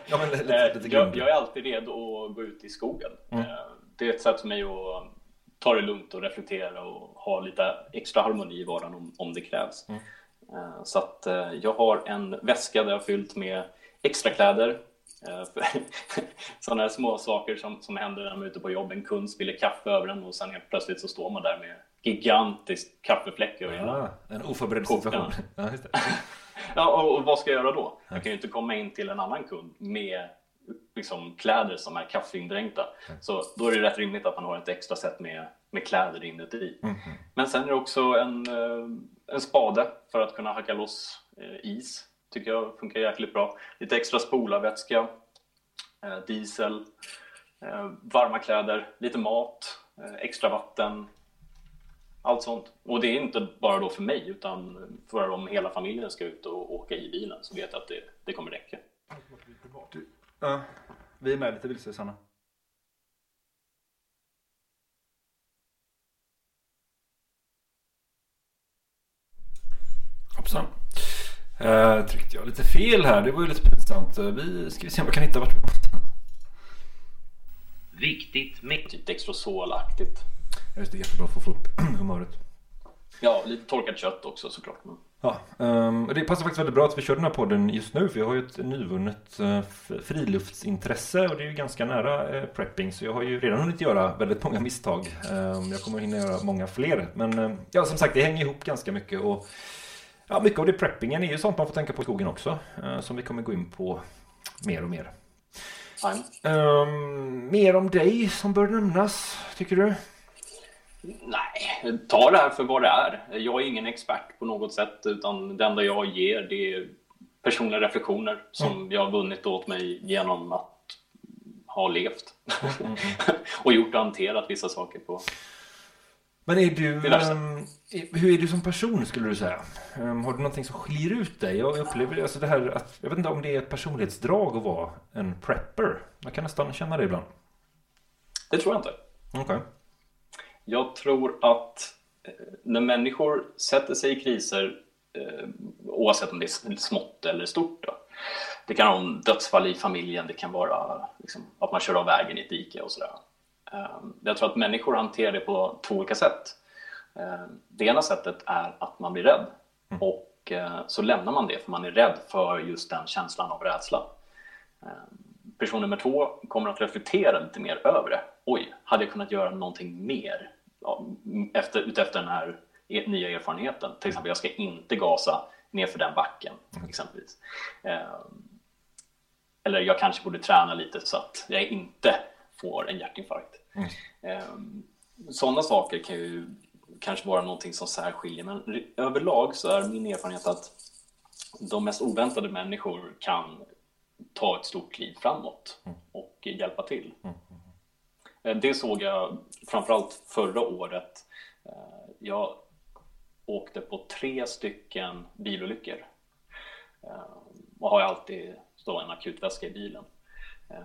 Ja, men lite- lite Eh, grund. jag, jag är alltid redo att gå ut i skogen. Mm. Eh, Det är ett sätt för mig att ta det lugnt och reflektera och ha lite extra harmoni i vardagen om, om det krävs. Mm. Eh, Så att jag har en väska där jag har fyllt med extra kläder. [LAUGHS] Sådana här små saker som, som händer när man är ute på jobb. En kund spiller kaffe över en och sen helt plötsligt så står man där med gigantisk kaffefläck över hela Ja, en oförberedd situation. Ja. [LAUGHS] Ja, och, och vad ska jag göra då? Jag kan ju inte komma in till en annan kund med liksom, kläder som är kaffeindränkta. Så då är det rätt rimligt att man har ett extra set med, med kläder inuti. Men sen är det också en, eh, en spade för att kunna hacka loss eh, is. Tycker jag funkar jäkligt bra. Lite extra spolarvätska, eh, diesel, varma kläder, lite mat, extra vatten, allt sånt. Och det är inte bara då för mig, utan för om hela familjen ska ut och åka i bilen så vet jag att det, det kommer räcka. Ja, vi är med lite vilse, Sanna. Hoppsan. Uh, tryckte jag lite fel här. Det var ju lite pinsamt. Eh, Vi ska vi se om jag kan hitta vart vi var någonstans. Viktigt med Typ Dextrosolaktigt. Just det, jättebra att få upp [CLEARS THROAT] humöret. Ja, lite torkat kött också såklart. Men... Ja, och det passar faktiskt väldigt bra att vi kör den här podden just nu för jag har ju ett nyvunnet f- friluftsintresse och det är ju ganska nära eh, prepping så jag har ju redan hunnit göra väldigt många misstag. Ehm, Jag kommer hinna göra många fler men eh, ja, som sagt det hänger ihop ganska mycket och ja, mycket av det preppingen är ju sånt man får tänka på i skogen också som vi kommer gå in på mer och mer. Ehm, mer om dig som bör nämnas, tycker du? Nej, ta det här för vad det är. Jag är ingen expert på något sätt, utan det enda jag ger det är personliga reflektioner som jag har vunnit åt mig genom att ha levt [LAUGHS] och gjort och hanterat vissa saker på. Men är du, är ehm, är- hur är du som person skulle du säga? Ehm, har du någonting som skiljer ut dig? Jag upplever alltså det här att, jag vet inte om det är ett personlighetsdrag att vara en prepper. Jag kan nästan känna det ibland. Det tror jag inte. Okej. Jag tror att eh, när människor sätter sig i kriser, eh, oavsett om det är smått eller stort, då, det kan vara om dödsfall i familjen, det kan vara liksom, att man kör av vägen i ett dike och sådär. Eh, Jag tror att människor hanterar det på två olika sätt. Det ena sättet är att man blir rädd och eh, så lämnar man det för man är rädd för just den känslan av rädsla. Person nummer två kommer att reflektera lite mer över det. Oj, hade jag kunnat göra någonting mer ja, efter, utefter den här e- nya erfarenheten? Till exempel, jag ska inte gasa ner för den backen, exempelvis. Eh, eller jag kanske borde träna lite så att jag inte får en hjärtinfarkt. Eh, sådana saker kan ju kanske vara någonting som särskiljer, men överlag så är min erfarenhet att de mest oväntade människor kan ta ett stort kliv framåt och hjälpa till. Eh, Det såg jag framförallt förra året. Eh, Jag åkte på tre stycken bilolyckor Eh, och har alltid stå en akutväska i bilen. Eh,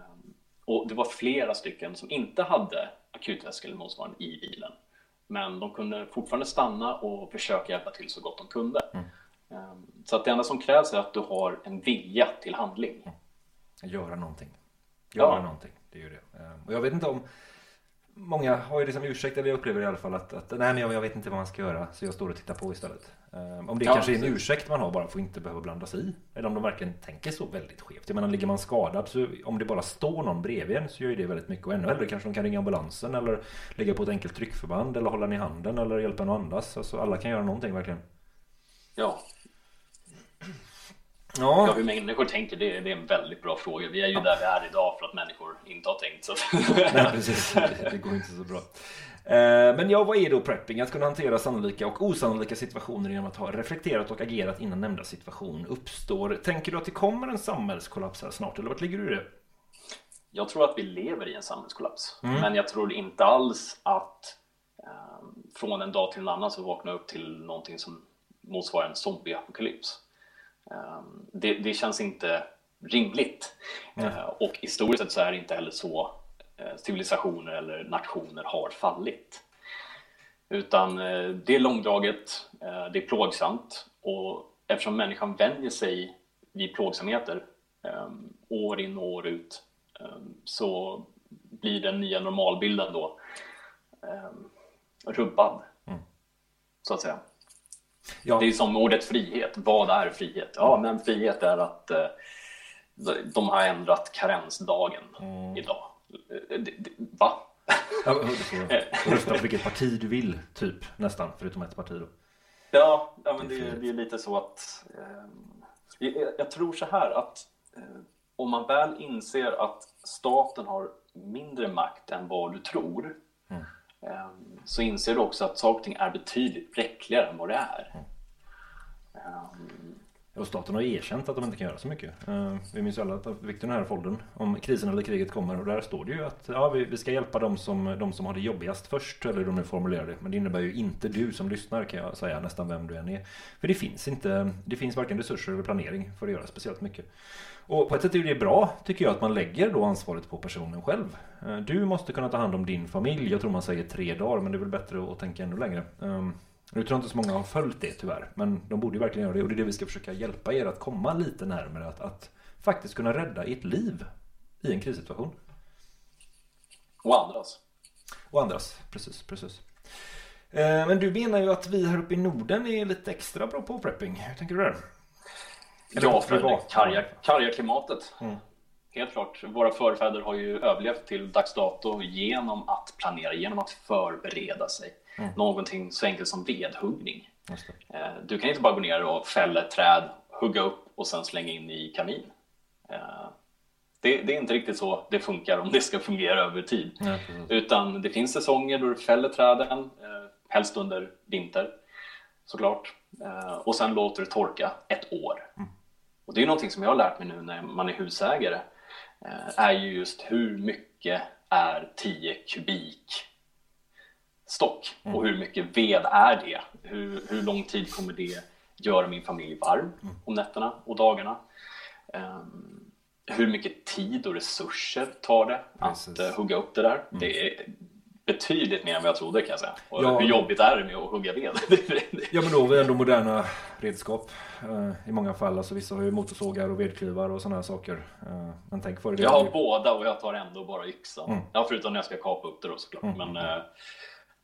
Och det var flera stycken som inte hade akutväska eller motsvarande i bilen. Men de kunde fortfarande stanna och försöka hjälpa till så gott de kunde. Eh, Så att det enda som krävs är att du har en vilja till handling. Göra någonting. Göra Ja. någonting. Det är ju det. Och jag vet inte om Många har ju det som ursäkt, eller jag upplever i alla fall att, att nej men jag, jag vet inte vad man ska göra så jag står och tittar på istället. Ehm, Om det Ja, kanske är en ursäkt man har bara för att inte behöva blanda sig i. Eller om de verkligen tänker så väldigt skevt. Jag menar ligger man skadad så om det bara står någon bredvid en så gör ju det väldigt mycket. Och ännu hellre kanske de kan ringa ambulansen eller lägga på ett enkelt tryckförband eller hålla en i handen eller hjälpa en att andas. Alltså alla kan göra någonting verkligen. Ja, Ja, Ja, hur människor tänker, det, det är en väldigt bra fråga. Vi är ju där vi är idag för att människor inte har tänkt. Så. [LAUGHS] Nej, precis. Det går inte så bra. Eh, Men ja, vad är då prepping? Att kunna hantera sannolika och osannolika situationer genom att ha reflekterat och agerat innan nämnda situation uppstår. Tänker du att det kommer en samhällskollaps här snart, eller vart ligger du i det? Jag tror att vi lever i en samhällskollaps, men jag tror inte alls att eh, från en dag till en annan så vaknar jag upp till någonting som motsvarar en zombieapokalyps. Eh, det, det känns inte rimligt. Eh, och historiskt sett så är det inte heller så eh, civilisationer eller nationer har fallit. Utan eh, det är långdraget, eh, det är plågsamt och eftersom människan vänjer sig vid plågsamheter um, år in och år ut så blir den nya normalbilden då rubbad. Så att säga. Ja. Det är som ordet frihet. Vad är frihet? Ja, men frihet är att eh, de har ändrat karensdagen idag. Eh, Va? [LAUGHS] Ja, rösta på vilket parti du vill, typ. Nästan, förutom ett parti då. Ja, ja men det, är- det är lite så att eh, jag, tror så här att eh, om man väl inser att staten har mindre makt än vad du tror eh, så inser du också att saker och ting är betydligt bräckligare än vad det är. Och staten har erkänt att de inte kan göra så mycket. Eh, Vi minns ju alla att vi fick den här foldern om krisen eller kriget kommer och där står det ju att ja, vi, ska hjälpa dem som, de som har det jobbigast först, eller hur de nu formulerar det. Men det innebär ju inte du som lyssnar kan jag säga, nästan vem du än är. För det finns inte, det finns varken resurser eller planering för att göra speciellt mycket. Och på ett sätt är det bra, tycker jag, att man lägger då ansvaret på personen själv. Eh, Du måste kunna ta hand om din familj. Jag tror man säger tre dagar, men det är väl bättre att tänka ännu längre. Ehm, Nu tror jag inte så många har följt det tyvärr, men de borde ju verkligen göra det. Och det är det vi ska försöka hjälpa er att komma lite närmare att, att faktiskt kunna rädda ert liv i en krissituation. Och andras. Och andras, precis, precis. Eh, Men du menar ju att vi här uppe i Norden är lite extra bra på prepping. Hur tänker du där? Ja, för karga, karga klimatet. Mm. Helt klart. Våra förfäder har ju överlevt till dags dato genom att planera, genom att förbereda sig. Mm. Någonting så enkelt som vedhuggning. Eh, Du kan inte bara gå ner och fälla ett träd, hugga upp och sen slänga in i kamin. Eh, Det, det är inte riktigt så det funkar om det ska fungera över tid. Precis. Utan det finns säsonger då du fäller träden, eh, helst under vinter såklart. Eh, Och sen låter det torka ett år. Och det är någonting som jag har lärt mig nu när man är husägare. eh, Är ju just hur mycket är 10 kubik stock? Och hur mycket ved är det? Hur, hur lång tid kommer det göra min familj varm om nätterna och dagarna? Ehm, hur mycket tid och resurser tar det Precis. att eh, hugga upp det där? Det är betydligt mer än vad jag trodde kan jag säga. Och Ja. hur jobbigt är det med att hugga ved? [LAUGHS] Det- det- Ja men då har vi ändå moderna redskap eh, i många fall. Alltså vissa har ju motorsågar och vedklyvar och sådana här saker. Eh, Men tänk för det. Jag har båda och jag tar ändå bara yxan. Mm. Ja, förutom när jag ska kapa upp det då såklart. Men eh,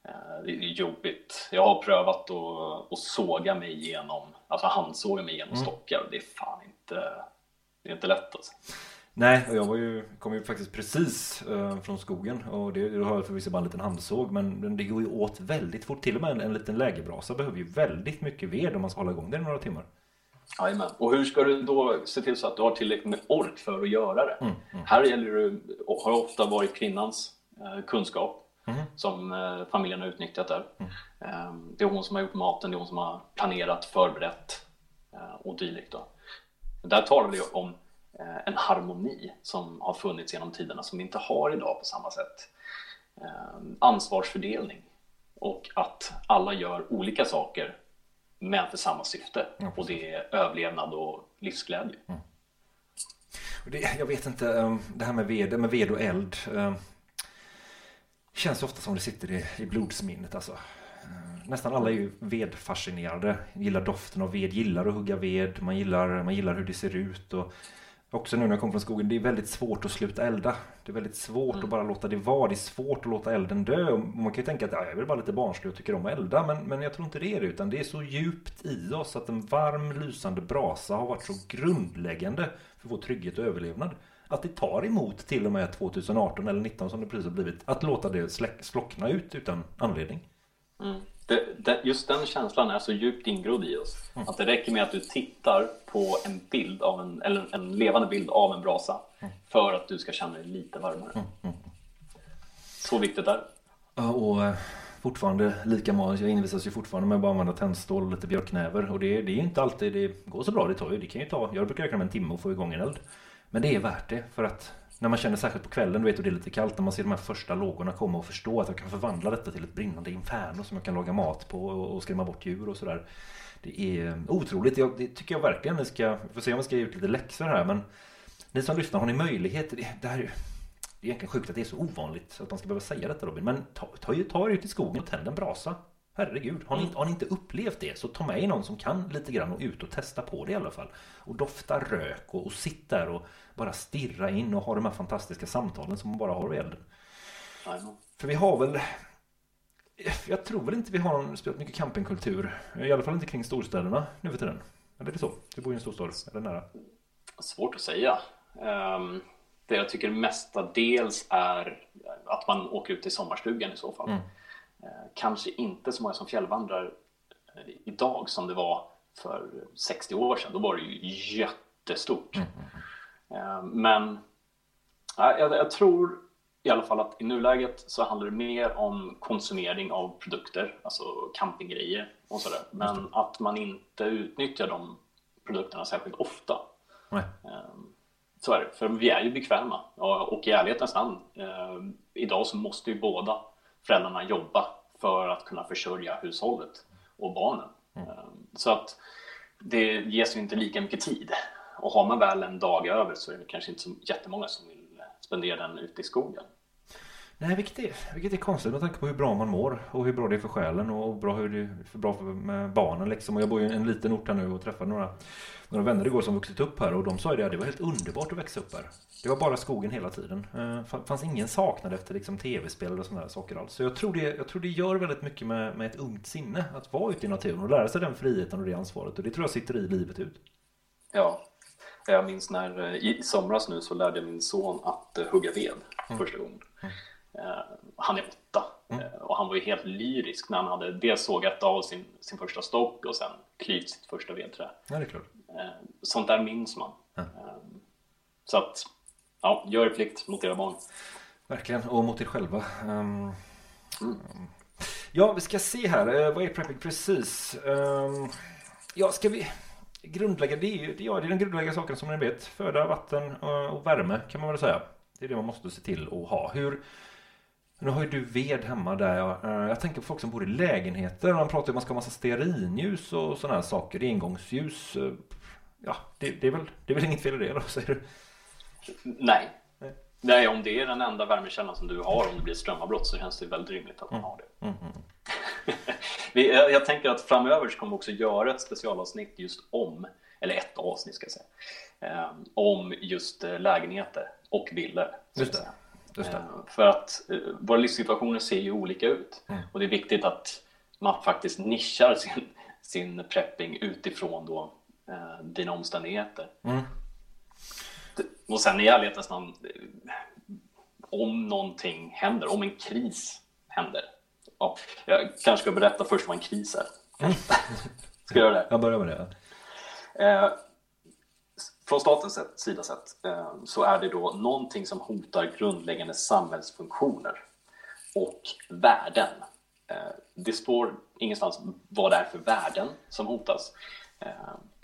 eh, det är jobbigt. Jag har prövat att, att såga mig igenom, alltså handsåga mig Mm. igenom stockar. Det är fan inte, det är inte lätt alltså. Nej, och jag var ju, kom ju faktiskt precis eh, från skogen och det, det har jag förvisso bara en liten handsåg men det går ju åt väldigt fort. Till och med en, en liten lägerbrasa behöver ju väldigt mycket ved om man ska hålla igång den i några timmar. Jajamän. Och hur ska du då se till så att du har tillräckligt med ork för att göra det? Mm, Här gäller det, har ofta varit kvinnans eh, kunskap Mm. som eh, familjen har utnyttjat där. Eh, det är hon som har gjort maten, det är hon som har planerat, förberett eh, och dylikt. Då. Där talar vi om en harmoni som har funnits genom tiderna som vi inte har idag på samma sätt. Eh, ansvarsfördelning och att alla gör olika saker men för samma syfte och det är överlevnad och livsglädje. Och det, jag vet inte, eh, det här med ved, med ved och eld. eh, Känns ofta som det sitter i, i blodsminnet alltså. Eh, Nästan alla är ju vedfascinerade. Gillar doften av ved, gillar att hugga ved, man gillar, man gillar hur det ser ut. Och också nu när jag kommer från skogen, det är väldigt svårt att sluta elda. Det är väldigt svårt att bara låta det vara. Det är svårt att låta elden dö. Och Man kan ju tänka att ja, jag är väl bara lite barnslig och tycker om att elda. Men, men jag tror inte det är det. Utan det är så djupt i oss att en varm lysande brasa har varit så grundläggande för vår trygghet och överlevnad. Att det tar emot till och med 2018 eller 19 som det precis har blivit. Att låta det slockna ut utan anledning. Det, det, just den känslan är så djupt ingrodd i oss att det räcker med att du tittar på en bild av en, eller en levande bild av en brasa för att du ska känna dig lite varmare. Så viktigt är det. Ja, Och eh, fortfarande lika magiskt. Jag envisas ju fortfarande med att bara använda tändstål och lite björknäver. Och det, det är inte alltid det går så bra. Det tar ju, det kan ju ta, jag brukar räkna med en timme att få igång en eld. Men det är värt det. För att när man känner särskilt på kvällen, du vet och det är lite kallt, när man ser de här första lågorna komma och förstå att jag kan förvandla detta till ett brinnande inferno som jag kan laga mat på och, skrämma bort djur och sådär. Det är eh, otroligt. Jag, det tycker jag verkligen ni ska, vi får se om vi ska ge ut lite läxor här men ni som lyssnar, har ni möjlighet? Det, det här är ju det är egentligen sjukt att det är så ovanligt att man ska behöva säga detta Robin. Men ta, ta, ta er ut i skogen och tänd en brasa. Herregud, har ni, har ni inte upplevt det så ta med någon som kan lite grann och ut och testa på det i alla fall. Och dofta rök och, och sitta där och bara stirra in och ha de här fantastiska samtalen som man bara har vid elden. För vi har väl Jag tror väl inte vi har någon speciellt mycket campingkultur I alla fall inte kring storstäderna nu för tiden Eller är det så? Du bor i en storstad, eller nära? Svårt att säga. Ehm, det jag tycker mestadels är att man åker ut till sommarstugan i så fall. Mm. Eh, Kanske inte så många som fjällvandrar eh, idag som det var för 60 år sedan. Då var det ju jättestort. Eh, Men ja, jag, jag tror i alla fall att i nuläget så handlar det mer om konsumering av produkter, alltså campinggrejer och sådär. Men att man inte utnyttjar de produkterna särskilt ofta. Nej. Så är det, för vi är ju bekväma. Och i ärlighetens namn, idag så måste ju båda föräldrarna jobba för att kunna försörja hushållet och barnen. Ehm, Så att det ges ju inte lika mycket tid. Och har man väl en dag över så är det kanske inte så jättemånga som vill spendera den ute i skogen. Nej, vilket är, vilket är konstigt med tanke på hur bra man mår och hur bra det är för själen och bra hur det är för bra för med barnen liksom. Och jag bor ju i en liten ort här nu och träffade några, några vänner igår som vuxit upp här och de sa ju det, det var helt underbart att växa upp här. Det var bara skogen hela tiden. Eh, fa- fanns ingen saknad efter liksom tv-spel och sådana här saker alls. Så jag tror, det, jag tror det gör väldigt mycket med, med ett ungt sinne att vara ute i naturen och lära sig den friheten och det ansvaret. Och det tror jag sitter i livet ut. Ja, jag minns när eh, i somras nu så lärde jag min son att eh, hugga ved första gången. Eh, Han är åtta eh, och han var ju helt lyrisk när han hade dels sågat av sin, sin första stock och sen klyvt sitt första vedträ. Ja, det är klart. Eh, Sånt där minns man. Eh, Så att, ja, gör er plikt mot era barn. Verkligen, och mot er själva. Ehm, Ja, vi ska se här. Eh, vad är prepping precis? Ehm, ja, ska vi... Grundlägga, det är ju det, ja, det är den grundläggande saken som ni vet. Föda, vatten och värme kan man väl säga. Det är det man måste se till att ha. Hur... Nu har ju du ved hemma där. Jag, jag tänker på folk som bor i lägenheter. Man pratar om att man ska ha massa stearinljus och sådana här saker. Engångsljus. Ja, det, det, är väl, det är väl inget fel i det, vad säger du? Nej. Nej, om det är den enda värmekällan som du har om det blir strömavbrott så känns det väldigt rimligt att man har det. [LAUGHS] Vi, jag, jag tänker att framöver så kommer vi också göra ett specialavsnitt just om, eller ett avsnitt ska jag säga, eh, om just eh, lägenheter och villor. Just det. Just det. Eh, För att eh, våra livssituationer ser ju olika ut och det är viktigt att man faktiskt nischar sin, sin prepping utifrån då, eh, dina omständigheter. Och sen i ärlighetens namn, eh, om någonting händer, om en kris händer. Ja, jag kanske ska berätta först vad en kris är. Ska jag göra det? Jag börjar med det. Eh, från statens sida sett eh, så är det då någonting som hotar grundläggande samhällsfunktioner och värden. Eh, det står ingenstans vad det är för värden som hotas.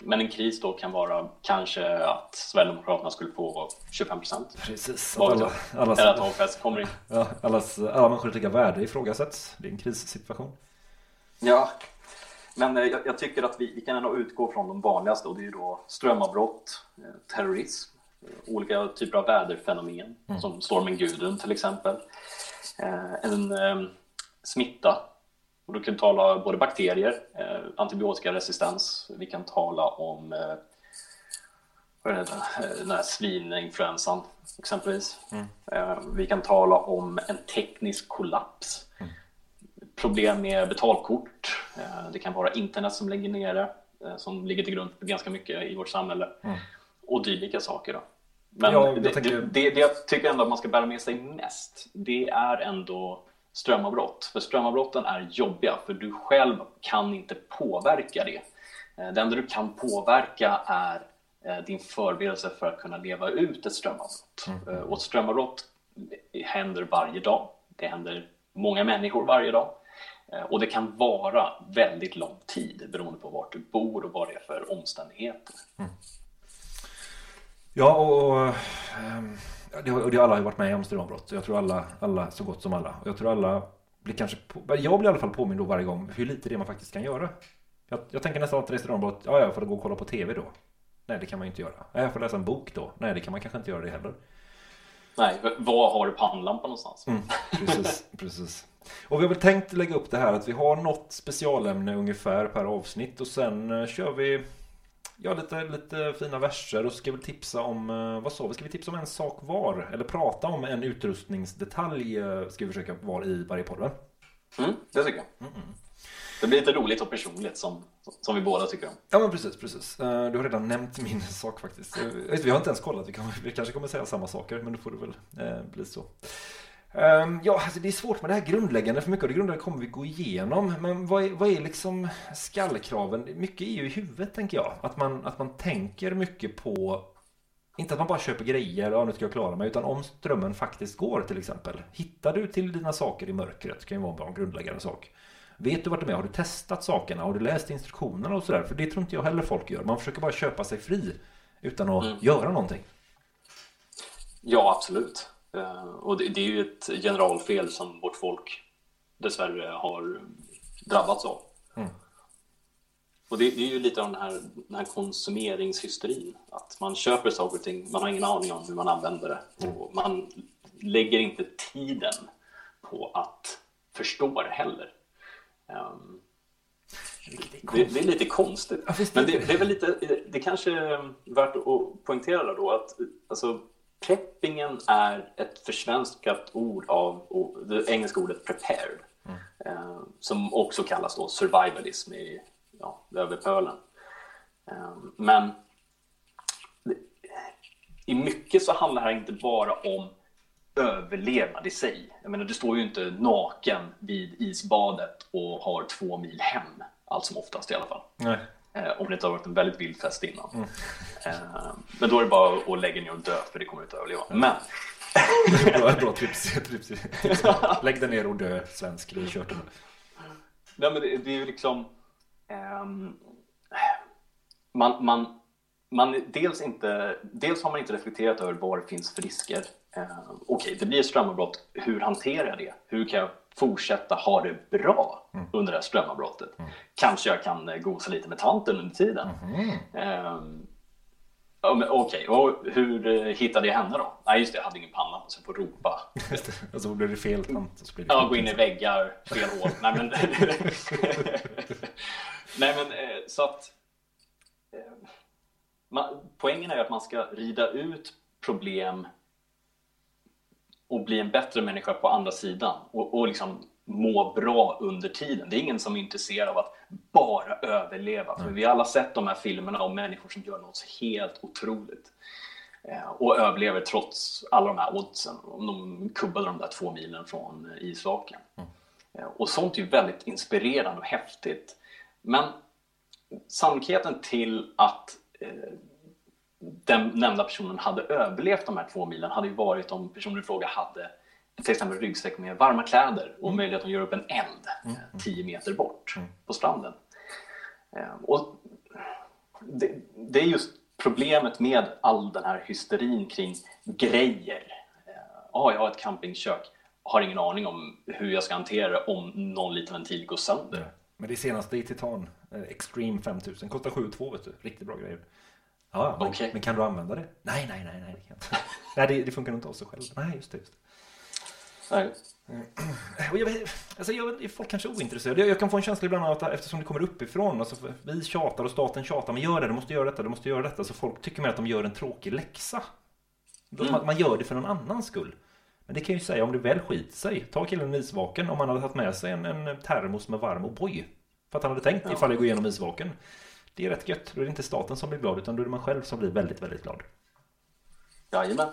Men en kris då kan vara kanske att Sverigedemokraterna skulle få 25 procent. Precis. Att alla, allas, Eller att AFS kommer in. ja, allas, alla människors lika värde ifrågasätts. Det är en krissituation. Ja, men eh, jag, jag tycker att vi, vi kan ändå utgå från de vanligaste och det är ju då strömavbrott, eh, terrorism, eh, olika typer av väderfenomen som stormen Gudrun till exempel. En smitta, och då kan vi tala både bakterier, eh, antibiotikaresistens, vi kan tala om eh, vad är det, eh, den här svininfluensan exempelvis. Eh, Vi kan tala om en teknisk kollaps problem med betalkort. Eh, Det kan vara internet som ligger nere, eh, som ligger till grund för ganska mycket i vårt samhälle. Och dylika saker. Då. Men Ja, det, tänker- det, det, det jag tycker ändå att man ska bära med sig mest, det är ändå strömavbrott. För strömavbrotten är jobbiga, för du själv kan inte påverka det. Eh, Det enda du kan påverka är eh, din förberedelse för att kunna leva ut ett strömavbrott. Eh, Och ett strömavbrott händer varje dag. Det händer många människor varje dag. Och det kan vara väldigt lång tid beroende på vart du bor och vad det är för omständigheter. Ja, och, ehm, ja, det, har- och det har alla ju varit med om strömavbrott. Jag tror alla, alla, så gott som alla. Och jag tror alla blir kanske, på, jag blir i alla fall påmind då varje gång hur lite det man faktiskt kan göra. Jag, jag tänker nästan att det är strömavbrott, ja jag får gå och kolla på TV då. Nej, det kan man ju inte göra. Jag får läsa en bok då. Nej, det kan man kanske inte göra det heller. Nej, vad har du pannlampan någonstans? Mm, precis, precis. Och vi har väl tänkt lägga upp det här att vi har något specialämne ungefär per avsnitt och sen eh, kör vi Ja, lite, lite fina verser och så ska vi tipsa om, eh, vad sa vi, ska vi tipsa om en sak var? Eller prata om en utrustningsdetalj eh, ska vi försöka vara i varje podd, va? Mm, det tycker jag. Det blir lite roligt och personligt som, som vi båda tycker om. Ja men precis, precis. Eh, Du har redan nämnt min [LAUGHS] sak faktiskt. Vi har inte ens kollat, vi, kan, vi kanske kommer säga samma saker men då får det väl bli så. Ehm, Ja, alltså det är svårt med det här grundläggande, för mycket av det grundläggande kommer vi gå igenom. Men vad är, vad är liksom skallkraven? Mycket är ju i huvudet tänker jag. Att man, att man tänker mycket på inte att man bara köper grejer, ja nu ska jag klara mig, utan om strömmen faktiskt går till exempel. Hittar du till dina saker i mörkret, kan ju vara en bra grundläggande sak. Vet du vart de är? Har du testat sakerna? Har du läst instruktionerna och sådär? För det tror inte jag heller folk gör. Man försöker bara köpa sig fri utan att göra någonting. Ja, absolut. Eh, Och det, det är ju ett generalfel som vårt folk dessvärre har drabbats av. Mm. Och det, det är ju lite av den här, den här konsumeringshysterin. Att man köper saker och ting, man har ingen aning om hur man använder det. Och man lägger inte tiden på att förstå det heller. Ehm, det, det är lite konstigt. Men det, det. det är väl lite, det kanske är värt att poängtera då att alltså, preppingen är ett försvenskat ord av det engelska ordet prepared. Eh, som också kallas då survivalism i, ja, över pölen. Eh, men det- i mycket så handlar det här inte bara om överlevnad i sig. Jag menar, du står ju inte naken vid isbadet och har två mil hem, allt som oftast i alla fall. Nej. Eh, om det inte har varit en väldigt vild fest innan. Eh, men då är det bara att lägga ner och dö, för det kommer du inte att överleva. Men Bra, bra tips, tips, tips. Lägg dig ner och dö, svensk. Det är kört nu. Nej, men det, det är ju liksom... ehm, man, man, man dels, inte, dels har man inte reflekterat över vad det finns för risker. Uh, Okej, det blir ett strömavbrott. Hur hanterar jag det? Hur kan jag fortsätta ha det bra under det här strömavbrottet? Kanske jag kan eh, gosa lite med tanten under tiden. Men Okej, och hur eh, hittade jag henne då? Nej, just det, jag hade ingen panna, så jag får ropa. Och så blir det fel tant. Och så blir det Ja, gå in i väggar, fel hål. Nej, men, [LAUGHS] Nej, men eh, så att man, poängen är att man ska rida ut problem och bli en bättre människa på andra sidan och, och liksom må bra under tiden. Det är ingen som är intresserad av att bara överleva. För vi har alla sett de här filmerna om människor som gör något helt otroligt eh, och överlever trots alla de här oddsen. Om de kubbade de där två milen från eh, isvaken. Eh, Och sånt är ju väldigt inspirerande och häftigt. Men sannolikheten till att den nämnda personen hade överlevt de här två milen hade ju varit om personen i fråga hade till exempel ryggsäck med varma kläder och möjlighet att göra upp en eld eh, 10 meter bort på stranden. Eh, Och det, det är just problemet med all den här hysterin kring grejer. Ja, ah, jag har ett campingkök, har ingen aning om hur jag ska hantera det om någon liten ventil går sönder. Men det senaste i Titan, eh, Extreme 5000, kostar 7,2 vet du. Riktigt bra grejer. Ja, ja, men, Okej. men kan du använda det? Nej, nej, nej, nej. Det, kan jag inte. [LAUGHS] nej, det, det funkar nog inte av sig själv. Nej, just det. Just det. Nej. [CLEARS THROAT] Och jag, vet- alltså jag, är folk kanske är ointresserade. Jag, jag kan få en känsla ibland av att eftersom det kommer uppifrån, alltså vi tjatar och staten tjatar, men gör det, du måste göra detta, du måste göra detta. Så folk tycker mer att de gör en tråkig läxa. De, man, man gör det för någon annans skull. Men det kan jag ju säga om det väl skiter sig. Ta killen i isvaken om han hade tagit med sig en, en termos med varm O'boy. För att han hade tänkt ifall det går igenom isvaken. Det är rätt gött. Då är det inte staten som blir glad utan då är det man själv som blir väldigt, väldigt glad. Jajamän.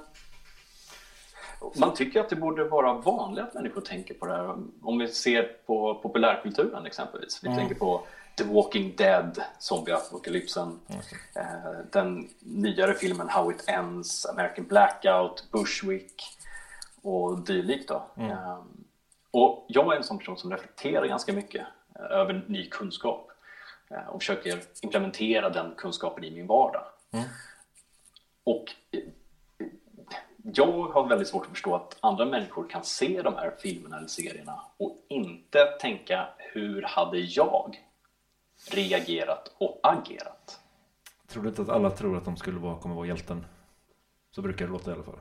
Man tycker att det borde vara vanligt att människor tänker på det här. Om vi ser på populärkulturen exempelvis. Vi tänker på The Walking Dead, zombieapokalypsen. Eh, den nyare filmen How It Ends, American Blackout, Bushwick och dylikt. Då. Eh, och jag är en sån person som reflekterar ganska mycket eh, över ny kunskap och försöker implementera den kunskapen i min vardag. Och eh, jag har väldigt svårt att förstå att andra människor kan se de här filmerna eller serierna och inte tänka hur hade jag reagerat och agerat? Tror du inte att alla tror att de skulle vara, kommer vara hjälten? Så brukar det låta i alla fall.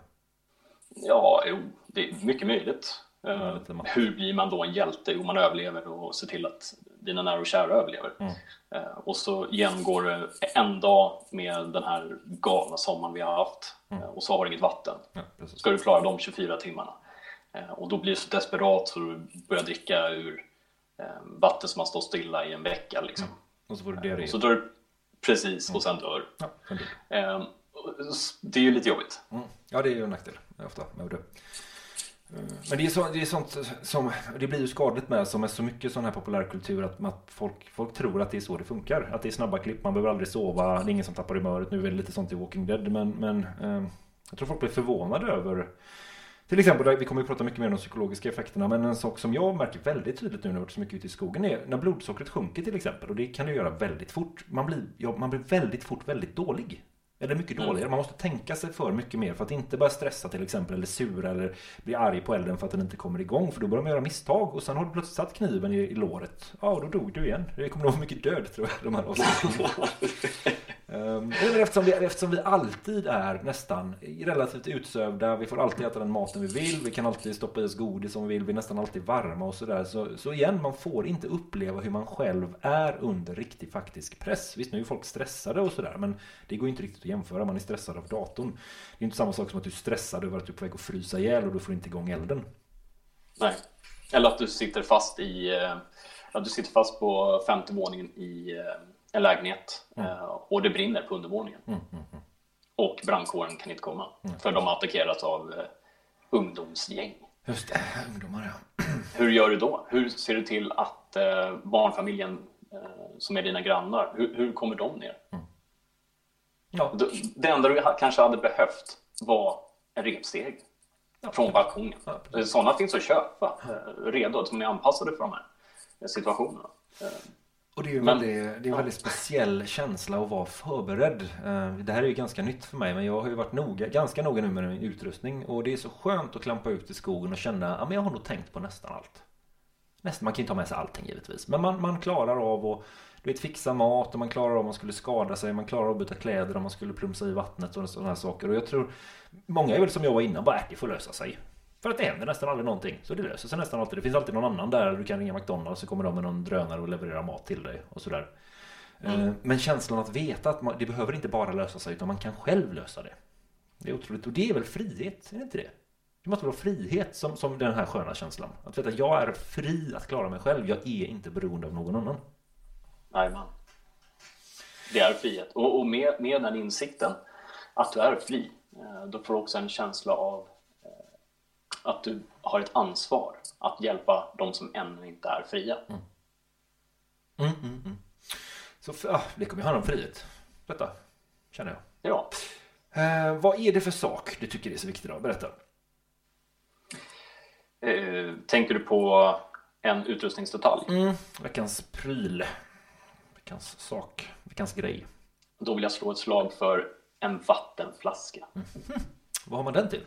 Ja, jo, det är mycket möjligt. Ja, Eh, hur blir man då en hjälte? Jo, man överlever och ser till att dina nära och kära överlever. Mm. Eh, och så genomgår du en dag med den här galna sommaren vi har haft Mm. eh, och så har du inget vatten. Ja, precis. Ska du klara de 24 timmarna? Eh, och då blir du så desperat så du börjar dricka ur eh, vatten som har stått stilla i en vecka. Liksom. Och så får du diarré. Och så dör du precis och sen dör. Ja, sen dör. Eh, det är ju lite jobbigt. Mm. Ja, det är ju en nackdel ofta med. Eh, men det är, så, det är sånt som, det blir ju skadligt med som är så mycket sån här populärkultur att, att folk, folk tror att det är så det funkar. Att det är snabba klipp, man behöver aldrig sova, det är ingen som tappar humöret. Nu är det lite sånt i Walking Dead men, men eh, jag tror folk blir förvånade över till exempel, vi kommer ju prata mycket mer om de psykologiska effekterna, men en sak som jag märker väldigt tydligt nu när jag har varit så mycket ute i skogen är när blodsockret sjunker till exempel, och det kan det göra väldigt fort. Man blir, ja, man blir väldigt fort väldigt dålig. Eller mycket dåligare. Man måste tänka sig för mycket mer för att inte börja stressa till exempel eller sura eller bli arg på elden för att den inte kommer igång. För då börjar man göra misstag och sen har du plötsligt satt kniven i, i låret. Ja, och då dog du igen. Det kommer nog vara mycket död tror jag, de här avsnitten. Um, eftersom, vi, eftersom vi alltid är nästan relativt utsövda, vi får alltid äta den maten vi vill, vi kan alltid stoppa i oss godis om vi vill, vi är nästan alltid varma och sådär. Så, så igen, man får inte uppleva hur man själv är under riktig faktisk press. Visst, nu är folk stressade och sådär, men det går inte riktigt att jämföra. Man är stressad av datorn. Det är inte samma sak som att du är stressad över att du är på väg att frysa ihjäl och du får inte igång elden. Nej. Eller att du sitter fast i eh, att du sitter fast på femte våningen i eh, en lägenhet eh, och det brinner på undervåningen. Och brandkåren kan inte komma för de har attackerats av ungdomsgäng. Just det, ungdomar ja. [CLEARS THROAT] Hur gör du då? Hur ser du till att barnfamiljen som är dina grannar, hur, hur kommer de ner? Ja, Det, enda du kanske hade behövt var en repsteg från balkongen. Ja. Sådana finns att köpa eh, redo, som är anpassade för de här eh, situationerna. Eh, Och det är ju en Men- väldigt, det är en väldigt speciell känsla att vara förberedd. Det här är ju ganska nytt för mig men jag har ju varit noga, ganska noga nu med min utrustning och det är så skönt att klampa ut i skogen och känna att jag har nog tänkt på nästan allt. Nästan, man kan ju inte ha med sig allting givetvis men man, man klarar av att du vet, fixa mat och man klarar av om man skulle skada sig, man klarar av att byta kläder om man skulle plumsa i vattnet och sådana här saker. Och jag tror, många är väl som jag var innan, bara att det får lösa sig. För att det händer nästan aldrig någonting. Så det löser sig nästan alltid. Det finns alltid någon annan där. Du kan ringa McDonalds så kommer de med någon drönare och levererar mat till dig. Och sådär. Eh, Men känslan att veta att man, det behöver inte bara lösa sig utan man kan själv lösa det. Det är otroligt. Och det är väl frihet? Är det inte det? Det måste vara frihet som, som den här sköna känslan. Att veta att jag är fri att klara mig själv. Jag är inte beroende av någon annan. Jajamän. Det är frihet. Och, och med, med den insikten att du är fri, eh, då får du också en känsla av eh, att du har ett ansvar att hjälpa de som ännu inte är fria. Så ja, det kommer ju handla om frihet. Detta känner jag. Ja. Eh, vad är det för sak du tycker är så viktigt då? Berätta. Eh, tänker du på en utrustningsdetalj? Mm, veckans pryl. Veckans sak. Veckans grej. Då vill jag slå ett slag för en vattenflaska. Vad har man den till?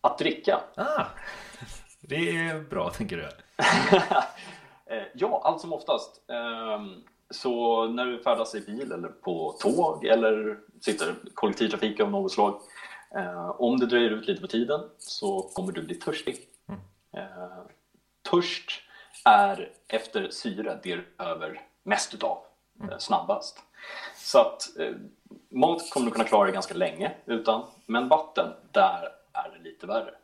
Att dricka? Ah, det är bra tänker du. [LAUGHS] Eh, ja, allt som oftast. Ehm, så när du färdas i bil eller på tåg eller sitter i kollektivtrafik av något slag. Eh, om det dröjer ut lite på tiden så kommer du bli törstig. Eh, törst är efter syre det du behöver mest utav, eh, snabbast. Så att mat kommer du kunna klara dig ganska länge utan, men vatten, där är det lite värre.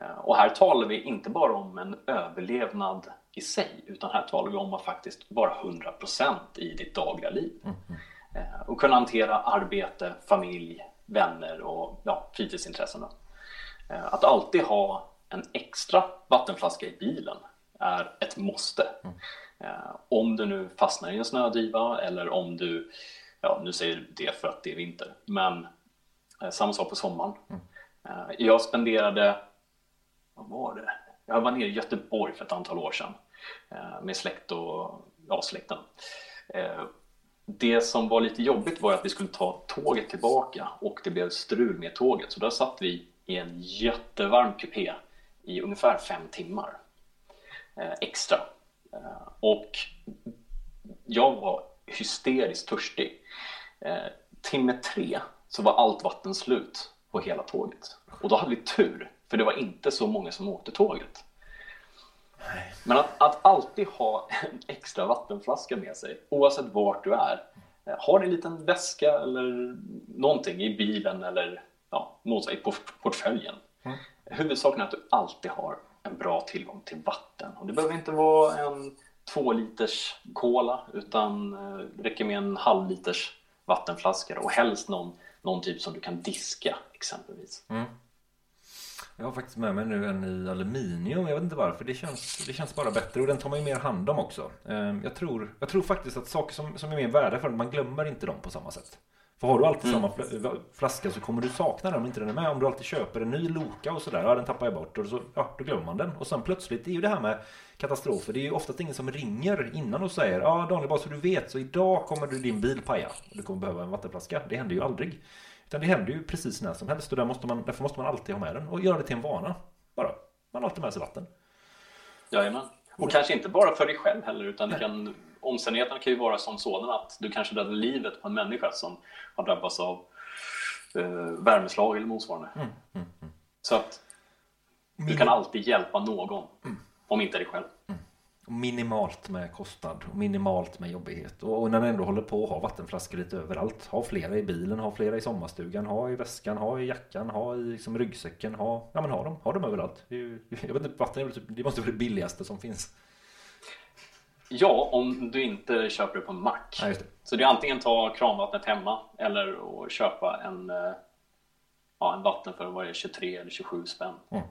Eh, Och här talar vi inte bara om en överlevnad i sig, utan här talar vi om att faktiskt vara 100% i ditt dagliga liv. Eh, Och kunna hantera arbete, familj, vänner och ja, fritidsintressen. då. Eh, Att alltid ha en extra vattenflaska i bilen är ett måste. Eh, Om du nu fastnar i en snödriva eller om du, ja nu säger du det för att det är vinter, men eh, samma sak på sommaren. Eh, Jag spenderade, vad var det? Jag var nere i Göteborg för ett antal år sedan med släkt och ja, släkten. Det som var lite jobbigt var att vi skulle ta tåget tillbaka och det blev strul med tåget. Så där satt vi i en jättevarm kupé i ungefär fem timmar eh, extra. Eh, Och jag var hysteriskt törstig. Eh, timme tre så var allt vatten slut på hela tåget. Och då hade vi tur, för det var inte så många som åkte tåget. Men att, att alltid ha en extra vattenflaska med sig, oavsett vart du är. Har en liten väska eller någonting i bilen eller ja, i portföljen. Mm. Huvudsaken är att du alltid har en bra tillgång till vatten. Och det behöver inte vara en två liters cola utan det eh, räcker med en halv liters vattenflaska och helst någon, någon typ som du kan diska exempelvis. Mm. Jag har faktiskt med mig nu en i aluminium. Jag vet inte varför. Det känns, det känns bara bättre. Och den tar man ju mer hand om också. Ehm, jag tror, jag tror faktiskt att saker som, som är mer värda för man glömmer inte dem på samma sätt. För har du alltid mm. samma flaska så kommer du sakna den om inte den är med. Om du alltid köper en ny Loka och sådär, ja den tappar jag bort. Och så, ja, då glömmer man den. Och sen plötsligt, det är ju det här med katastrofer. Det är ju oftast ingen som ringer innan och säger Ja Daniel, bara så du vet, så idag kommer du din bil paja. Och du kommer behöva en vattenflaska. Det händer ju aldrig. Utan det händer ju precis när som helst. Och där måste man, därför måste man alltid ha med den. Och göra det till en vana. Bara. Man har alltid med sig vatten. Jajamän. Och kanske inte bara för dig själv heller, utan det kan, omständigheterna kan ju vara som sådan att du kanske räddar livet på en människa som har drabbats av eh, värmeslag eller motsvarande. Mm, mm, mm. Så att du kan alltid hjälpa någon, mm. om inte dig själv. Minimalt med kostnad och minimalt med jobbighet. Och, och när du ändå håller på att ha vattenflaskor lite överallt. Ha flera i bilen, ha flera i sommarstugan, ha i väskan, ha i jackan, ha i liksom ryggsäcken. Ha, ja, men ha dem, ha dem överallt. [LAUGHS] Jag vet inte, vatten är väl typ, det måste vara det billigaste som finns. Ja, om du inte köper det på en mack. Ja, det. Så det är antingen ta kranvattnet hemma eller att köpa en, eh, ja, en vatten för är 23 eller 27 spänn. Mm.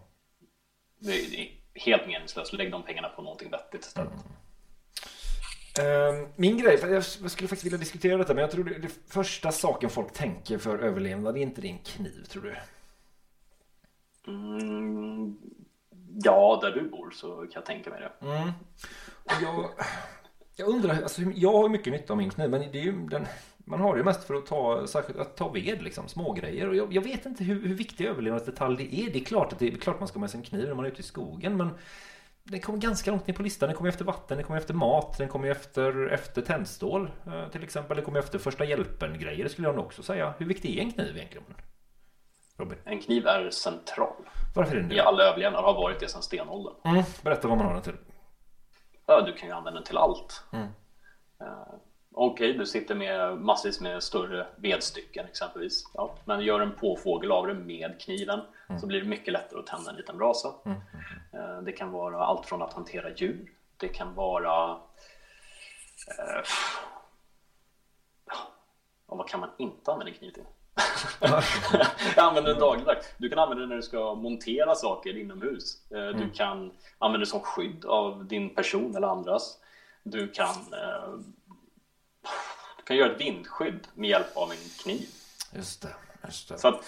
Det, det helt meningslöst. Lägg de pengarna på någonting vettigt istället. Mm. Ehm, min grej, jag skulle faktiskt vilja diskutera detta, men jag tror det, det första saken folk tänker för överlevnad är inte din kniv, tror du? Mm, ja, där du bor så kan jag tänka mig det. Mm. Jag, jag, undrar, alltså, jag har mycket nytta av min kniv, men det är ju den, man har det ju mest för att ta, särskilt, att ta ved, liksom, smågrejer. Och jag, jag vet inte hur, hur viktig överlevnadsdetalj det är. Det är klart att det är klart man ska ha med sig en kniv när man är ute i skogen, men den kommer ganska långt ner på listan. Den kommer efter vatten, den kommer efter mat, den kommer efter, efter tändstål eh, till exempel. Den kommer efter första hjälpen-grejer skulle jag nog också säga. Hur viktig är en kniv egentligen? Robin? En kniv är central. Varför är den det? I all överlevnad har varit det sedan stenåldern. Mm, berätta vad man har den till. Ja, du kan ju använda den till allt. Mm. Okej, okay, du sitter med massvis med större vedstycken exempelvis. Ja, men gör en påfågel av det med kniven mm. så blir det mycket lättare att tända en liten brasa. Mm. Uh, det kan vara allt från att hantera djur. Det kan vara... Uh, ja, vad kan man inte använda kniv till? [LAUGHS] jag använder den dagligdags. Du kan använda den när du ska montera saker inomhus. Eh, du mm. kan använda det som skydd av din person eller andras. Du kan, eh, du kan göra ett vindskydd med hjälp av en kniv. Just det. Just det. Så att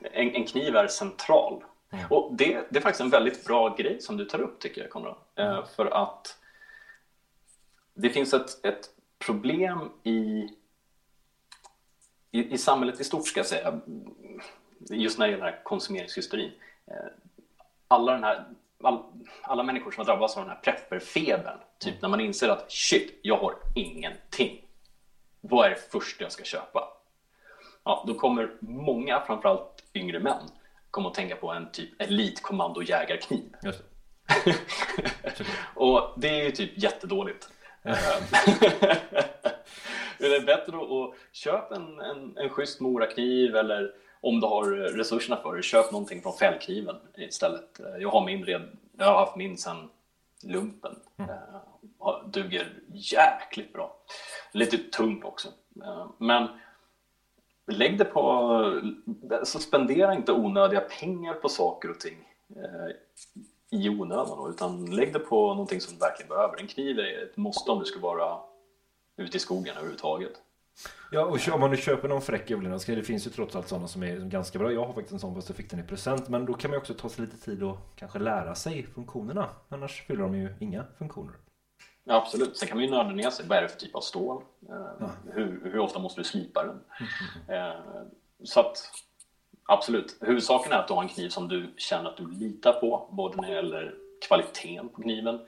en, en kniv är central. Mm. Och det, det, är faktiskt en väldigt bra grej som du tar upp tycker jag Konrad. Eh, mm. För att det finns ett, ett problem i i, i samhället i stort ska jag säga, just när det gäller den här konsumeringshysterin. Eh, alla, den här, all, alla människor som har drabbats av den här prepperfebern, typ när man inser att shit, jag har ingenting. Vad är det första jag ska köpa? Ja, då kommer många, framförallt yngre män, komma att tänka på en typ elitkommandojägarkniv. [LAUGHS] och det är ju typ jättedåligt. det [LAUGHS] är bättre att köpa en, en, en schysst morakniv eller om du har resurserna för det, köp någonting från fällkniven istället. Jag har min red, jag har haft min sen lumpen. Mm. Duger jäkligt bra. Lite tung också. Eh, men lägg det på, så spendera inte onödiga pengar på saker och ting eh, i onödan utan lägg det på någonting som du verkligen behöver. En kniv är ett måste om du ska vara ute i skogen överhuvudtaget. Ja, och om man nu köper någon fräck överlevnadsgrej, det finns ju trots allt sådana som är ganska bra. Jag har faktiskt en sån fast jag fick den i present. Men då kan man ju också ta sig lite tid och kanske lära sig funktionerna. Annars fyller de ju inga funktioner. Ja, absolut. Sen kan man ju nörda ner sig. Vad är det för typ av stål? Ja. Hur, hur, ofta måste du slipa den? Mm. Så att absolut, huvudsaken är att du har en kniv som du känner att du litar på. Både när det gäller kvaliteten på kniven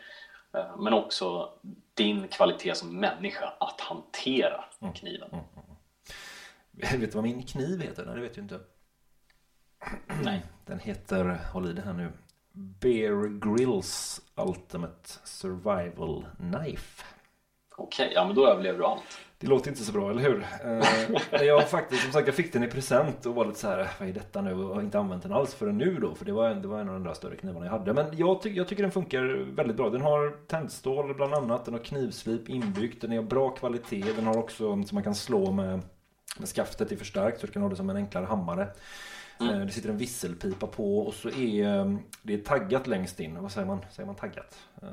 Eh, men också din kvalitet som människa att hantera mm. kniven. Mm, mm, mm. Vet du vad min kniv heter? Nej, det vet du inte. Nej. Den heter, håll i det här nu, Bear Grylls Ultimate Survival Knife. Okej, ja men då överlever du allt. Det låter inte så bra, eller hur? Eh, jag faktiskt, som sagt, jag fick den i present och var lite så här, vad är detta nu? Och har inte använt den alls förrän nu då, för det var, det var en av de där större knivarna jag hade. Men jag, ty jag tycker den funkar väldigt bra. Den har tändstål bland annat, den har knivslip inbyggt, den är av bra kvalitet. Den har också så man kan slå med, med skaftet i förstärkt så du kan ha det som en enklare hammare. Eh, Det sitter en visselpipa på och så är eh, det är taggat längst in. Vad säger man? Säger man taggat? Eh,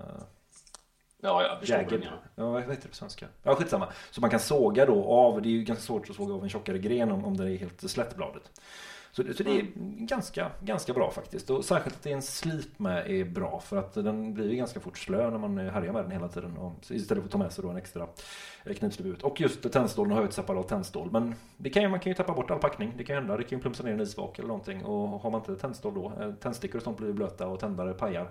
Ja, jag förstår Jagged. menar. Ja, vad heter det på svenska? Ja, skitsamma. Så man kan såga då av, det är ju ganska svårt att såga av en tjockare gren om, om det är helt slättbladet. Så, det- så det är ganska, ganska bra faktiskt. Och särskilt att det är en slip med är bra för att den blir ju ganska fort slö när man härjar med den hela tiden. Och, istället för att ta med sig då en extra eh, knivslip ut. Och just tändstålen har ju ett separat tändstål. Men det kan ju, man kan ju tappa bort all packning. Det kan ju hända. Det kan ju plumpsa ner en isvak eller någonting. Och har man inte tändstål då, eh, tändstickor och sånt blir blöta och tändare pajar.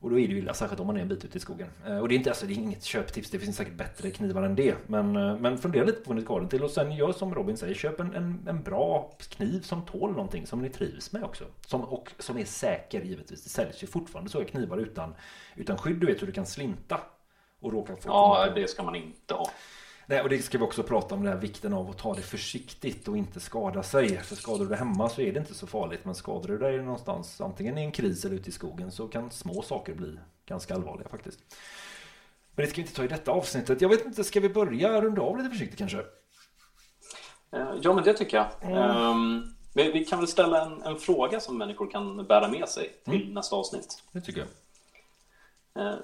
Och då är det ju illa, särskilt om man är en bit ute i skogen. Eh, Och det är, inte, alltså, det är inget köptips, det finns säkert bättre knivar än det. Men, eh, men fundera lite på vad ni ska ha den till. Och sen gör som Robin säger, köp en, en, en bra kniv som tål någonting, som ni trivs med också. Som, och som är säker givetvis. Det säljs ju fortfarande så är knivar utan, utan skydd, du vet hur du kan slinta. Och råka få Ja, det ska man inte ha. Nej, och det ska vi också prata om, den här vikten av att ta det försiktigt och inte skada sig. För skadar du dig hemma så är det inte så farligt. Men skadar du dig någonstans, antingen i en kris eller ute i skogen, så kan små saker bli ganska allvarliga faktiskt. Men det ska vi inte ta i detta avsnittet. Jag vet inte, ska vi börja runda av lite försiktigt kanske? Eh, Ja, men det tycker jag. Ehm, Vi vi kan väl ställa en, en fråga som människor kan bära med sig till nästa avsnitt. Det tycker jag. Eh,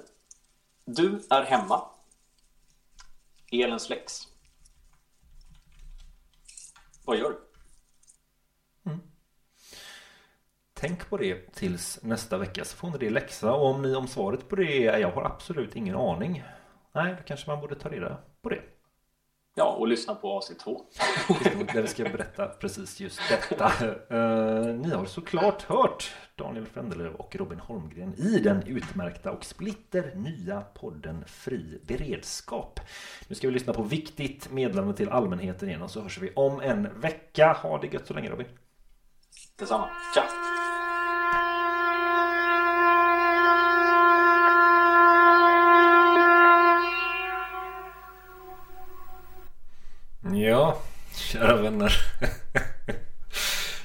Du är hemma. Elen släcks. Vad gör du? Mm. Tänk på det tills nästa vecka så får ni det i läxa. Och om, ni, om svaret på det är jag har absolut ingen aning. Nej, då kanske man borde ta reda på det. Ja, och lyssna på AC2. [LAUGHS] Där vi ska berätta precis just detta. Eh, ni har såklart hört Daniel Frändelöv och Robin Holmgren i den utmärkta och splitter nya podden Fri beredskap. Nu ska vi lyssna på viktigt meddelande till allmänheten igen och så hörs vi om en vecka. Ha det gött så länge Robin. Detsamma. Tja! Ja, kära vänner. [LAUGHS]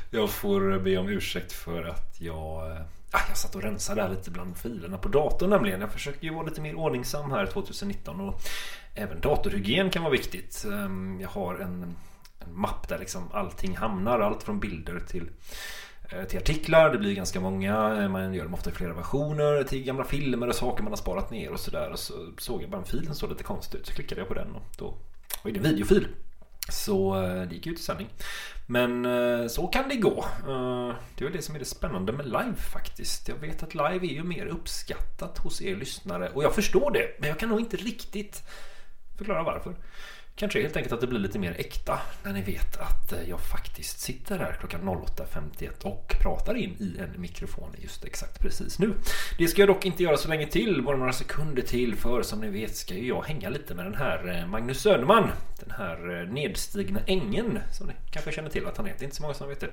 Jag får be om ursäkt för att jag... Eh, ah, jag satt och rensade här lite bland filerna på datorn nämligen. Jag försöker ju vara lite mer ordningsam här 2019 och även datorhygien kan vara viktigt. Ehm, jag har en, en mapp där liksom allting hamnar. Allt från bilder till eh, till artiklar, det blir ganska många, eh, man gör dem ofta i flera versioner till gamla filmer och saker man har sparat ner och sådär. Och så såg jag bara en fil som såg lite konstig ut, så klickade jag på den och då var det en videofil. Så eh, det gick ut i sändning. Men eh, så kan det gå. Eh, det är väl det som är det spännande med live faktiskt. Jag vet att live är ju mer uppskattat hos er lyssnare. Och jag förstår det. Men jag kan nog inte riktigt förklara varför. Kanske helt enkelt att det blir lite mer äkta när ni vet att eh, jag faktiskt sitter här klockan 08.51 och pratar in i en mikrofon just exakt precis nu. Det ska jag dock inte göra så länge till, bara några sekunder till för som ni vet ska ju jag hänga lite med den här eh, Magnus Söderman. Den här eh, nedstigna ängen som ni kanske känner till att han heter, inte så många som vet det.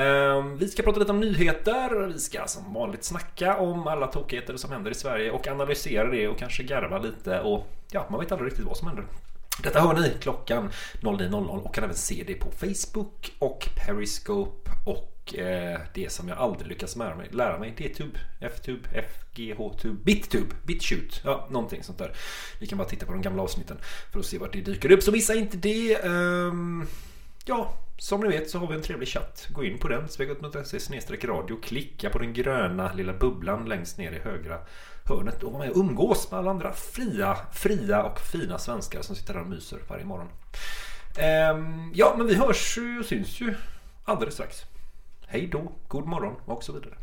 Ehm, vi ska prata lite om nyheter, vi ska som vanligt snacka om alla tokigheter som händer i Sverige och analysera det och kanske garva lite och ja, man vet aldrig riktigt vad som händer. Detta hör ni klockan 09.00 och kan även se det på Facebook och Periscope och eh, det som jag aldrig lyckas lära mig, lära mig D-tube, F-tube, FGH-tube, BitTube, BitShoot, ja någonting sånt där. Ni kan bara titta på de gamla avsnitten för att se vart det dyker upp, så missa inte det. Um, ja, som ni vet så har vi en trevlig chatt. Gå in på den, svegot.se radio, klicka på den gröna lilla bubblan längst ner i högra hörnet och vara med och umgås med alla andra fria, fria och fina svenskar som sitter där och myser varje morgon. Ehm, ja, men vi hörs ju och syns ju alldeles strax. Hej då, god morgon och så vidare.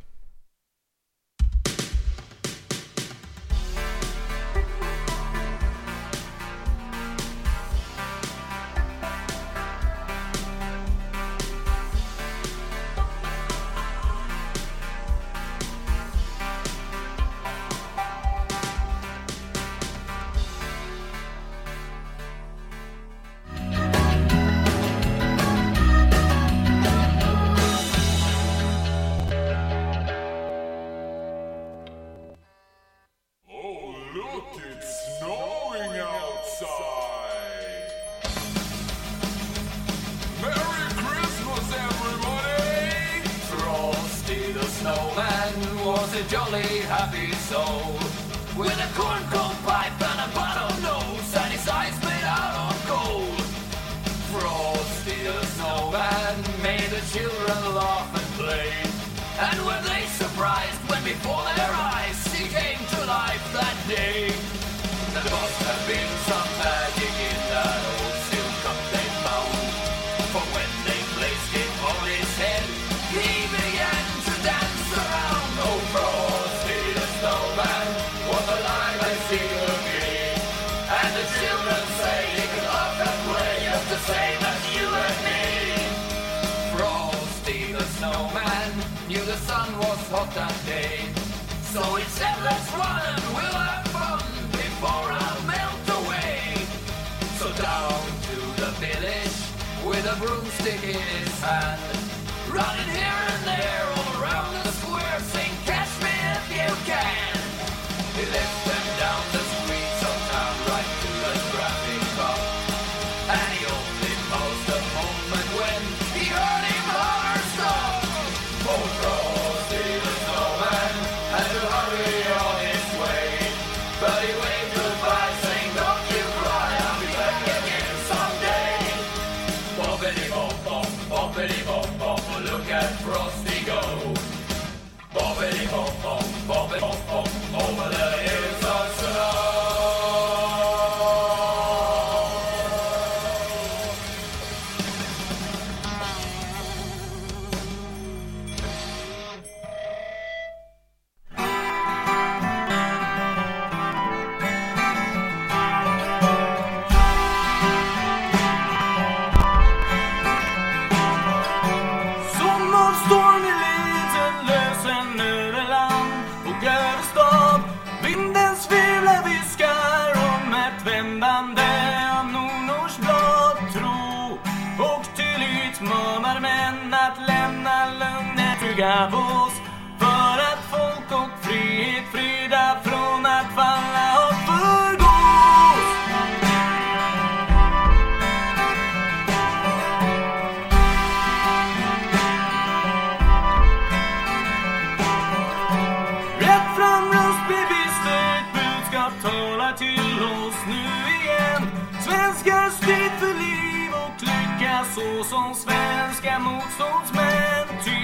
som svenska motståndsmän. Ty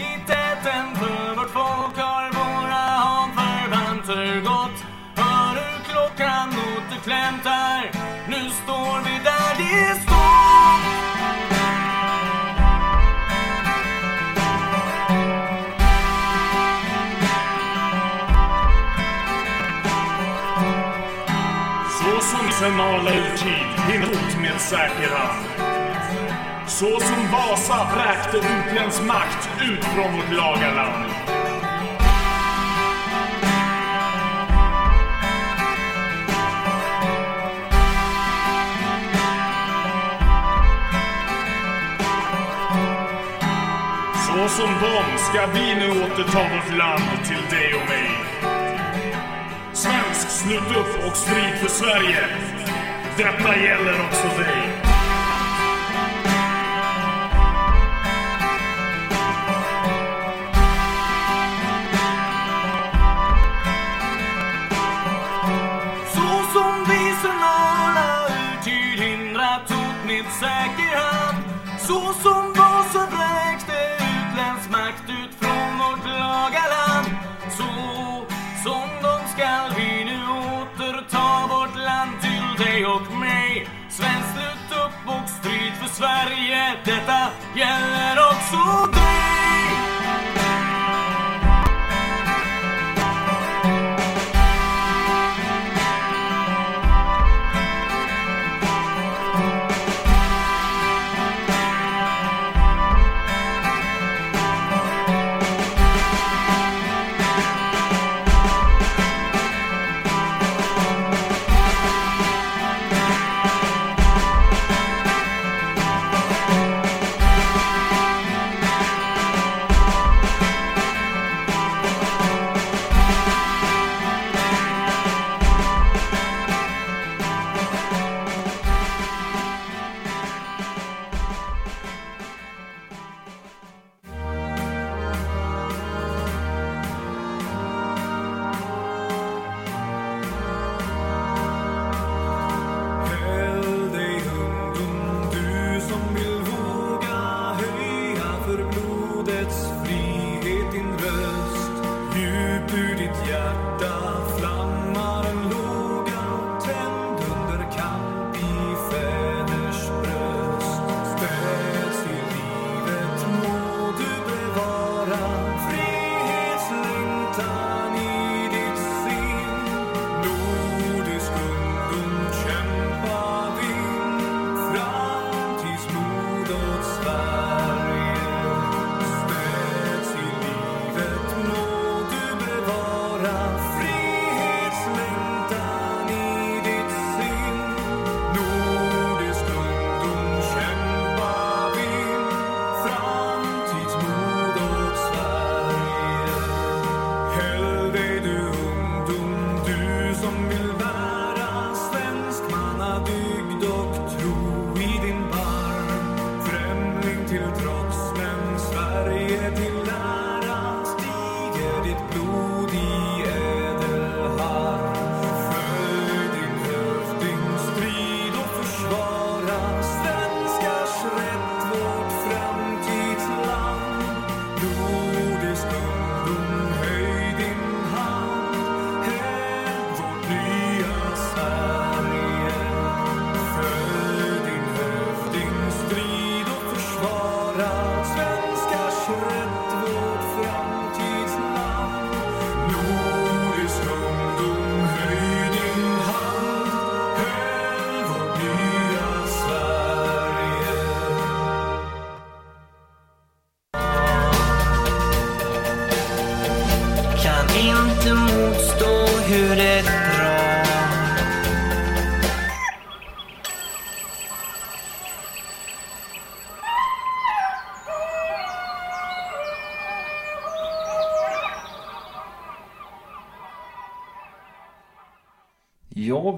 i täten för vårt folk har våra hanförvanter gått. Hör hur klockan återklämtar. Nu står vi där det står. Så som sen maler tid, emot med säker hand. Så som Vasa vräkte utländsk makt ut från vårt lagarland. Så som dom ska vi nu återta vårt land till dig och mig. Svensk, slut upp och strid för Sverige. Detta gäller också dig. Så som Vasa vräkte utländsk makt ut från vårt laga land. Så som de skall vi nu återta vårt land till dig och mig. Svenskt slut upp och strid för Sverige. Detta gäller också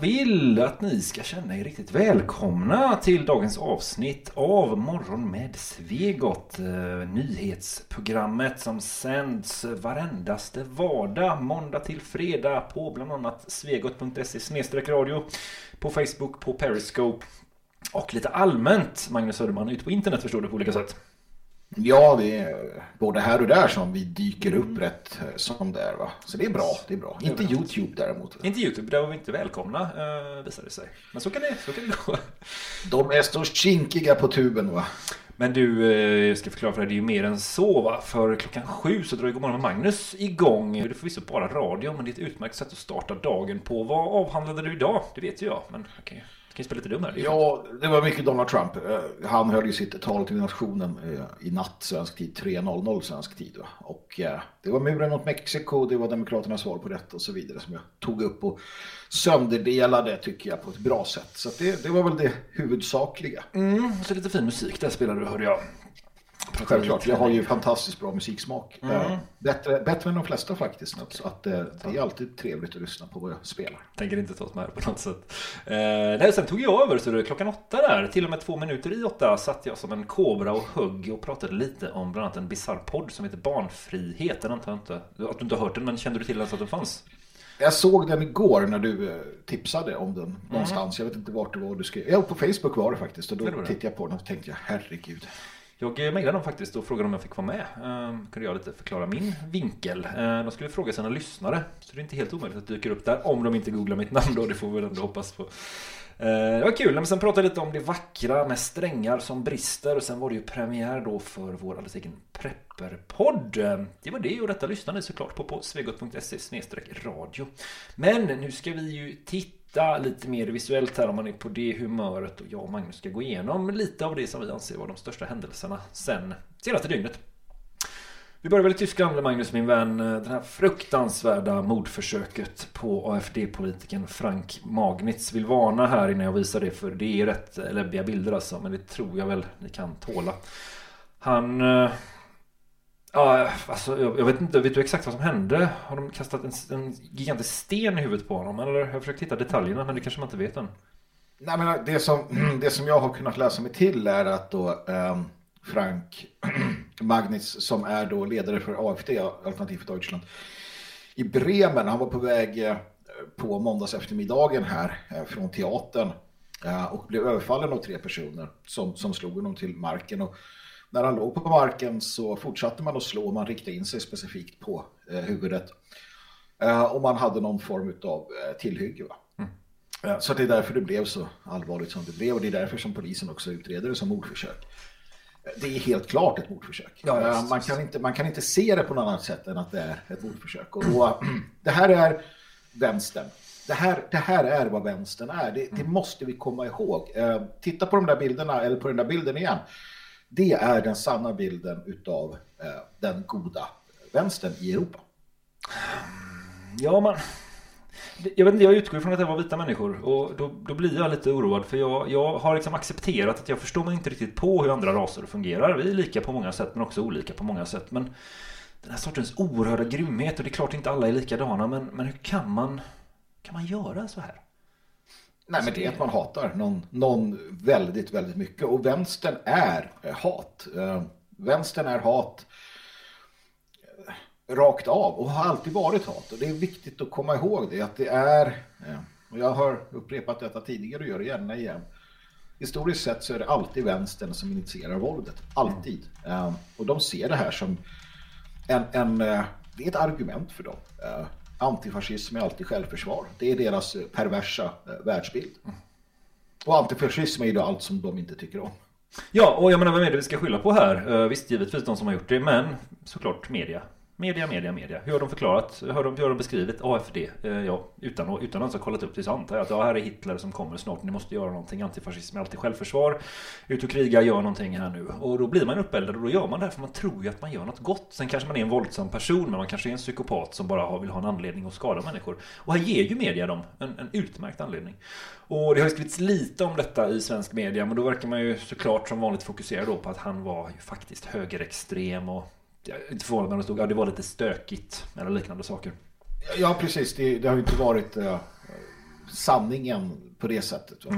vill att ni ska känna er riktigt välkomna till dagens avsnitt av Morgon med Svegot. Eh, nyhetsprogrammet som sänds varendaste vardag, måndag till fredag på bland annat svegot.se radio, på Facebook, på Periscope och lite allmänt, Magnus Söderman, ute på internet förstår du på olika sätt. Ja, det är både här och där som vi dyker upp rätt eh, som det är va. Så det är bra, det är bra. Inte YouTube däremot. Inte Youtube, där var vi inte välkomna eh, visade det sig. Men så kan det, så kan det gå. De är så kinkiga på tuben va. Men du, eh, jag ska förklara för dig, det är ju mer än så va? För klockan sju så drar ju Godmorgon med Magnus igång. Det är förvisso bara radio, men det är ett utmärkt sätt att starta dagen på. Vad avhandlade du idag? Det vet ju jag, men ju, jag kan ju spela lite dum här. Det är ju Ja, det var mycket Donald Trump. Eh, Han höll ju sitt tal till nationen eh, i natt svensk tid, 3.00 svensk tid. Va? Och eh, det var muren mot Mexiko, det var Demokraternas svar på detta och så vidare som jag tog upp och sönderdelade tycker jag på ett bra sätt. Så det, det var väl det huvudsakliga. Mm, och så lite fin musik där spelar du, hörde jag. Självklart, jag har ju fantastiskt bra musiksmak. Eh, Bättre, bättre än de flesta faktiskt. Så att eh, det är alltid trevligt att lyssna på vad jag spelar. Tänker inte ta åt mig på något sätt. Eh, nej, sen tog jag över så det klockan åtta där. Till och med två minuter i åtta satt jag som en kobra och högg och pratade lite om bland annat en bisarr podd som heter Barnfrihet. Den antar jag inte att du inte har hört den, men kände du till den så att den fanns? Jag såg den igår när du eh, tipsade om den någonstans. Jag vet inte vart det var du skrev. Ja, på Facebook var det faktiskt. Och då Det det. tittade jag på den och tänkte jag, herregud. Jag eh, mejlade dem faktiskt och frågade om jag fick vara med. Ehm, kunde jag lite förklara min vinkel. Ehm, de skulle fråga sina lyssnare. Så det är inte helt omöjligt att dyka upp där. Om de inte googlar mitt namn då. Det får vi väl ändå hoppas på. Ehm, det var kul. Men sen pratade jag lite om det vackra med strängar som brister. Och sen var det ju premiär då för vår alldeles egen prepperpodd. Det var det och detta lyssnade ni såklart på på svegot.se radio. Men nu ska vi ju titta lite mer visuellt här om man är på det humöret och jag och Magnus ska gå igenom lite av det som vi anser var de största händelserna sen senaste dygnet. Vi börjar väl i Tyskland, Magnus min vän. Eh, det här fruktansvärda mordförsöket på AFD-politikern Frank Magnitz. Vill varna här innan jag visar det för det är rätt läbbiga bilder alltså. Men det tror jag väl ni kan tåla. Han... Eh, Ja, alltså, jag, jag vet inte, vet du exakt vad som hände? Har de kastat en, en gigantisk sten i huvudet på honom? Eller jag har försökt hitta detaljerna, men det kanske man inte vet än. Nej, men det, som, [CLEARS THROAT] det som jag har kunnat läsa mig till är att då eh, Frank [CLEARS THROAT] Magnitz som är då ledare för AFD, Alternativ för Deutschland, i Bremen, han var på väg eh, på måndags eftermiddagen här eh, från teatern eh, och blev överfallen av tre personer som, som slog honom till marken. Och när han låg på marken så fortsatte man att slå och man riktade in sig specifikt på eh, huvudet. Eh, och man hade någon form av eh, tillhygge. Va? Eh, Så det är därför det blev så allvarligt som det blev och det är därför som polisen också utreder det som mordförsök. Eh, Det är helt klart ett mordförsök. Ja, Eh, man, kan inte, man kan inte se det på något annat sätt än att det är ett mordförsök. Och då, [CLEARS THROAT] det här är vänstern. Det här, det här är vad vänstern är. Det, det måste vi komma ihåg. Titta på de där bilderna, eller på den där bilden igen. Det är den sanna bilden utav eh, den goda vänstern i Europa. Ja, man... Jag vet inte, jag utgår från att det var vita människor och då, då blir jag lite oroad för jag, jag har liksom accepterat att jag förstår mig inte riktigt på hur andra raser fungerar. Vi är lika på många sätt men också olika på många sätt. Men den här sortens oerhörda grymhet och det är klart inte alla är likadana men, men hur kan man, kan man göra så här? Nej, men det är att man hatar någon, någon väldigt, väldigt mycket. Och vänstern är eh, hat. Eh, vänstern är hat eh, rakt av och har alltid varit hat. Och det är viktigt att komma ihåg det, att det är, och jag har upprepat detta tidigare och gör det gärna igen. Historiskt sett så är det alltid vänstern som initierar våldet. Alltid. Och de ser det här som en, en, det är ett argument för dem. Antifascism är alltid självförsvar. Det är deras eh, perversa eh, världsbild. Och antifascism är ju då allt som de inte tycker om. Ja, och jag menar vem är det vi ska skylla på här? Eh, visst, givetvis de som har gjort det, men såklart media. Media, media, media. Hur har de förklarat? Hur har de, hur har de beskrivit AFD? Eh, ja, utan, att- utan att ha kollat upp det så antar jag att ja, här är Hitler som kommer snart. Ni måste göra någonting. Antifascism är alltid självförsvar. Ut och kriga, gör någonting här nu. Och då blir man uppeldad och då gör man det här för man tror ju att man gör något gott. Sen kanske man är en våldsam person, men man kanske är en psykopat som bara vill ha en anledning att skada människor. Och här ger ju media dem en, en utmärkt anledning. Och det har ju skrivits lite om detta i svensk media, men då verkar man ju såklart som vanligt fokusera då på att han var ju faktiskt högerextrem och jag är inte förvånad när det stod att det var lite stökigt eller liknande saker. Ja, precis. Det, det har ju inte varit eh, sanningen på det sättet. Eh,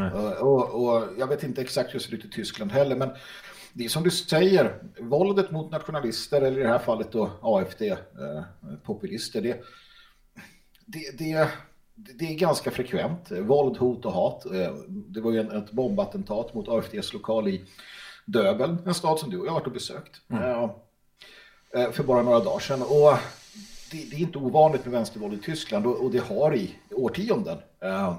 Och, och jag vet inte exakt hur det ser ut i Tyskland heller, men det är som du säger, våldet mot nationalister, eller i det här fallet då AFD-populister, det, det, det, det är ganska frekvent. Våld, hot och hat. Eh, Det var ju en, ett bombattentat mot AFDs lokal i Döbeln, en stad som du och jag har varit och besökt. Eh, eh, för bara några dagar sedan. Och det, det är inte ovanligt med vänstervåld i Tyskland och, och det har i årtionden eh,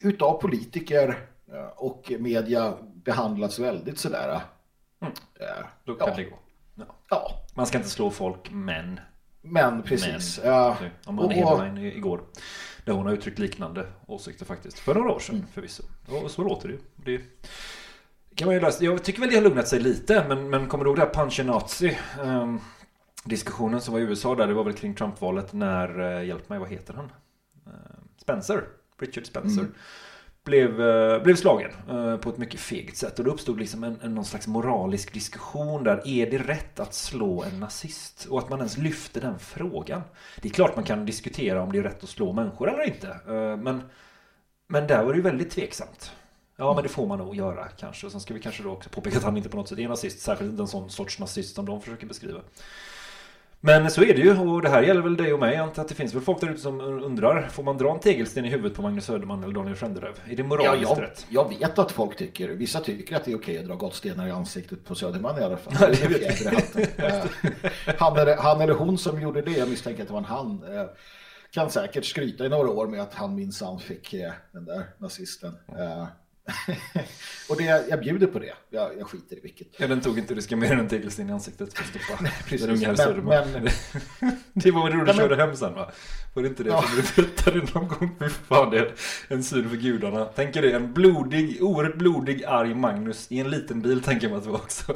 utav politiker eh, och media behandlats väldigt sådär. Eh, Då kan ja, det gå. Ja. ja, Man ska inte slå folk, men... men precis. men Ja, om man och- Heberlein igår. Där hon har uttryckt liknande åsikter faktiskt. För några år sedan Mm. förvisso. Och så låter det ju. Det kan man ju läsa. Jag tycker väl det har lugnat sig lite. Men, men kommer du ihåg det här Punchenazi? Um, diskussionen som var i USA där. Det var väl kring Trump-valet när, uh, hjälp mig, vad heter han? Eh, Spencer. Richard Spencer. Mm. Blev, eh, blev slagen eh, på ett mycket fegt sätt. Och det uppstod liksom en, en, någon slags moralisk diskussion där. Är det rätt att slå en nazist? Och att man ens lyfter den frågan. Det är klart man kan diskutera om det är rätt att slå människor eller inte. Men, men där var det ju väldigt tveksamt. Ja, men det får man nog göra kanske. Och sen ska vi kanske då också påpeka att han inte på något sätt är nazist. Särskilt inte en sån sorts nazist som de försöker beskriva. Men så är det ju och det här gäller väl dig och mig. Jag att det finns väl folk där ute som undrar. Får man dra en tegelsten i huvudet på Magnus Söderman eller Daniel Frändelöv? Är det Ja, moraliskt jag, rätt? jag vet att folk tycker, vissa tycker att det är okej att dra gottstenar i ansiktet på Söderman i alla fall. [LAUGHS] Ja, Det vet hatten. [LAUGHS] Eh, han, eller, han eller hon som gjorde det, jag misstänker att det var en han, eh, kan säkert skryta i några år med att han minsann fick eh, den där nazisten. Eh, [LAUGHS] och det, jag bjuder på det. Jag, jag skiter i vilket. Ja, den tog inte riska mer än en tegelsten i ansiktet för att stoppa [LAUGHS] precis. den unga Men- men- [LAUGHS] Det var väl då du Ja, men- körde hem sen va? Var det inte det Ja. som du berättade någon gång? Fy fan, det är en syn för gudarna. Tänker det, en blodig, oerhört blodig, arg Magnus i en liten bil tänker man att det var också.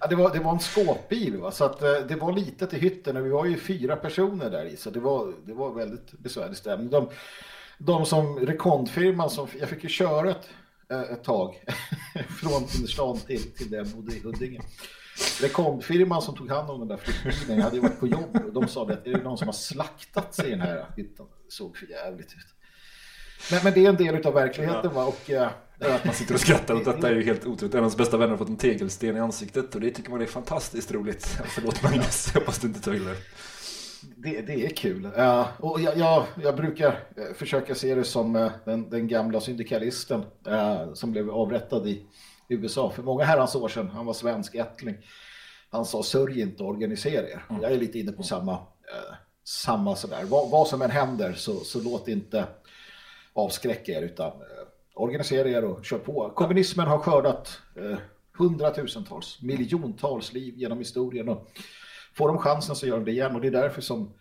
Ja, det, var, det var en skåpbil, va? så att, eh, det var litet i hytten och vi var ju fyra personer där i, så det var, det var väldigt besvärlig stämning. De, de som rekondfirman, som, jag fick ju köra ett, eh, ett tag [LAUGHS] från innerstan till, till där jag bodde i Huddinge. Rekondfirman som tog hand om den där flyttbilen, jag hade ju varit på jobb och de sa det att är det någon som har slaktat sig i den här hytten? Det såg för jävligt ut. Men, men det är en del av verkligheten va? och eh, Att man sitter och skrattar åt detta är ju helt otroligt. En av hans bästa vänner har fått en tegelsten i ansiktet och det tycker man är fantastiskt roligt. [LAUGHS] Förlåt Magnus, jag hoppas du inte tar illa. Det, det är kul. Ja, och jag, jag, jag brukar eh, försöka se det som eh, den, den gamla syndikalisten eh, som blev avrättad i USA för många herrans år sedan. Han var svensk ättling. Han sa sörj inte, organisera er. Jag är lite inne på samma, samma sådär. Vad, vad som än händer så, så låt inte avskräcka er utan organisera er och kör på. Kommunismen har skördat hundratusentals, miljontals liv genom historien och får de chansen så gör de det igen och det är därför som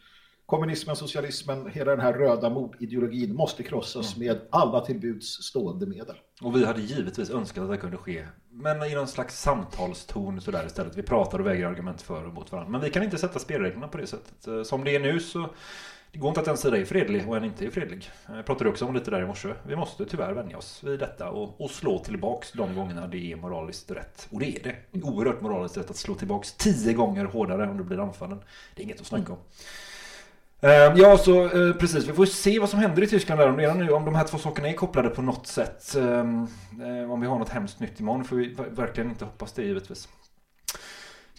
kommunismen, socialismen, hela den här röda mordideologin måste krossas med alla tillbuds stående medel. Och vi hade givetvis önskat att det kunde ske. Men i någon slags samtalston sådär istället. Vi pratar och väger argument för och mot varandra. Men vi kan inte sätta spelreglerna på det sättet. Eh, Som det är nu så det går inte att en sida är fredlig och en inte är fredlig. Jag pratade också om lite där i morse. Vi måste tyvärr vänja oss vid detta och, och slå tillbaks de gångerna det är moraliskt rätt. Och det är det. Det är oerhört moraliskt rätt att slå tillbaks tio gånger hårdare om du blir anfallen. Det är inget att snacka om. Ehm, ja, så eh, precis. Vi får se vad som händer i Tyskland där. Om, redan nu, om de här två sakerna är kopplade på något sätt. Ehm, eh, om vi har något hemskt nytt imorgon får vi verkligen inte hoppas det givetvis.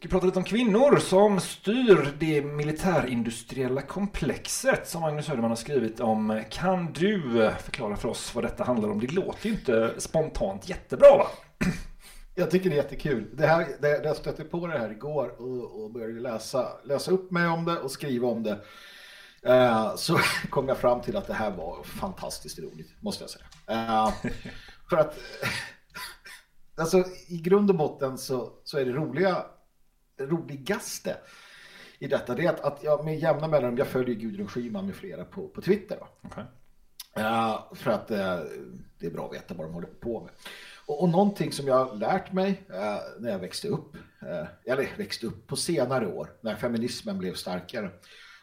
Vi ska prata lite om kvinnor som styr det militärindustriella komplexet som Magnus Söderman har skrivit om. Kan du förklara för oss vad detta handlar om? Det låter ju inte spontant jättebra va? Jag tycker det är jättekul. Det här, det, det jag stötte på det här igår och, och började läsa, läsa upp mig om det och skriva om det. Eh, så [LAUGHS] kom jag fram till att det här var fantastiskt roligt, måste jag säga. Eh, för att, [LAUGHS] alltså i grund och botten så, så är det roliga, roligaste i detta, det är att, att jag med jämna mellanrum, jag följer Gudrun Schyman med flera på, på Twitter. Då. Okej. Ja, för att eh, det är bra att veta vad de håller på med. Och, och någonting som jag har lärt mig eh, när jag växte upp, eh, eller växte upp på senare år, när feminismen blev starkare,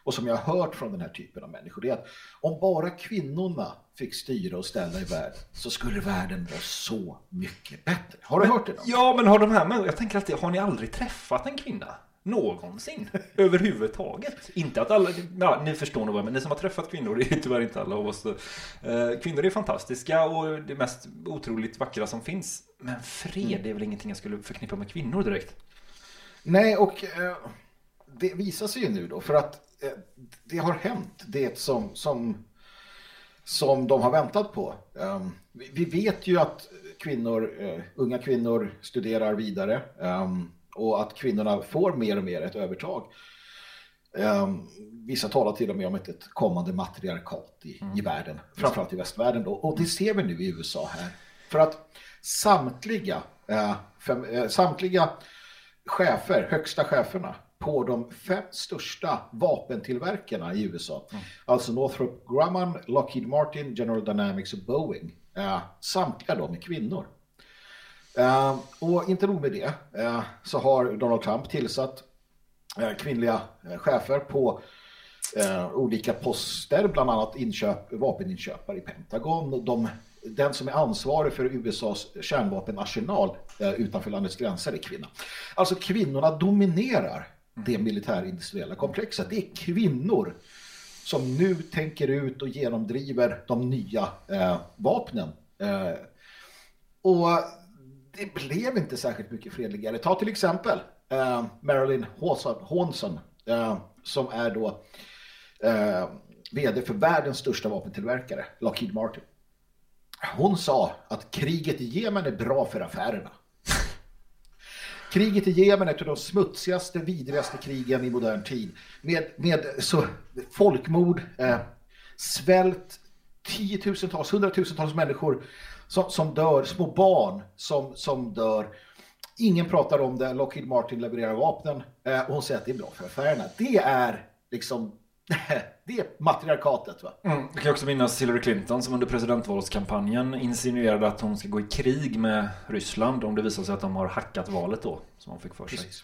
och som jag har hört från den här typen av människor, det är att om bara kvinnorna fick styra och ställa i världen så skulle världen vara så mycket bättre. Har du hört det? Någon? Ja, men har de här jag tänker alltid, har ni aldrig träffat en kvinna? Någonsin? [LAUGHS] Överhuvudtaget? Inte att alla, ja, ni förstår nog vad menar. Ni som har träffat kvinnor, det är tyvärr inte alla av oss. Eh, kvinnor är fantastiska och det mest otroligt vackra som finns. Men fred är väl ingenting jag skulle förknippa med kvinnor direkt? Nej, och eh, det visar sig ju nu då, för att eh, det har hänt det som, som, som de har väntat på. Um, vi, vet ju att kvinnor, eh, unga kvinnor studerar vidare um, och att kvinnorna får mer och mer ett övertag. Um, vissa talar till och med om ett, ett kommande matriarkat i, i världen, framförallt i västvärlden då. Och det ser vi nu i USA här. För att samtliga, eh, eh, samtliga chefer, högsta cheferna på de fem största vapentillverkarna i USA. Alltså Northrop Grumman, Lockheed Martin, General Dynamics och Boeing. Eh, samtliga de är kvinnor. Eh, och inte nog med det eh, så har Donald Trump tillsatt eh, kvinnliga eh, chefer på eh, olika poster, bland annat inköp, vapeninköpare i Pentagon. De, den som är ansvarig för USAs kärnvapenarsenal utanför landets gränser är kvinna. Alltså kvinnorna dominerar det militärindustriella komplexet. Det är kvinnor som nu tänker ut och genomdriver de nya eh, vapnen. Eh, och det blev inte särskilt mycket fredligare. Ta till exempel eh, Marilyn Hånsson eh, som är då eh, vd för världens största vapentillverkare, Lockheed Martin. Hon sa att kriget i Jemen är bra för affärerna. Kriget i Jemen är ett av de smutsigaste, vidrigaste krigen i modern tid. Med, med så, folkmord, eh, svält, tiotusentals, hundratusentals människor som, som dör, små barn som, som dör. Ingen pratar om det, Lockheed Martin levererar vapnen eh, och hon säger att det är bra för affärerna. Det är liksom, [LAUGHS] det är matriarkatet va? Mm. Jag kan också minnas Hillary Clinton som under presidentvalskampanjen insinuerade att hon ska gå i krig med Ryssland om det visar sig att de har hackat valet då, som hon fick för sig. Precis.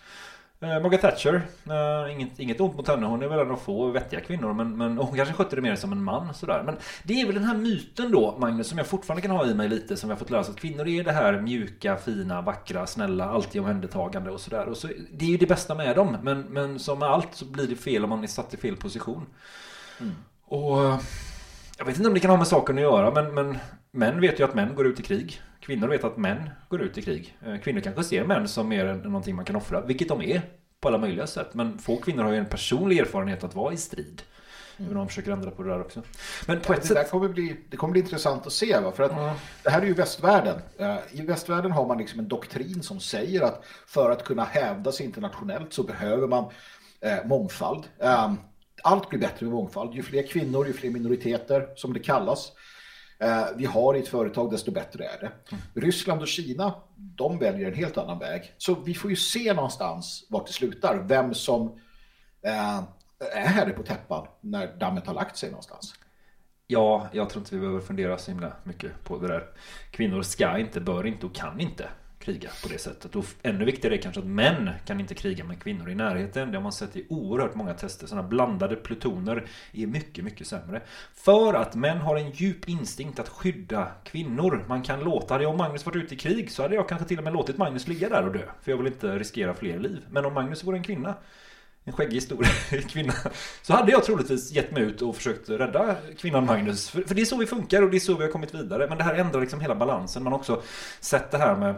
Eh, Margaret Thatcher, eh, inget, inget ont mot henne, hon är väl en av få vettiga kvinnor men, men hon kanske skötte det mer som en man sådär. Men det är väl den här myten då, Magnus, som jag fortfarande kan ha i mig lite som jag fått lära sig att kvinnor är det här mjuka, fina, vackra, snälla, alltid omhändertagande och sådär. Och så, det är ju det bästa med dem, men, men som med allt så blir det fel om man är satt i fel position. Och eh, jag vet inte om det kan ha med saken att göra, men, men män vet ju att män går ut i krig. Kvinnor vet att män går ut i krig. Eh, Kvinnor kanske ser män som mer än någonting man kan offra, vilket de är på alla möjliga sätt. Men få kvinnor har ju en personlig erfarenhet att vara i strid. Även om de försöker ändra på det där också. Men på ett Det där sätt... kommer bli, det kommer bli intressant att se. Va? För att det här är ju västvärlden. Eh, I västvärlden har man liksom en doktrin som säger att för att kunna hävda sig internationellt så behöver man eh, mångfald. Eh, allt blir bättre med mångfald. Ju fler kvinnor, ju fler minoriteter som det kallas. Eh, vi har i ett företag desto bättre är det. Ryssland och Kina, de väljer en helt annan väg. Så vi får ju se någonstans vart det slutar. Vem som eh, är herre på täppan när dammet har lagt sig någonstans. Ja, jag tror inte vi behöver fundera så himla mycket på det där. Kvinnor ska inte, bör inte och kan inte kriga på det sättet. Och ännu viktigare är kanske att män kan inte kriga med kvinnor i närheten. Det har man sett i oerhört många tester. Sådana blandade plutoner är mycket, mycket sämre. För att män har en djup instinkt att skydda kvinnor. Man kan låta, hade jag och Magnus varit ute i krig så hade jag kanske till och med låtit Magnus ligga där och dö. För jag vill inte riskera fler liv. Men om Magnus vore en kvinna en skäggig stor [LAUGHS] kvinna. Så hade jag troligtvis gett mig ut och försökt rädda kvinnan Magnus. För, för det är så vi funkar och det är så vi har kommit vidare. Men det här ändrar liksom hela balansen. Man har också sett det här med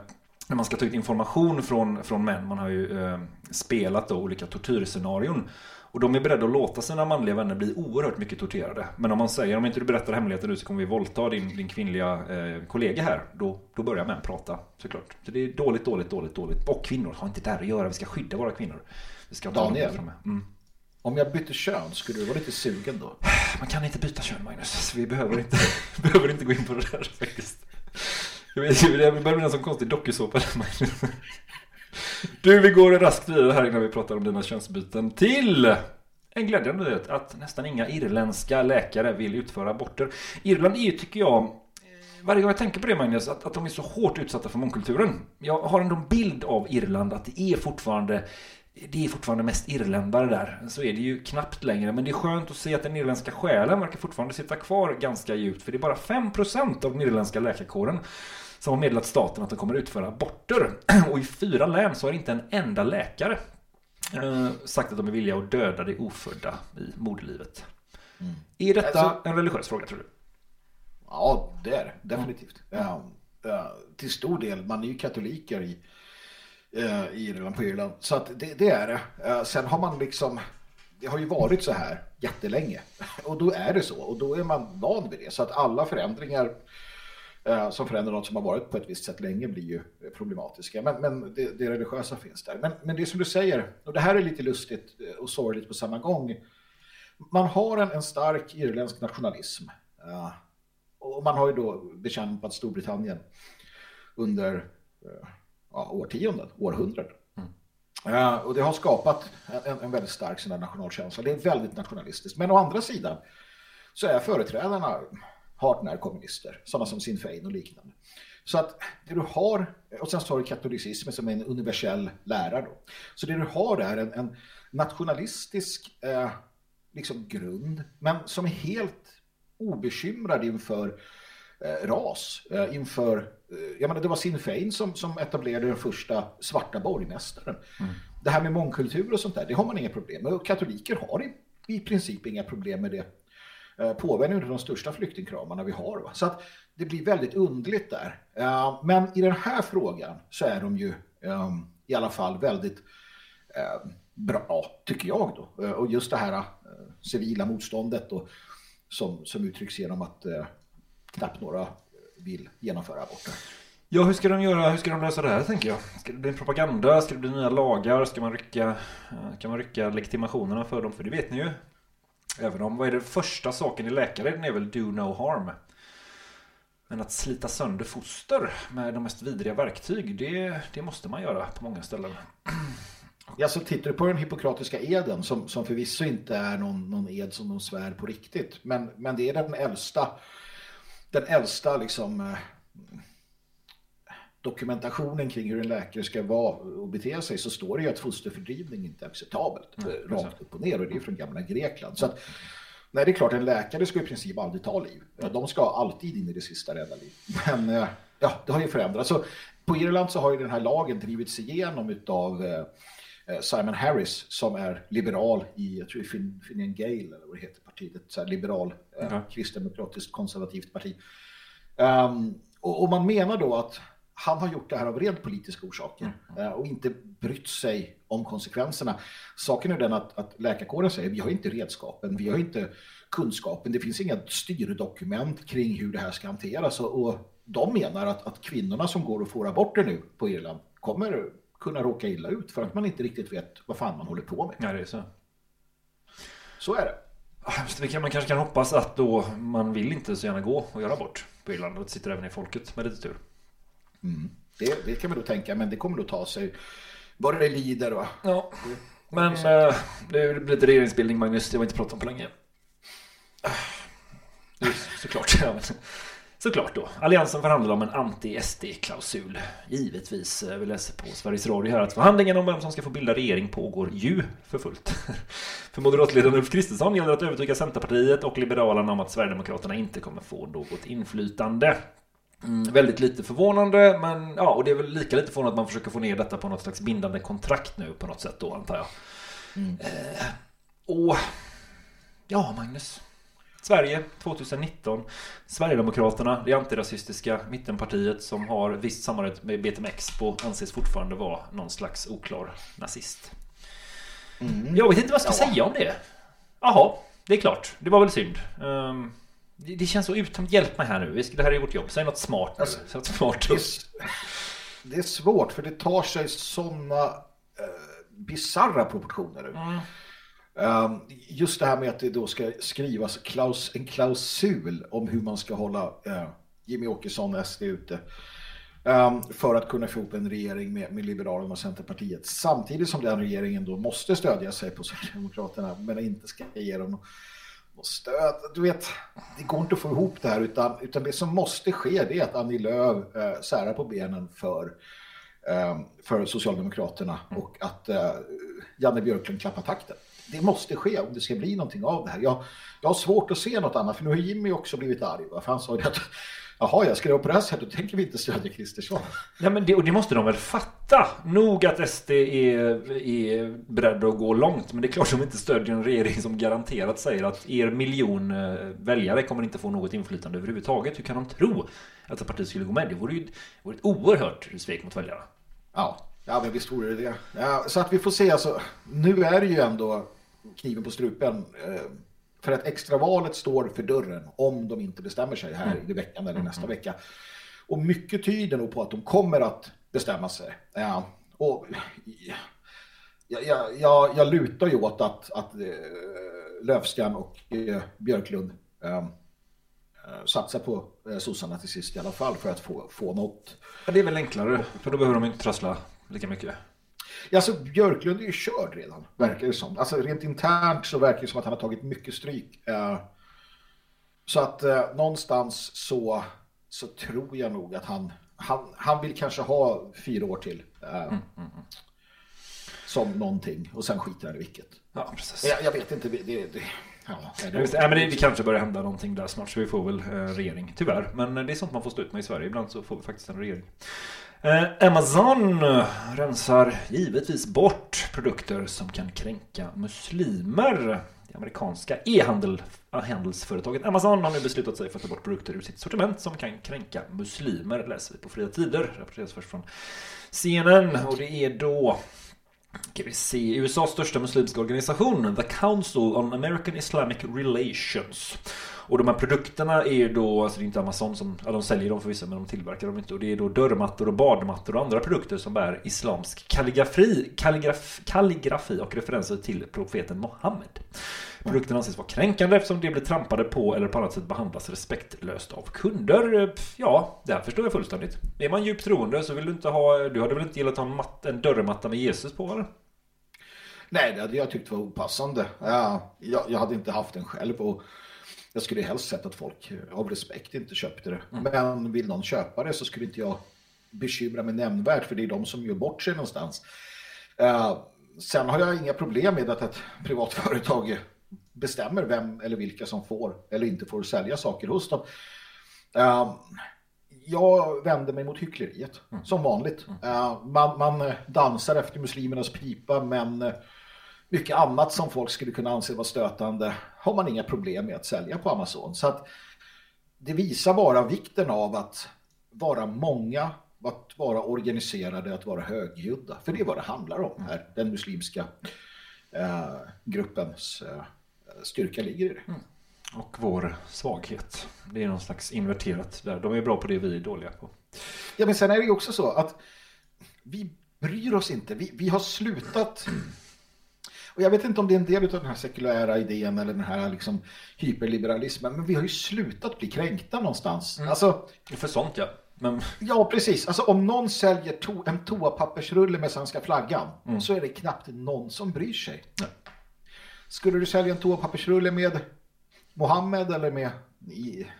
när man ska ta ut information från, från män. Man har ju eh, spelat då olika tortyrscenarion. Och de är beredda att låta sina manliga vänner bli oerhört mycket torterade. Men om man säger om inte du berättar hemligheter nu så kommer vi våldta din, din kvinnliga eh, kollega här. Då, då börjar män prata såklart. Så det är dåligt, dåligt, dåligt, dåligt. Och kvinnor har inte där att göra. Vi ska skydda våra kvinnor. Vi ska Daniel. Mm. Om jag bytte kön, skulle du vara lite sugen då? Man kan inte byta kön Magnus. Så vi behöver inte, [LAUGHS] behöver inte gå in på det där faktiskt. Jag vet, det börjar bli en sån konstig dokusåpa där, Magnus. Du, vi går raskt vidare här innan vi pratar om dina könsbyten till en glädjande nyhet att nästan inga irländska läkare vill utföra aborter. Irland är ju, tycker jag, eh, varje gång jag tänker på det Magnus, att, att de är så hårt utsatta för mångkulturen. Jag har ändå en bild av Irland att det är fortfarande det är fortfarande mest irländare där. Så är det ju knappt längre. Men det är skönt att se att den irländska själen verkar fortfarande sitta kvar ganska djupt. För det är bara 5% av den irländska läkarkåren som har meddelat staten att de kommer utföra aborter. [CLEARS THROAT] Och i fyra län så har inte en enda läkare eh, sagt att de är villiga att döda det ofödda i moderlivet. Är detta Alltså- en religiös fråga tror du? Ja, det är det. Definitivt. Ja, ja, till stor del. Man är ju katoliker i, eh, i Irland, på Irland. Så att det, det är det. Sen har man liksom... Det har ju varit så här jättelänge. [LAUGHS] Och då är det så. Och då är man van vid det. Så att alla förändringar som förändrar något som har varit på ett visst sätt länge blir ju problematiska. Men, men det, det religiösa finns där. Men, men det som du säger, och det här är lite lustigt eh, och sorgligt på samma gång. Man har en, en stark irländsk nationalism. Eh, och man har ju då bekämpat Storbritannien under eh, ja, årtionden, århundraden. Eh, och det har skapat en, en väldigt stark nationalkänsla. Det är väldigt nationalistiskt. Men å andra sidan så är företrädarna hart när kommunister, sådana som Sinn Fein och liknande. Så att det du har, och sen så har du katolicismen som är en universell lära då. Så det du har är en, en nationalistisk eh, liksom grund, men som är helt obekymrad inför eh, ras, eh, inför, eh, jag menar det var Sinn Fein som, som etablerade den första svarta borgmästaren. Det här med mångkultur och sånt där, det har man inga problem med. Och katoliker har i, i princip inga problem med det. Eh, påven är ju de största flyktingkramarna vi har. Va? Så att det blir väldigt undligt där. Eh, men i den här frågan så är de ju ehm, i alla fall väldigt ehm, bra, tycker jag då. Eh, och just det här civila motståndet då, som, som uttrycks genom att knappt några vill genomföra aborter. Ja, hur ska de göra? Hur ska de lösa det här tänker jag? Ska det bli propaganda? Ska det bli nya lagar? Ska man rycka, kan man rycka legitimationerna för dem? För det vet ni ju. Även om, vad är det första saken i läkareden är väl do no harm. Men att slita sönder foster med de mest vidriga verktyg, det, det måste man göra på många ställen. Ja, så tittar du på den hippokratiska eden som, som förvisso inte är någon, någon ed som de svär på riktigt. Men, men det är den äldsta, den äldsta liksom, eh, dokumentationen kring hur en läkare ska vara och bete sig så står det ju att fosterfördrivning inte är acceptabelt. eh, rakt upp och ner och det är från gamla Grekland. Så att, nej, det är klart en läkare ska i princip aldrig ta liv. De ska alltid in i det sista rädda liv. Men eh, ja, det har ju förändrats. Så på Irland så har ju den här lagen drivits igenom utav eh, Simon Harris som är liberal i, jag tror det är Fin- Fine Gael eller vad det heter partiet, ett så liberal, Ja. kristdemokratiskt konservativt parti. Ehm, och, och man menar då att han har gjort det här av rent politiska orsaker eh, och inte brytt sig om konsekvenserna. Saken är den att, att läkarkåren säger vi har inte redskapen, vi har inte kunskapen, det finns inga styrdokument kring hur det här ska hanteras och, och de menar att, att kvinnorna som går och får aborter nu på Irland kommer kunna råka illa ut för att man inte riktigt vet vad fan man håller på med. Ja, det är så. Så är det. Kan, man kanske kan hoppas att då man vill inte så gärna gå och göra abort på Irland. Och det sitter även i folket med lite tur. Det. Det kan man då tänka, men det kommer då ta sig vad det lider. Va? Ja. Men eh, det blir lite regeringsbildning Magnus, det var inte pratat om på länge. Ah, det Såklart. Såklart då. Alliansen förhandlar om en anti-SD-klausul. Givetvis. eh, Vi läser på Sveriges Radio här att förhandlingen om vem som ska få bilda regering pågår ju för fullt. [LAUGHS] För moderatledaren Ulf Kristersson gäller att övertyga Centerpartiet och Liberalerna om att Sverigedemokraterna inte kommer få något inflytande. Mm, väldigt lite förvånande, men ja, och det är väl lika lite förvånande att man försöker få ner detta på något slags bindande kontrakt nu på något sätt då, antar jag. Eh, och ja, Magnus. Sverige 2019. Sverigedemokraterna, det antirasistiska mittenpartiet som har visst samarbete med BTMX på anses fortfarande vara någon slags oklar nazist. Jag vet inte vad jag ska säga om det. Jaha, det är klart. Det var väl synd. Ehm, det, det känns så uttömt. Hjälp mig här nu. Det här är vårt jobb. Säg något smart. Alltså, Säg något smart Det är, det är svårt för det tar sig sådana eh, bizarra proportioner nu. Um, just det här med att det då ska skrivas klaus, en klausul om hur man ska hålla eh, Jimmy Åkesson SD ute. ehm, för att kunna få ihop en regering med, med Liberalerna och Centerpartiet. Samtidigt som den regeringen då måste stödja sig på Sverigedemokraterna men inte ska ge dem något stöd. Du vet, det går inte att få ihop det här utan, utan det som måste ske det är att Annie Lööf eh, särar på benen för, eh, för Socialdemokraterna och att eh, Janne Björklund klappar takten. Det måste ske om det ska bli någonting av det här. Jag, jag har svårt att se något annat för nu har Jimmy också blivit arg. Va? För han sa ju att jaha, jag skrev på det här sättet, då tänker vi inte stödja Kristersson. Ja, men det, och det måste de väl fatta? Nog att SD är, är beredda att gå långt. Men det är klart de inte stödjer en regering som garanterat säger att er miljon eh, väljare kommer inte få något inflytande överhuvudtaget. Hur kan de tro att ett parti skulle gå med? Det vore ju det vore ett oerhört svek mot väljarna. Ja, ja men visst vore det det. Ja, så att vi får se, alltså, nu är det ju ändå kniven på strupen. Eh, för att extravalet står för dörren om de inte bestämmer sig här i veckan eller nästa vecka. Och mycket tyder nog på att de kommer att bestämma sig. Ja, och jag, jag, jag, jag lutar ju åt att, att eh, Löfstrand och eh, Björklund eh, eh, satsar på eh, sossarna till sist i alla fall för att få, få något Ja, det är väl enklare. För då behöver de inte trassla lika mycket. Alltså Björklund är ju körd redan, verkar det som. Alltså rent internt så verkar det som att han har tagit mycket stryk. Eh, så att eh, någonstans så, så tror jag nog att han, han, han vill kanske ha fyra år till. Eh, Som någonting och sen skiter han i vilket. Ja, precis. Jag, jag vet inte, det, det, det, ja, det. Ja, men det, det kanske börjar hända någonting där snart så vi får väl eh, regering. Tyvärr. Men det är sånt man får stå ut med i Sverige. Ibland så får vi faktiskt en regering. Eh, Amazon rensar givetvis bort produkter som kan kränka muslimer. Det amerikanska e-handel- eh, e-handelsföretaget Amazon har nu beslutat sig för att ta bort produkter ur sitt sortiment som kan kränka muslimer, läser vi på Fria Tider. Rapporteras först från CNN och det är då Ska vi se, USAs största muslimska organisation, The Council on American Islamic Relations. Och de här produkterna är ju då, alltså det är inte Amazon som, ja de säljer dem förvisso men de tillverkar dem inte. Och det är då dörrmattor och badmattor och andra produkter som bär islamsk kalligrafi, kalligraf, kalligrafi och referenser till profeten Mohammed. Produkterna anses vara kränkande eftersom de blir trampade på eller på annat sätt behandlas respektlöst av kunder. Ja, det här förstår jag fullständigt. Är man djupt troende så vill du inte ha, du hade väl inte gillat att ha en, mat, en dörrmatta med Jesus på eller? Nej, det hade jag tyckt var opassande. Ja, jag, jag hade inte haft den själv och jag skulle helst sett att folk eh, av respekt inte köpte det. Men vill någon köpa det så skulle inte jag bekymra mig nämnvärt för det är de som gör bort sig någonstans. Eh, sen har jag inga problem med att ett privat [LAUGHS] företag bestämmer vem eller vilka som får eller inte får sälja saker hos dem. Eh, jag vänder mig mot hyckleriet, som vanligt. Eh, man, man dansar efter muslimernas pipa, men mycket annat som folk skulle kunna anse vara stötande har man inga problem med att sälja på Amazon. Så att det visar bara vikten av att vara många, att vara organiserade, att vara högljudda. För det är vad det handlar om här, den muslimska eh, gruppens eh, styrka ligger i det. Och vår svaghet. Det är någon slags inverterat där. De är bra på det vi är dåliga på. Ja, men sen är det ju också så att vi bryr oss inte. Vi, vi har slutat. Och jag vet inte om det är en del av den här sekulära idén eller den här liksom hyperliberalismen, men vi har ju slutat bli kränkta någonstans. Alltså, För sånt ja. Men ja, precis. Alltså om någon säljer to en toapappersrulle med svenska flaggan så är det knappt någon som bryr sig. Skulle du sälja en toapappersrulle med Mohammed eller med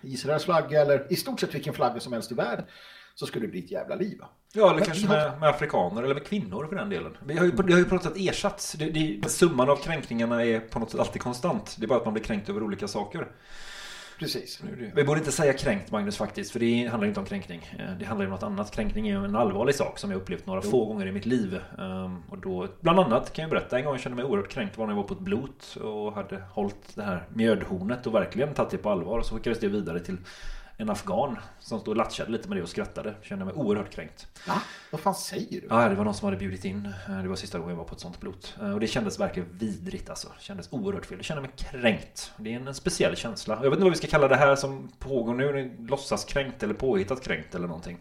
Israels flagga eller i stort sett vilken flagga som helst i världen så skulle det bli ett jävla liv. Ja, eller Men kanske vi har- med, med afrikaner eller med kvinnor för den delen. Vi har ju, det har ju på något sätt ersatts. Det, det, summan av kränkningarna är på något sätt alltid konstant. Det är bara att man blir kränkt över olika saker. Precis. Vi borde inte säga kränkt Magnus faktiskt, för det handlar inte om kränkning. Eh, Det handlar ju om något annat. Kränkning är ju en allvarlig sak som jag upplevt några få gånger i mitt liv. Ehm, Och då, bland annat kan jag berätta en gång jag kände mig oerhört kränkt var när jag var på ett blot och hade hållit det här mjödhornet och verkligen tagit det på allvar. Och så skickades det vidare till en afghan som stod och latchade lite med det och skrattade. Kände mig oerhört kränkt. Va? Vad fan säger du? Ja, det var någon som hade bjudit in. Eh, Det var sista gången jag var på ett sånt blot. Eh, Och det kändes verkligen vidrigt alltså. Kändes oerhört fel. Jag kände mig kränkt. Det är en, en speciell känsla. Jag vet inte vad vi ska kalla det här som pågår nu. Låtsas kränkt eller påhittat kränkt eller någonting.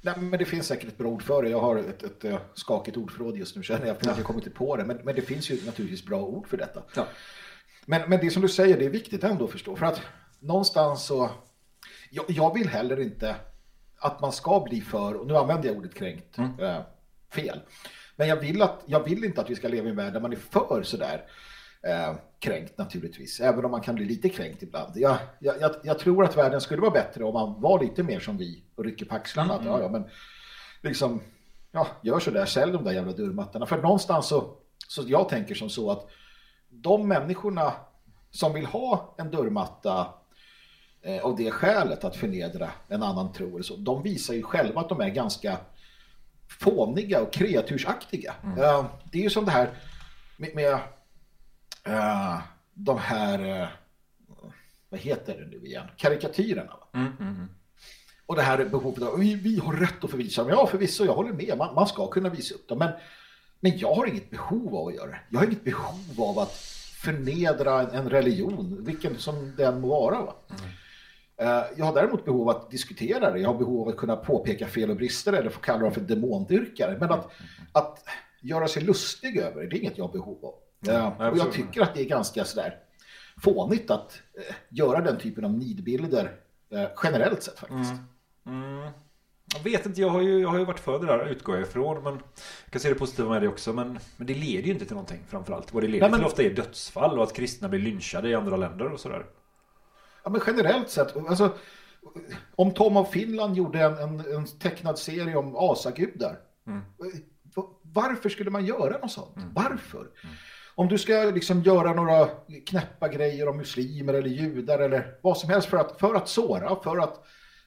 Nej, men det finns säkert ett bra ord för det. Jag har ett, ett, skakigt ordförråd just nu känner jag. För att jag kommer inte på det. Men, men det finns ju naturligtvis bra ord för detta. Ja. Men, men det som du säger, det är viktigt ändå att förstå. För att någonstans så... Jag, jag vill heller inte att man ska bli för, och nu använder jag ordet kränkt, eh, fel. Men jag vill, att, jag vill inte att vi ska leva i en värld där man är för sådär eh, kränkt naturligtvis. Även om man kan bli lite kränkt ibland. Jag, jag, jag, tror att världen skulle vara bättre om man var lite mer som vi och rycker på axlarna. Att, ja, ja, men liksom, ja, gör så där, sälj de där jävla dörrmattorna. För någonstans så, så jag tänker som så att de människorna som vill ha en dörrmatta eh, av det skälet att förnedra en annan tro, eller så, de visar ju själva att de är ganska fåniga och kreatursaktiga. Eh, det är ju som det här med, med eh, de här, eh, vad heter det nu igen, karikatyrerna. va? Och det här behovet av, vi, vi har rätt att förvisa dem. Ja, förvisso, jag håller med. Man, man ska kunna visa upp dem. Men, men jag har inget behov av att göra det. Jag har inget behov av att förnedra en, religion, vilken som den må vara. Va? Eh, Jag har däremot behov av att diskutera det. Jag har behov av att kunna påpeka fel och brister eller få kalla dem för demondyrkare. Men att, att göra sig lustig över det, det är inget jag har behov av. Eh, och jag tycker att det är ganska sådär fånigt att eh, göra den typen av nidbilder eh, generellt sett faktiskt. Jag vet inte, jag har ju, jag har ju varit för det där utgår jag ifrån. Men jag kan se det positiva med det också. Men, men det leder ju inte till någonting framförallt. Vad det leder Nej, men- till ofta är dödsfall och att kristna blir lynchade i andra länder och sådär. Ja, men generellt sett, alltså, om Tom av Finland gjorde en, en, en tecknad serie om asagudar, va- varför skulle man göra något sånt? Varför? Om du ska liksom göra några knäppa grejer om muslimer eller judar eller vad som helst för att, för att såra, för att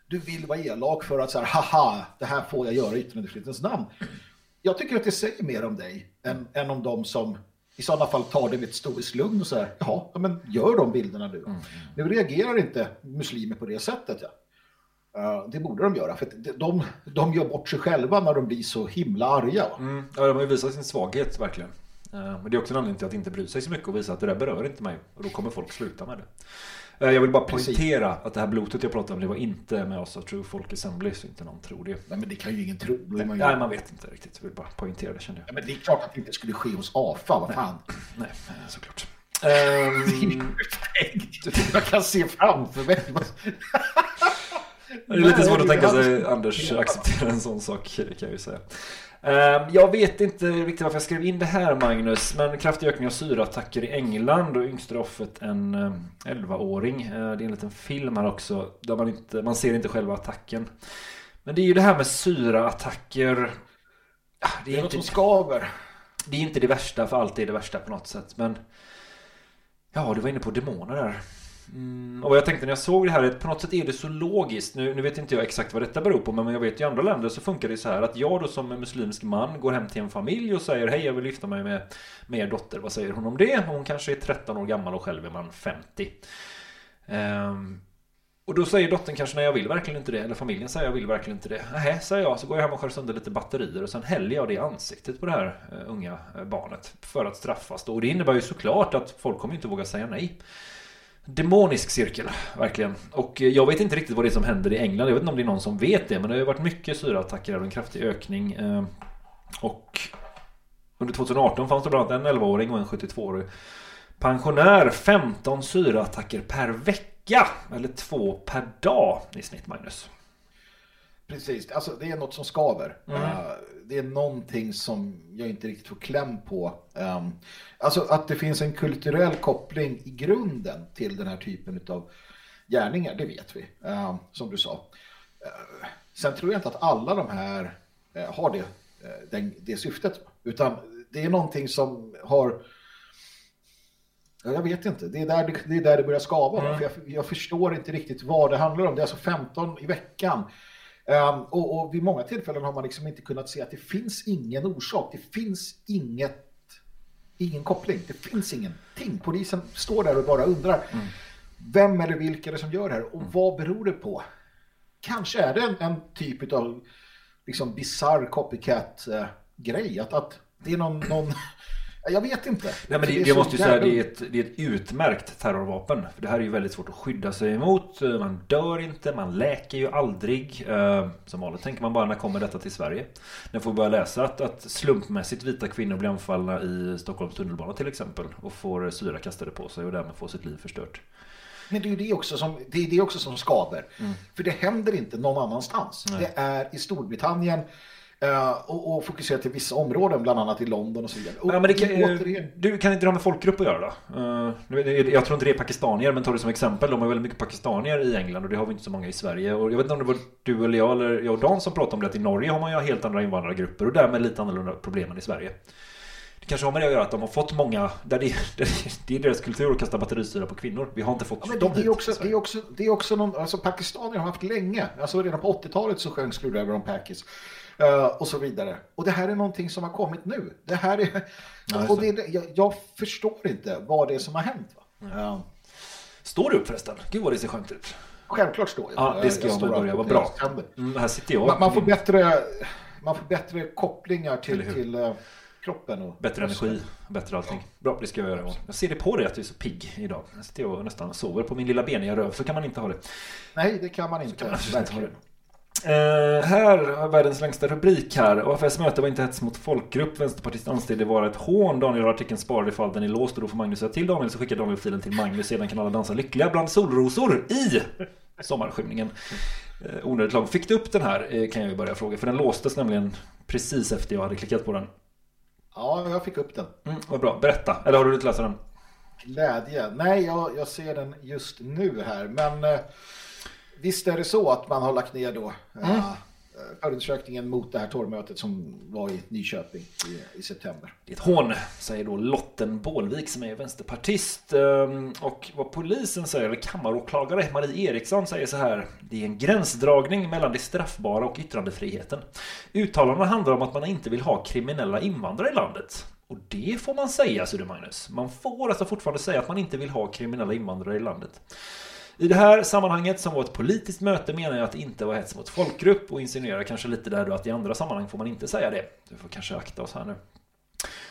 du vill vara elak, för att så här, haha, det här får jag göra i yttrandefrihetens namn. Jag tycker att det säger mer om dig än, än om de som i sådana fall tar det med ett stoiskt lugn och så här, jaha, ja, men gör de bilderna nu. Nu reagerar inte muslimer på det sättet. Ja. Eh, det borde de göra, för de, de, gör bort sig själva när de blir så himla arga. Mm. Ja, de har ju visat sin svaghet verkligen. Eh, Men det är också en anledning till att inte bry sig så mycket och visa att det där berör inte mig. Och då kommer folk sluta med det. Eh, Jag vill bara Precis. poängtera att det här blotet jag pratade om, det var inte med oss av True Folk Assembly, så inte någon tror det. Nej, men det kan ju ingen tro. Är man Nej, man vet inte riktigt. Jag vill bara poängtera det kände Ja, jag. men det är klart att det inte skulle ske hos AFA, vad fan. Nej, eh, såklart. Ehm, [LAUGHS] Jag kan se framför mig. Det är lite svårt att Nej, tänka sig Anders acceptera en sån sak kan jag ju säga. Ehm, Jag vet inte riktigt varför jag skrev in det här Magnus Men kraftig ökning av syraattacker i England och yngsta offret en eh, 11-åring Eh, Det är en liten film här också där man, inte, man ser inte själva attacken. Men det är ju det här med syraattacker. Ja, det, Det är är något inte, som skaver. det är inte det värsta för allt är det värsta på något sätt men Ja, du var inne på demoner där Mm, och vad jag tänkte när jag såg det här är att på något sätt är det så logiskt. Nu, nu vet inte jag exakt vad detta beror på men jag vet i andra länder så funkar det så här att jag då som en muslimsk man går hem till en familj och säger hej jag vill gifta mig med, med er dotter. Vad säger hon om det? Hon kanske är 13 år gammal och själv är man 50. Um, ehm, och då säger dottern kanske nej jag vill verkligen inte det. Eller familjen säger jag vill verkligen inte det. Nej, säger jag. Så går jag hem och skär sönder lite batterier och sen häller jag det i ansiktet på det här eh, unga eh, barnet. För att straffas då. Och det innebär ju såklart att folk kommer inte våga säga nej. Demonisk cirkel, verkligen. Och eh, jag vet inte riktigt vad det är som händer i England. Jag vet inte om det är någon som vet det. Men det har ju varit mycket syraattacker och en kraftig ökning. Eh, och under 2018 fanns det bland annat en 11-åring och en 72-årig pensionär. 15 syraattacker per vecka. Eller två per dag i snitt, Magnus. Precis, alltså det är något som skaver. Eh, det är någonting som jag inte riktigt får kläm på. Um, alltså att det finns en kulturell koppling i grunden till den här typen av gärningar, det vet vi. eh, som du sa. Eh, sen tror jag inte att alla de här eh, har det, den, det syftet. Utan det är någonting som har Ja, Jag vet inte, det är där det, det, är där det börjar skava. Mm. För jag, jag förstår inte riktigt vad det handlar om. Det är alltså 15 i veckan. Ehm, och, och vid många tillfällen har man liksom inte kunnat se att det finns ingen orsak. Det finns inget, ingen koppling. Det finns ingenting. Polisen står där och bara undrar Mm. vem eller vilka är det som gör det här och vad beror det på? Kanske är det en, en typ av liksom bizarr copycat-grej. att, att det är någon, någon... Jag vet inte. Nej, men det, är jag måste ju säga det är, ett, det är ett utmärkt terrorvapen. För det här är ju väldigt svårt att skydda sig emot. Man dör inte, man läker ju aldrig. Eh, Som vanligt tänker man bara när kommer detta till Sverige? När får vi börja läsa att, att slumpmässigt vita kvinnor blir anfallna i Stockholms tunnelbana till exempel. Och får syra kastade på sig och därmed får sitt liv förstört. Men det är ju det också som, det är det också som skaver. Mm. För det händer inte någon annanstans. Det är i Storbritannien och, och fokuserat till vissa områden, bland annat i London och så vidare. Och Ja, men kan, eh, återigen, du kan inte ha med folkgrupp att göra då? Eh, det- jag tror inte det är pakistanier, men ta det som exempel. De har väldigt mycket pakistanier i England och det har vi inte så många i Sverige. Och jag vet inte om det var du eller jag, eller jag och Dan som pratade om det, att i Norge har man ju helt andra invandrargrupper och därmed lite annorlunda problem än i Sverige. Det kanske har med det att göra att de har fått många, där det, [LAUGHS] där det, är deras kultur att kasta batterisyra på kvinnor. Vi har inte fått Ja, men dem det, är också, det, är också, det är också någon, alltså pakistanier har haft länge, alltså redan på 80-talet så sjöng Screwdriver on Packers eh, och så vidare. Och det här är någonting som har kommit nu. Det här är, just och det, är det- jag, jag förstår inte vad det är som har hänt. Va? Eh, Står du upp förresten? Gud vad det ser skönt ut. självklart står jag. Ja, det ska jag väl börja. Vad bra. Mm, här sitter jag. Man, man, får bättre, man får bättre kopplingar till, till eh, kroppen. Och, Bättre energi, bättre allting. Bra, det ska jag göra. Jag ser det på dig att du är så pigg idag. Jag sitter och nästan sover på min lilla beniga röv. Så kan man inte ha det. Nej, det kan man inte. kan man inte verkligen. Eh, här har världens längsta rubrik här. AFS möte var inte hets mot folkgrupp. Vänsterpartiet anser det vara ett hån. Daniel har artikeln sparad ifall den är låst och då får Magnus säga till Daniel så skickar Daniel filen till Magnus. Sedan kan alla dansa lyckliga bland solrosor i sommarskymningen. Eh, onödigt lång. Fick du upp den här eh, kan jag ju börja fråga. För den låstes nämligen precis efter jag hade klickat på den. Ja, jag fick upp den. Mm, vad bra, berätta. Eller har du inte läst den? Glädje. Nej, jag, jag ser den just nu här. Men eh, visst är det så att man har lagt ner då Mm. eh, förundersökningen mot det här torgmötet som var i Nyköping i, i september. Det är ett hån, säger då Lotten Bålvik som är vänsterpartist. Ehm, Och vad polisen säger, eller kammaråklagare Marie Eriksson säger så här. Det är en gränsdragning mellan det straffbara och yttrandefriheten. Uttalandena handlar om att man inte vill ha kriminella invandrare i landet. Och det får man säga, du Magnus. Man får alltså fortfarande säga att man inte vill ha kriminella invandrare i landet. I det här sammanhanget som var ett politiskt möte menar jag att det inte var hets mot folkgrupp och insinuerar kanske lite där då att i andra sammanhang får man inte säga det. Vi får kanske akta oss här nu.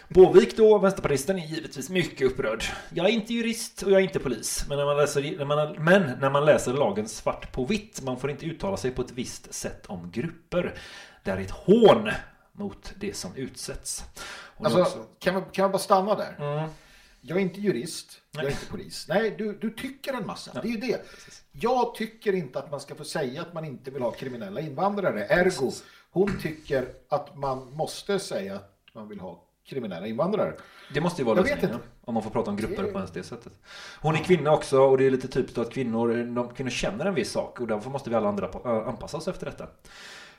Båvik då, vänsterpartisten, är givetvis mycket upprörd. Jag är inte jurist och jag är inte polis. Men när man läser, när man, men när man läser lagen svart på vitt, man får inte uttala sig på ett visst sätt om grupper. Det är ett hån mot det som utsätts. Och Alltså, också- kan, man, kan man bara stanna där? Mm. Jag är inte jurist, jag är Nej. inte polis. Nej, du, du tycker en massa. Det är ju det. Jag tycker inte att man ska få säga att man inte vill ha kriminella invandrare. Ergo, hon tycker att man måste säga att man vill ha kriminella invandrare. Det måste ju vara lösningen. Om man får prata om grupper på ens det sättet. Hon är kvinna också och det är lite typiskt att kvinnor, de, kvinnor känner en viss sak och därför måste vi alla andra anpassa oss efter detta.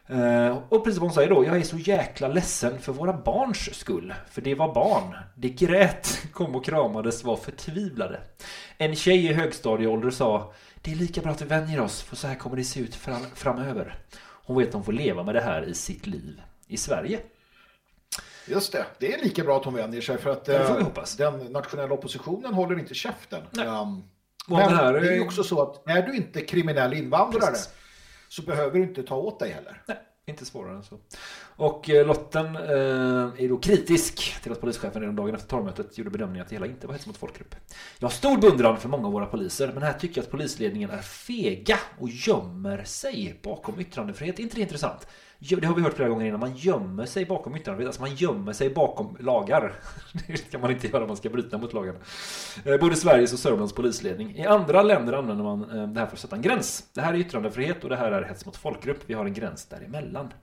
Eh, och precis vad hon säger då, jag är så jäkla ledsen för våra barns skull. För det var barn. Det grät, [LAUGHS] kom och kramades, var förtvivlade. En tjej i högstadieålder sa Det är lika bra att vi vänjer oss, för så här kommer det se ut fram, framöver. Hon vet att hon får leva med det här i sitt liv i Sverige. Just det, det är lika bra att hon vänjer sig för att det eh, den nationella oppositionen håller inte käften. Um, Och men det här det är är- ju också så att är du inte kriminell invandrare Precis så behöver du inte ta åt dig heller. Nej, inte svårare än så. Och eh, Lotten eh, är då kritisk till att polischefen redan dagen efter torgmötet gjorde bedömningen att det hela inte var hets mot folkgrupp. Jag har stor beundran för många av våra poliser, men här tycker jag att polisledningen är fega och gömmer sig bakom yttrandefrihet. Är inte det intressant? Det har vi hört flera gånger innan. Man gömmer sig bakom yttrandefrihet. Alltså man gömmer sig bakom lagar. [LAUGHS] Det ska man inte göra om man ska bryta mot lagarna. Eh, Både Sveriges och Sörmlands polisledning. I andra länder använder man eh, det här för att sätta en gräns. Det här är yttrandefrihet och det här är hets mot folkgrupp. Vi har en gräns däremellan.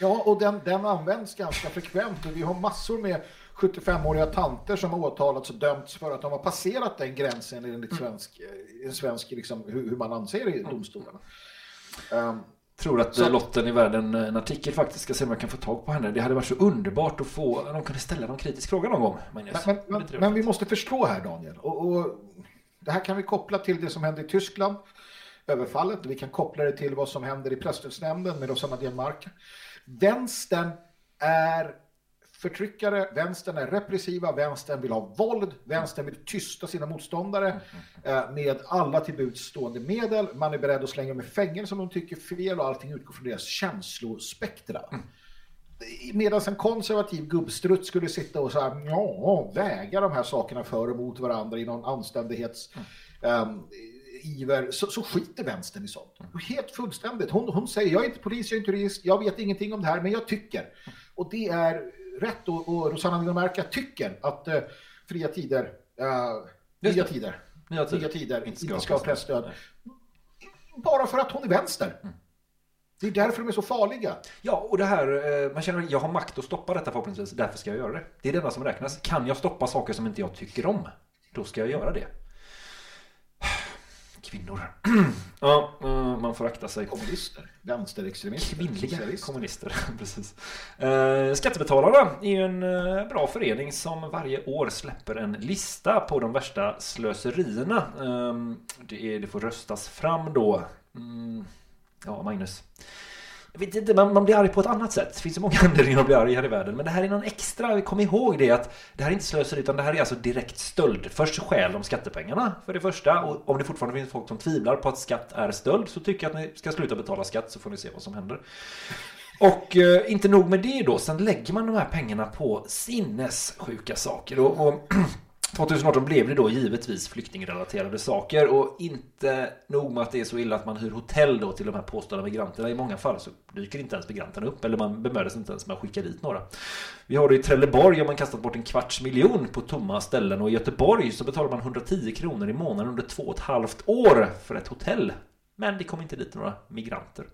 Ja, och den, den används ganska frekvent och vi har massor med 75-åriga tanter som har åtalats och dömts för att de har passerat den gränsen Mm. enligt svensk, en svensk liksom, hur, hur man anser i domstolarna. Um, tror att Så att- Lotten i världen en artikel faktiskt ska se om jag kan få tag på henne. Det hade varit så underbart att få, de kunde ställa någon kritisk fråga någon gång. Magnus. Men, Det men, men vi måste förstå här Daniel. Och, och det här kan vi koppla till det som hände i Tyskland. Överfallet. Vi kan koppla det till vad som händer i presstödsnämnden med Rosanna Dienmark. Vänstern är förtryckare, vänstern är repressiva, vänstern vill ha våld, vänstern vill tysta sina motståndare eh, med alla till buds stående medel. Man är beredd att slänga dem i fängelse om de tycker fel och allting utgår från deras känslospektra. Medan en konservativ gubbstrutt skulle sitta och så här, ja, väga de här sakerna för och mot varandra i någon anständighets ehm, iver, så, så skiter vänstern i sånt. Helt fullständigt. Hon, hon säger, jag är inte polis, jag är inte jurist, jag vet ingenting om det här, men jag tycker. Och det är rätt och, och Rosanna Dinamarca tycker att eh, fria tider, Just nya tider, Nya tider. nya tider Inte ska ska, ha presstöd. Bara för att hon är vänster. Det är därför de är så farliga. Ja, och det här, eh, man känner jag har makt att stoppa detta förhoppningsvis, därför ska jag göra det. Det är det enda som räknas. Kan jag stoppa saker som inte jag tycker om, då ska jag göra det. Kvinnor. [CLEARS THROAT] ja, eh, man får akta sig. Kommunister, vänsterextremister, Kvinnliga kommunister, [LAUGHS] precis. Eh, Skattebetalarna är ju en eh, bra förening som varje år släpper en lista på de värsta slöserierna. Eh, det, är, det får röstas fram då. Mm, ja, Magnus. Jag vet inte, man, man blir arg på ett annat sätt. Det finns så många [LAUGHS] anledningar att bli arg här i världen. Men det här är någon extra. Kom ihåg det att det här är inte slöseri utan det här är alltså direkt stöld. Först stjäl de skattepengarna för det första. Och om det fortfarande finns folk som tvivlar på att skatt är stöld så tycker jag att ni ska sluta betala skatt så får ni se vad som händer. Och eh, inte nog med det då, sen lägger man de här pengarna på sinnessjuka saker. Och, och [CLEARS THROAT] 2018 blev det då givetvis flyktingrelaterade saker och inte nog med att det är så illa att man hyr hotell då till de här påstådda migranterna. I många fall så dyker inte ens migranterna upp eller man bemödar sig inte ens med att skicka dit några. Vi har det i Trelleborg har man kastat bort en kvarts miljon på tomma ställen och i Göteborg så betalar man 110 kronor i månaden under två och ett halvt år för ett hotell. Men det kom inte dit några migranter.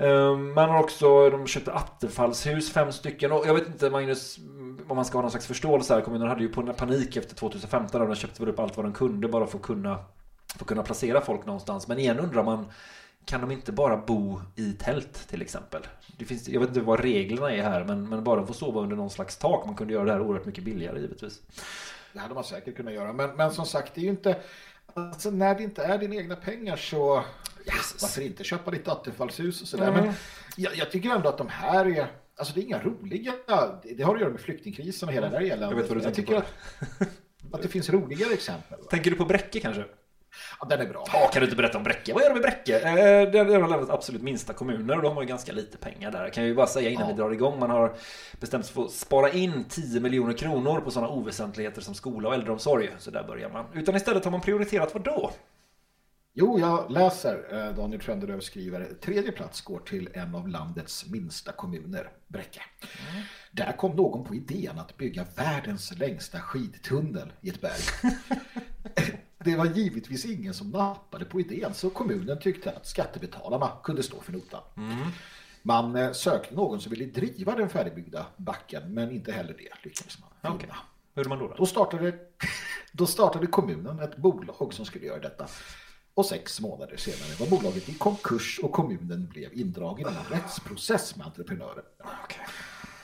Ehm, man har också, de köpte attefallshus, fem stycken. Och jag vet inte Magnus, om man ska ha någon slags förståelse här. Kommunen hade ju panik efter 2015 och de köpte väl upp allt vad de kunde bara för att kunna, för att kunna placera folk någonstans. Men igen undrar man, kan de inte bara bo i tält till exempel? Det finns, jag vet inte vad reglerna är här, men, men bara de får sova under någon slags tak. Man kunde göra det här oerhört mycket billigare givetvis. Det hade man säkert kunnat göra. Men, men som sagt, det är ju inte... Alltså, när det inte är dina egna pengar så... Ja, varför inte köpa ditt attefallshus och sådär. Mm. Men jag, jag tycker ändå att de här är... Alltså det är inga roliga... Det har att göra med flyktingkrisen och hela det där eländet. Jag vet vad du jag tycker att, att det finns roligare exempel. Tänker du på Bräcke kanske? Ja, den är bra. Ja, kan du inte berätta om Bräcke? Vad gör de i Bräcke? Eh, Det är en av landets absolut minsta kommuner och de har ju ganska lite pengar där. Kan jag ju bara säga innan Ja. vi drar igång. Man har bestämt sig för att spara in 10 miljoner kronor på sådana oväsentligheter som skola och äldreomsorg. Så där börjar man. Utan istället har man prioriterat vad då? Jo, jag läser. eh, Daniel Trönderöv skriver. Tredje plats går till en av landets minsta kommuner, Bräcke. Där kom någon på idén att bygga världens längsta skidtunnel i ett berg. [LAUGHS] Det var givetvis ingen som nappade på idén så kommunen tyckte att skattebetalarna kunde stå för notan. Man eh, sökte någon som ville driva den färdigbyggda backen men inte heller det lyckades man finna. Vad gjorde man då? då? Då startade, [LAUGHS] då startade kommunen ett bolag som skulle göra detta. Och sex månader senare var bolaget i konkurs och kommunen blev indragen i en rättsprocess med entreprenören.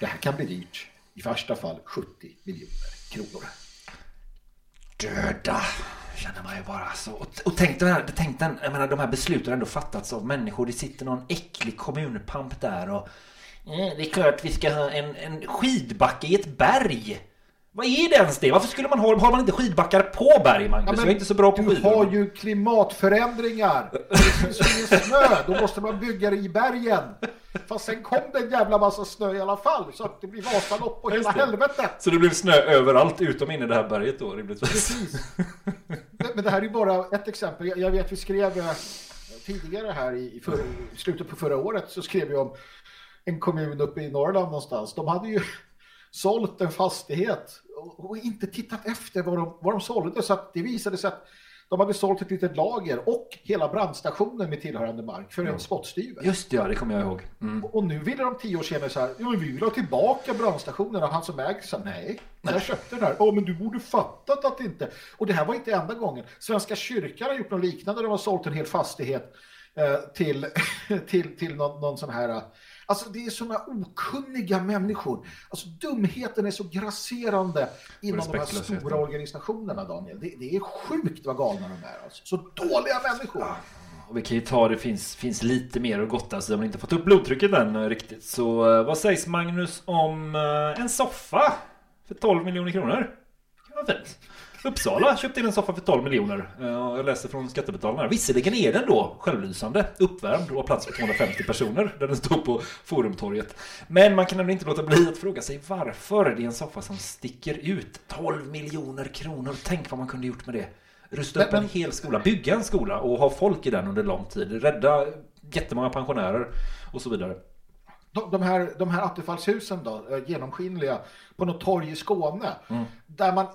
Det här kan bli dyrt. I värsta fall 70 miljoner kronor. Döda känner man ju bara så. Och, och tänk, den här, tänk den, jag menar, de här besluten har ändå fattats av människor. Det sitter någon äcklig kommunpamp där och eh, det är klart vi ska ha en, en skidbacke i ett berg. Vad är det ens det? Varför skulle man ha Har man inte skidbackar på berg, Magnus? jag är inte så bra på du skidor. har ju klimatförändringar. Det finns ju snö. Då måste man bygga det i bergen. Fast sen kom det en jävla massa snö i alla fall. Så att det blir Vasalopp och hela helvetet. Så det blev snö överallt utom inne i det här berget då, rimligtvis. Precis. Men det här är ju bara ett exempel. Jag- vet vi skrev eh, tidigare här i, i, för, i slutet på förra året så skrev vi om en kommun uppe i Norrland någonstans. De hade ju sålt en fastighet och, inte tittat efter vad de, vad de sålde. Så att det visade sig att de hade sålt ett litet lager och hela brandstationen med tillhörande mark för en spottstyver. Just det, ja, det kommer jag ihåg. Mm. Och nu ville de tio år senare så här, ja, vi vill ha tillbaka brandstationen och han som äger sa nej, jag köpte den här. Ja men du borde fattat att inte. Och det här var inte enda gången. Svenska kyrkan har gjort något liknande, de har sålt en hel fastighet eh, till, [LAUGHS] till, till någon, någon sån här... Alltså det är såna okunniga människor. Alltså dumheten är så grasserande inom de här stora organisationerna, Daniel. Det, det är sjukt vad galna de är. Alltså. Så dåliga människor. Och vi kan ju ta det finns, finns lite mer att gotta så de har inte fått upp blodtrycket än eh, riktigt. Så eh, vad sägs Magnus om eh, en soffa för 12 miljoner kronor? Det kan vara fint. Uppsala köpte in en soffa för 12 miljoner. Eh, Jag läser från Skattebetalarna. Visserligen är den då självlysande, uppvärmd och har plats för 250 personer där den står på Forumtorget. Men man kan ändå inte låta bli att fråga sig varför det är en soffa som sticker ut. 12 miljoner kronor, tänk vad man kunde gjort med det. Rusta upp en hel skola, bygga en skola och ha folk i den under lång tid. Rädda jättemånga pensionärer och så vidare. De, de, här, de här attefallshusen då, eh, genomskinliga, på något torg i Skåne, där man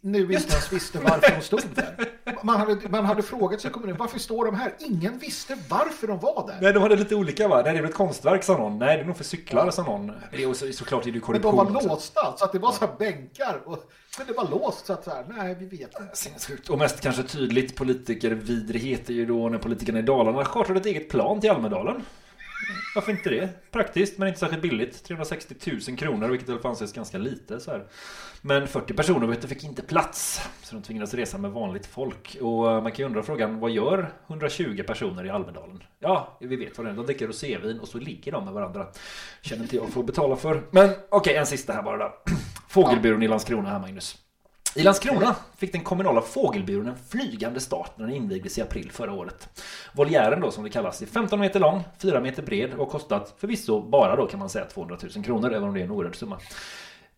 nu inte ens visste varför de stod där. Man hade, man hade frågat sig kommunen, varför står de här? Ingen visste varför de var där. Nej, de hade lite olika va? Nej, det är väl ett konstverk sa någon. Nej, det är nog för cyklar sa någon. Det är, så, såklart är det ju Men de korruption var låsta, så att det var så här bänkar. Och, men det var låst, så att så här, nej, vi vet inte. Sinnessjukt. Och mest kanske tydligt politikervidrighet är ju då när politikerna i Dalarna chartrade ett eget plan till Almedalen. Varför inte det? Praktiskt men inte särskilt billigt. 360 000 kronor vilket väl får anses ganska lite så här. Men 40 personer vet du, fick inte plats. Så de tvingades resa med vanligt folk. Och eh, man kan ju undra frågan, vad gör 120 personer i Almedalen? Ja, vi vet vad det är. De dricker rosévin och så ligger de med varandra. Känner inte jag får betala för. Men okej, en sista här bara då. [CLEARS THROAT] Fågelburen i Landskrona här Magnus. I Landskrona fick den kommunala fågelburen en flygande start när den invigdes i april förra året. Voljären då som det kallas är 15 meter lång, 4 meter bred och har kostat förvisso bara då kan man säga 200 000 kronor även om det är en oerhörd summa.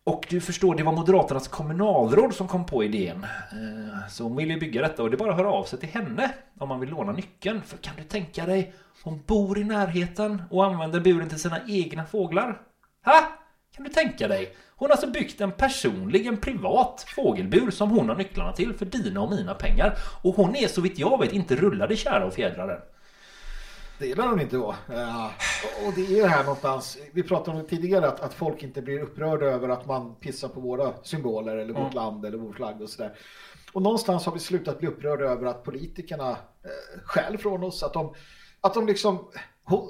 Och du förstår, det var Moderaternas kommunalråd som kom på idén. Eh, så hon ville ju bygga detta och det är bara att höra av sig till henne om man vill låna nyckeln. För kan du tänka dig, hon bor i närheten och använder buren till sina egna fåglar. Ha? Kan du tänka dig? Hon har alltså byggt en personlig, en privat fågelbur som hon har nycklarna till för dina och mina pengar. Och hon är så vitt jag vet inte rullade kära och fjädrar än. Det lär hon inte vara. Ja. Och- det är här någonstans, vi pratade om det tidigare, att, att folk inte blir upprörda över att man pissar på våra symboler eller vårt land eller vår flagg och sådär. Och någonstans har vi slutat bli upprörda över att politikerna eh, stjäl från oss, att de, att de liksom... Hon,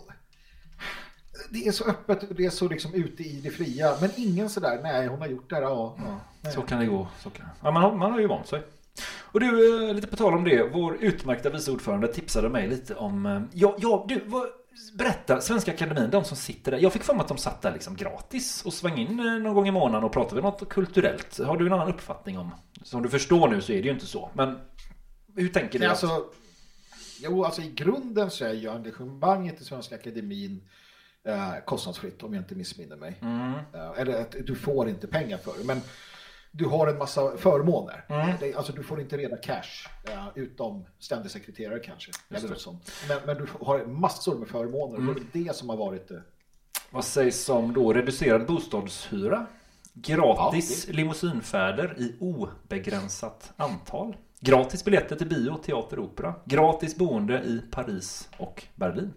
det är så öppet och det är så liksom ute i det fria, men ingen sådär, nej hon har gjort det här, ja. ja nej. Så kan det gå. Så kan det. Ja, man, har, man har ju vant sig. Och du, eh, lite på tal om det. Vår utmärkta vice ordförande tipsade mig lite om... eh, Ja, ja du, vad, berätta. Svenska Akademin, de som sitter där. Jag fick för mig att de satt där liksom gratis och sväng in eh, någon gång i månaden och pratade något kulturellt. Har du en annan uppfattning om? Som du förstår nu så är det ju inte så. Men hur tänker du? Alltså, jo, alltså i grunden så är ju engagemanget i Svenska Akademin eh, kostnadsfritt om jag inte missminner mig. Mm. Eh, eller att du får inte pengar för det, men du har en massa förmåner. Mm. Det, alltså du får inte reda cash, eh, utom ständig sekreterare kanske. Eller. Mm. något sånt. Men, men du har massor med förmåner. Det är det som har varit eh, det. Vad sägs om då reducerad bostadshyra? Gratis limousinfärder i obegränsat antal. Gratis biljetter till bio, teater, opera. Gratis boende i Paris och Berlin.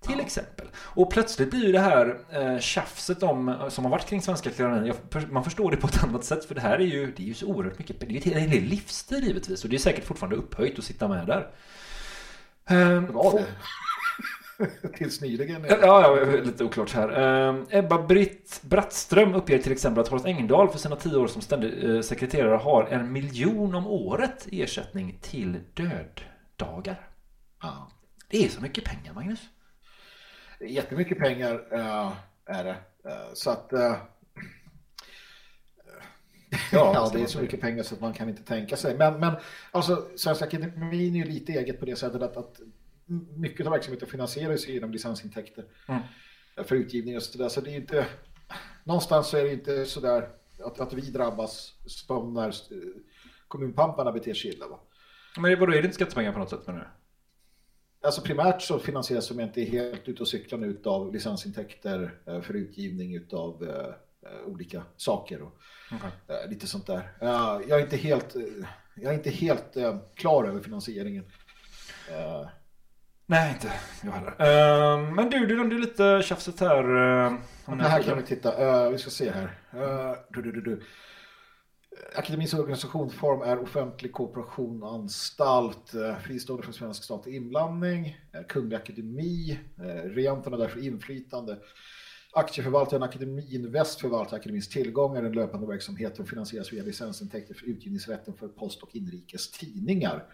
Till exempel. Och plötsligt blir ju det här eh, tjafset om, som har varit kring Svenska jag- man förstår det på ett [LAUGHS] annat sätt för det här är ju, det är ju så oerhört mycket, det är en hel livstid givetvis och det är säkert fortfarande upphöjt att sitta med där. Eh, Var få- det? [LAUGHS] Tills nyligen. Ja, ja, lite oklart här. Eh, Ebba Britt Brattström uppger till exempel att Horace Engdahl för sina tio år som ständig eh, sekreterare har en miljon om året i ersättning till döddagar. Ja. Det är så mycket pengar, Magnus. Jättemycket pengar eh, är det. Eh, så att... eh, [LAUGHS] Ja, det är så mycket pengar så att man kan inte tänka sig. Men, men alltså, Svenska Akademin är ju lite eget på det sättet att, att mycket av verksamheten finansieras genom licensintäkter Mm. för utgivning och sådär. Så det är inte, någonstans så är det inte sådär att, att vi drabbas som när eh, kommunpamparna beter sig illa. Va? Men vadå, är det inte skattepengar på något sätt menar du? Alltså primärt så finansieras de inte helt ute och cyklar nu av licensintäkter eh, för utgivning utav eh, eh, olika saker och eh, lite sånt där. Ja, jag är inte helt, jag är inte helt klar över finansieringen. Nej, inte jag heller. Eh, men du, du nämnde lite tjafset här. det här kan vi titta, vi ska se här. Du, du, du, du. Akademins organisationsform är offentlig kooperation och anstalt, eh, fristående från svensk statlig inblandning, eh, kunglig akademi, eh, regenterna därför inflytande. Aktieförvaltaren Akademinvest förvaltar akademins tillgångar, den löpande verksamheten finansieras via licensintäkter för utgivningsrätten för post- och inrikes tidningar.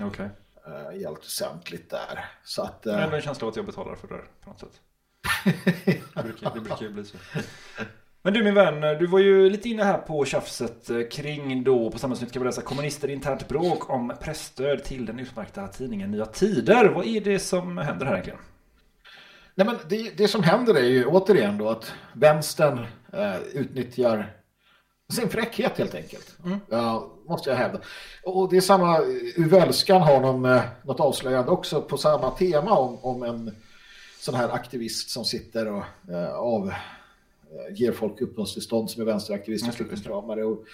Okej. Okay. I allt väsentligt där. Så att, Jag har en känsla av att jag betalar för det där på något sätt. [LAUGHS] det, brukar, det brukar ju bli så. Men du min vän, du var ju lite inne här på tjafset eh, kring då på Samhällsnytt kan vi läsa kommunister internt bråk om pressstöd till den utmärkta tidningen Nya Tider. Vad är det som händer här egentligen? Nej, men det, det som händer är ju återigen då att vänstern eh, utnyttjar sin fräckhet helt enkelt. Mm. Ja, måste jag hävda. Och det är samma, Uvelskan har någon, eh, något avslöjande också på samma tema om, om en sån här aktivist som sitter och eh, av ger folk uppehållstillstånd som är vänsteraktivister och flyktingkramare. Och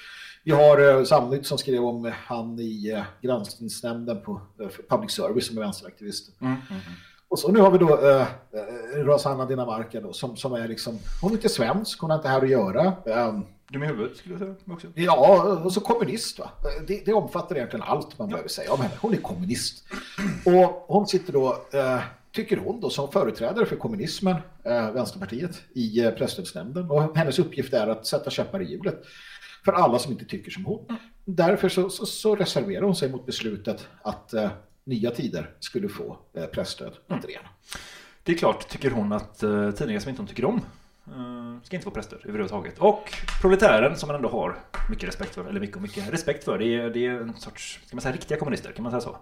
vi har eh, Samnytt som skrev om han i eh, granskningsnämnden på eh, public service som är vänsteraktivist. Mm, mm, mm. Och så nu har vi då eh, eh Rosanna Dinamarca då, som, som är liksom, hon är inte svensk, hon har inte här att göra. Um, du med huvudet skulle jag säga också. Ja, och så kommunist va. Det, det omfattar egentligen allt man ja. behöver säga om henne. Hon är kommunist. Och hon sitter då eh, tycker hon då som företrädare för kommunismen, eh, Vänsterpartiet, i eh, presstödsnämnden. Och hennes uppgift är att sätta käppar i hjulet för alla som inte tycker som hon. Därför så, så, så reserverar hon sig mot beslutet att eh, nya tider skulle få eh, pressstöd mm. Det är klart, tycker hon att eh, tidningar som inte hon tycker om eh, ska inte få pressstöd överhuvudtaget. Och proletären som man ändå har mycket respekt för, eller mycket mycket respekt för, det är, det är en sorts, ska man säga riktiga kommunister, kan man säga så?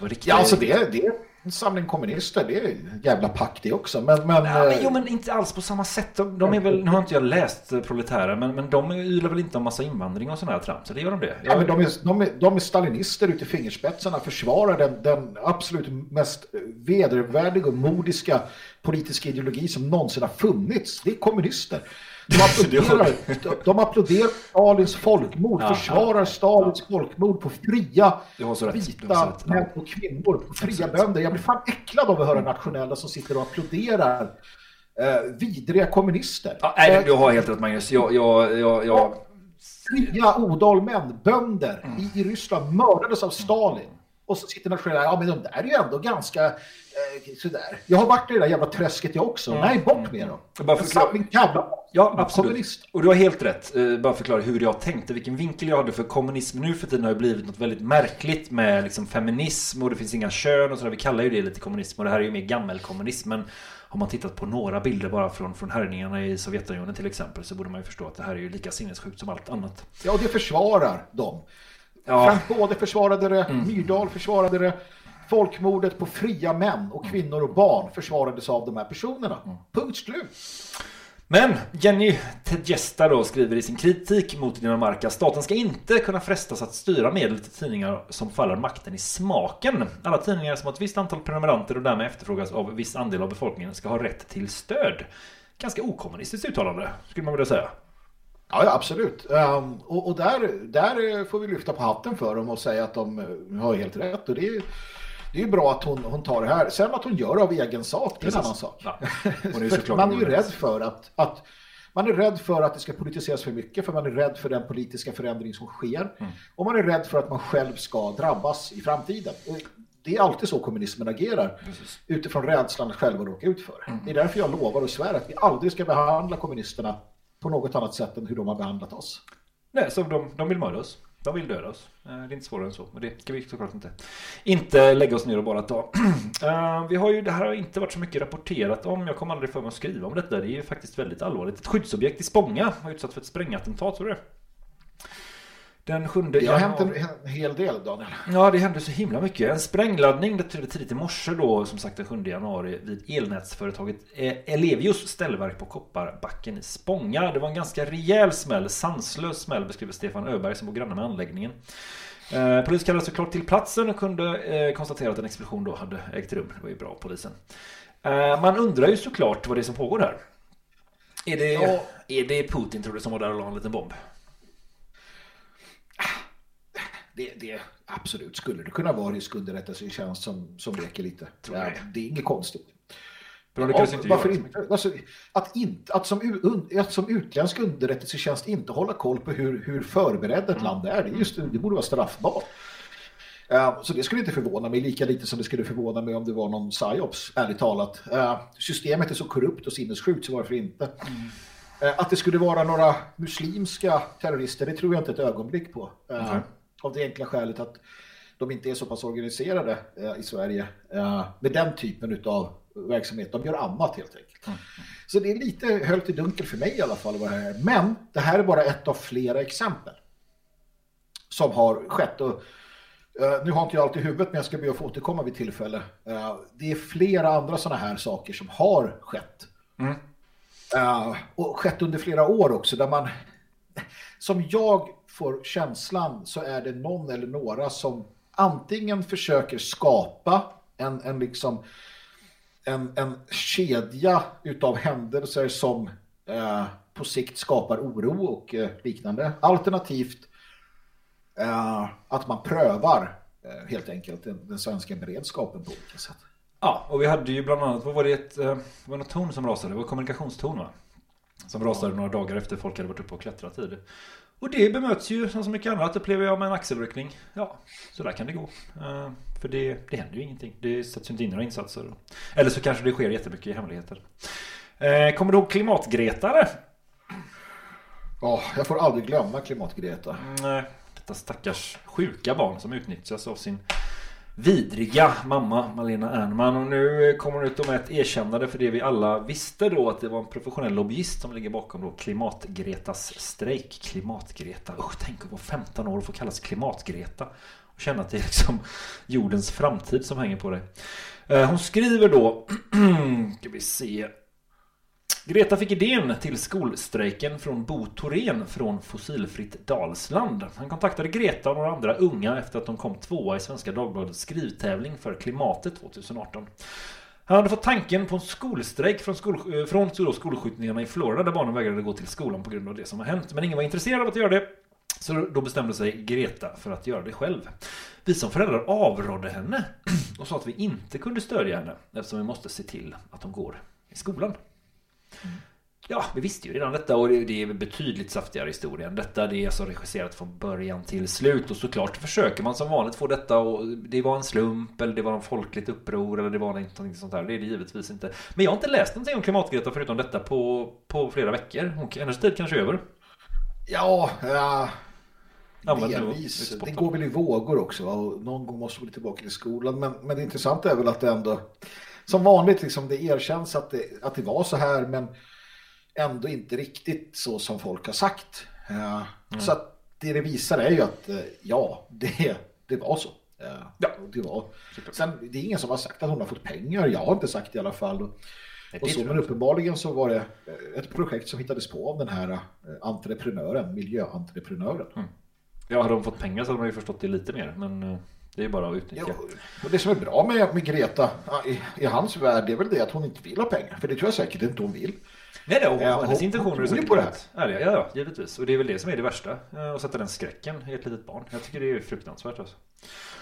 Riktiga... Ja, alltså det, det, en samling kommunister, det är jävla pack det också. Men, men, ja, men, jo, men inte alls på samma sätt. De, de är väl, nu har inte jag läst eh, Proletära, men, men de ylar väl inte om massa invandring och sådana här trams? Det gör de det? Jag... Ja, men de, är, de, är, de är stalinister ute i fingerspetsarna, försvarar den, den absolut mest vedervärdiga och modiska politiska ideologi som någonsin har funnits. Det är kommunister. De applåderar, de applåderar Stalins folkmord, ja, försvarar Stalins ja. folkmord på fria vita män och kvinnor, på fria bönder. Jag blir fan äcklad av att höra nationella som sitter och applåderar eh, vidriga kommunister. Ja, nej, du har helt rätt Magnus. Jag, jag, jag, jag... Fria odalmän, bönder mm. i, Ryssland mördades av Stalin. Och så sitter nationella, ja men de där är ju ändå ganska eh, sådär. Jag har varit i det där jävla träsket jag också. Mm. Nej, bort med dem. Bara förklara... En jävla ja, absolut. kommunist. Och du har helt rätt. Uh, bara förklara hur jag tänkte, vilken vinkel jag hade för kommunism nu för tiden har ju blivit något väldigt märkligt med liksom feminism och det finns inga kön och sådär. Vi kallar ju det lite kommunism och det här är ju mer gammelkommunism. Men har man tittat på några bilder bara från, från härningarna i Sovjetunionen till exempel så borde man ju förstå att det här är ju lika sinnessjukt som allt annat. Ja, och det försvarar dem. Ja. Både försvarade det, mm. Myrdal försvarade det. Folkmordet på fria män och kvinnor och barn försvarades av de här personerna. Mm. Punkt slut. Men Jenny Tedjesta då skriver i sin kritik mot Dinamarca staten ska inte kunna frestas att styra medel till tidningar som faller makten i smaken. Alla tidningar som har ett visst antal prenumeranter och därmed efterfrågas av viss andel av befolkningen ska ha rätt till stöd. Ganska okommunistiskt uttalande skulle man vilja säga. Ja, ja absolut. Um, och, och där, där får vi lyfta på hatten för dem och säga att de eh, har helt rätt. Och det är, det är bra att hon, hon tar det här. Sen att hon gör av egen sak, det är en annan sak. Ja. [LAUGHS] Är man är ju rädd för att, att man är rädd för att det ska politiseras för mycket för man är rädd för den politiska förändring som sker. Mm. Och man är rädd för att man själv ska drabbas i framtiden. Det är alltid så kommunismen agerar Precis. utifrån rädslan att själva råka ut för. Mm. Det är därför jag lovar och svär att vi aldrig ska behandla kommunisterna på något annat sätt än hur de har behandlat oss. Nej, så de, de vill mörda oss. De vill döda oss. Eh, det är inte svårare än så. Men det ska vi såklart inte. Inte lägga oss ner och bara ta. [CLEARS THROAT] Eh, vi har ju, det här har inte varit så mycket rapporterat om. Jag kommer aldrig för mig att skriva om detta. Det är ju faktiskt väldigt allvarligt. Ett skyddsobjekt i Spånga har utsatts för ett sprängattentat, tror du det? Den sjunde Det har hänt en, en, hel del, Daniel. Ja, det hände så himla mycket. En sprängladdning, det tidigt i morse då, som sagt den 7 januari, vid elnätsföretaget Elevius ställverk på Kopparbacken i Spånga. Det var en ganska rejäl smäll, sanslös smäll, beskriver Stefan Öberg som bor granne med anläggningen. Eh, polis kallades såklart till platsen och kunde eh, konstatera att en explosion då hade ägt rum. Det var ju bra, polisen. Eh, man undrar ju såklart vad det är som pågår där. Är det, ja. är det Putin, tror du, som var där och la en liten bomb? Det, det, absolut skulle det kunna vara rysk underrättelsetjänst som, som leker lite. Ja, det är inget konstigt. Ja, inte varför inte? Alltså, att, inte att, som, un, att som utländsk underrättelsetjänst inte hålla koll på hur, hur förberedd Mm. ett land är, det, är just, det borde vara straffbart. Eh, så det skulle inte förvåna mig lika lite som det skulle förvåna mig om det var någon psyops, ärligt talat. Eh, systemet är så korrupt och sinnessjukt så varför inte? Eh, att det skulle vara några muslimska terrorister, det tror jag inte ett ögonblick på. Okej. Av det enkla skälet att de inte är så pass organiserade eh, i Sverige eh, med den typen av verksamhet. De gör annat helt enkelt. Så det är lite höljt i dunkel för mig i alla fall vad det här är. Men det här är bara ett av flera exempel som har skett. Och, eh, nu har inte jag allt i huvudet men jag ska be att få återkomma vid tillfälle. Eh, det är flera andra sådana här saker som har skett. Eh, och skett under flera år också där man som jag får känslan så är det någon eller några som antingen försöker skapa en, en liksom en, en kedja utav händelser som eh, på sikt skapar oro och eh, liknande. Alternativt eh, att man prövar eh, helt enkelt den, den svenska beredskapen på olika sätt. Ja, och vi hade ju bland annat, vad var det, ett, eh, det var något torn som rasade, det var kommunikationstorn va? Som rasade några dagar efter folk hade varit uppe och klättrat i det. Och det bemöts ju som så mycket annat upplever jag med en axelryckning. Ja, så där kan det gå. Eh, För det, det händer ju ingenting. Det sätts ju inte in några insatser. Eller så kanske det sker jättemycket i hemligheter. Eh, Kommer du ihåg klimatgretare? Ja, jag får aldrig glömma klimatgreta. Nej, detta stackars sjuka barn som utnyttjas av sin vidriga mamma Malena Ernman. Och nu kommer hon ut med ett erkännande för det vi alla visste då att det var en professionell lobbyist som ligger bakom då Klimatgretas strejk. Klimatgreta. Usch, tänk att vara 15 år och få kallas Klimatgreta. Och känna att det är liksom jordens framtid som hänger på dig. Eh, Hon skriver då, [CLEARS THROAT] ska vi se. Greta fick idén till skolstrejken från Bo Thorén från Fossilfritt Dalsland. Han kontaktade Greta och några andra unga efter att de kom tvåa i Svenska Dagbladets skrivtävling för klimatet 2018. Han hade fått tanken på en skolstrejk från, skol, eh, från skolskjutningarna i Florida där barnen vägrade gå till skolan på grund av det som har hänt. Men ingen var intresserad av att göra det. Så då bestämde sig Greta för att göra det själv. Vi som föräldrar avrådde henne [CLEARS THROAT] och sa att vi inte kunde stödja henne eftersom vi måste se till att de går i skolan. Ja, vi visste ju redan detta och det är betydligt saftigare historia än detta. Det är alltså regisserat från början till slut och såklart försöker man som vanligt få detta och det var en slump eller det var en folkligt uppror eller det var någonting sånt där. Det är det givetvis inte. Men jag har inte läst någonting om klimatgreta förutom detta på, på flera veckor hennes tid kanske är över. Ja, ja delvis. Det går väl i vågor också. Och någon gång måste vi tillbaka till skolan. Men, men det intressanta är väl att det ändå, som vanligt, liksom, det erkänns att det, att det var så här, men ändå inte riktigt så som folk har sagt. Ja, Mm. Så att det det visar är ju att eh, ja, det, det var så. Ja, Ja. det var. Sen, det är ingen som har sagt att hon har fått pengar. Jag har inte sagt det i alla fall. Och, Nej, och det så, men uppenbarligen så var det eh, ett projekt som hittades på av den här eh, entreprenören, miljöentreprenören. Ja, hade de fått pengar så hade man ju förstått det lite mer. Men eh, det är bara att utnyttja. Ja, och det som är bra med, med Greta i, i hans värld det är väl det att hon inte vill ha pengar. För det tror jag säkert inte hon vill. Nej, det, och Ja, hennes hon- intentioner hon är säkert på det ärliga. Ja, ja, givetvis. Och det är väl det som är det värsta. eh, Att sätta den skräcken i ett litet barn. Jag tycker det är fruktansvärt alltså.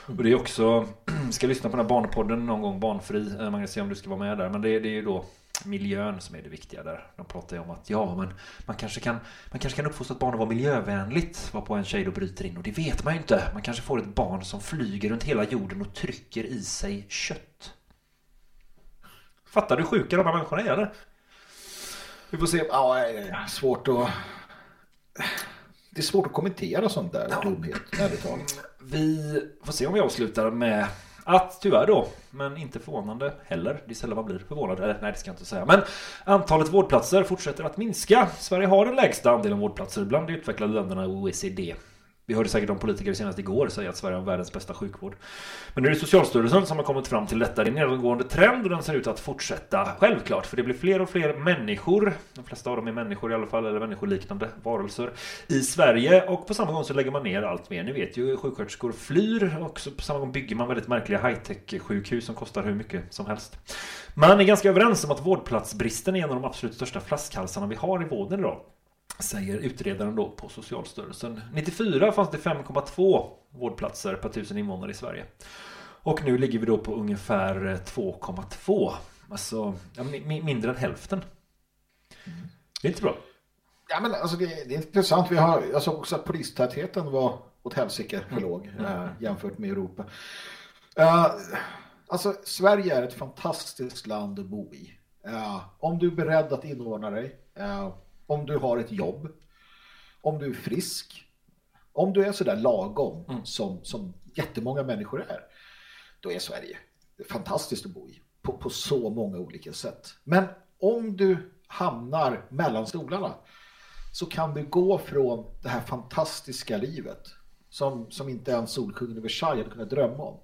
Och det är också, [CLEARS THROAT] ska lyssna på den här barnpodden någon gång, barnfri. eh, Man kan se om du ska vara med där. Men det, det är ju då miljön som är det viktiga där. De pratar ju om att ja, men man kanske kan, man kanske kan uppfostra ett barn att vara miljövänligt. Varpå en tjej då bryter in. Och det vet man ju inte. Man kanske får ett barn som flyger runt hela jorden och trycker i sig kött. Fattar du sjuka de här människorna är eller? Vi får se. Ja, svårt att... Det är svårt att kommentera sånt där dumhet, ärligt talat. Vi får se om vi avslutar med att tyvärr då, men inte förvånande heller. Det är sällan man blir förvånad. Eller nej, det ska jag inte säga. Men antalet vårdplatser fortsätter att minska. Sverige har den lägsta andelen vårdplatser bland de utvecklade länderna i OECD. Vi hörde säkert om politiker senast igår säga att Sverige har världens bästa sjukvård. Men nu är det Socialstyrelsen som har kommit fram till detta. Det är en nedåtgående trend och den ser ut att fortsätta. Självklart, för det blir fler och fler människor. De flesta av dem är människor i alla fall, eller människoliknande varelser i Sverige. Och på samma gång så lägger man ner allt mer. Ni vet ju, sjuksköterskor flyr och så på samma gång bygger man väldigt märkliga high-tech-sjukhus som kostar hur mycket som helst. Man är ganska överens om att vårdplatsbristen är en av de absolut största flaskhalsarna vi har i vården idag. Säger utredaren då på Socialstyrelsen. 94 fanns det 5,2 vårdplatser per tusen invånare i Sverige. Och nu ligger vi då på ungefär 2,2. Alltså, ja, mi- mi- mindre än hälften. Det är inte bra. Ja, men alltså det, det är intressant. Vi har, jag såg också att polistätheten var åt helsike för låg eh, jämfört med Europa. Eh, alltså, Sverige är ett fantastiskt land att bo i. Eh, om du är beredd att inordna dig, eh, om du har ett jobb, om du är frisk, om du är sådär lagom som, som jättemånga människor är, då är Sverige fantastiskt att bo i på, på så många olika sätt. Men om du hamnar mellan stolarna så kan du gå från det här fantastiska livet som, som inte ens Solkungen i Versailles hade kunnat drömma om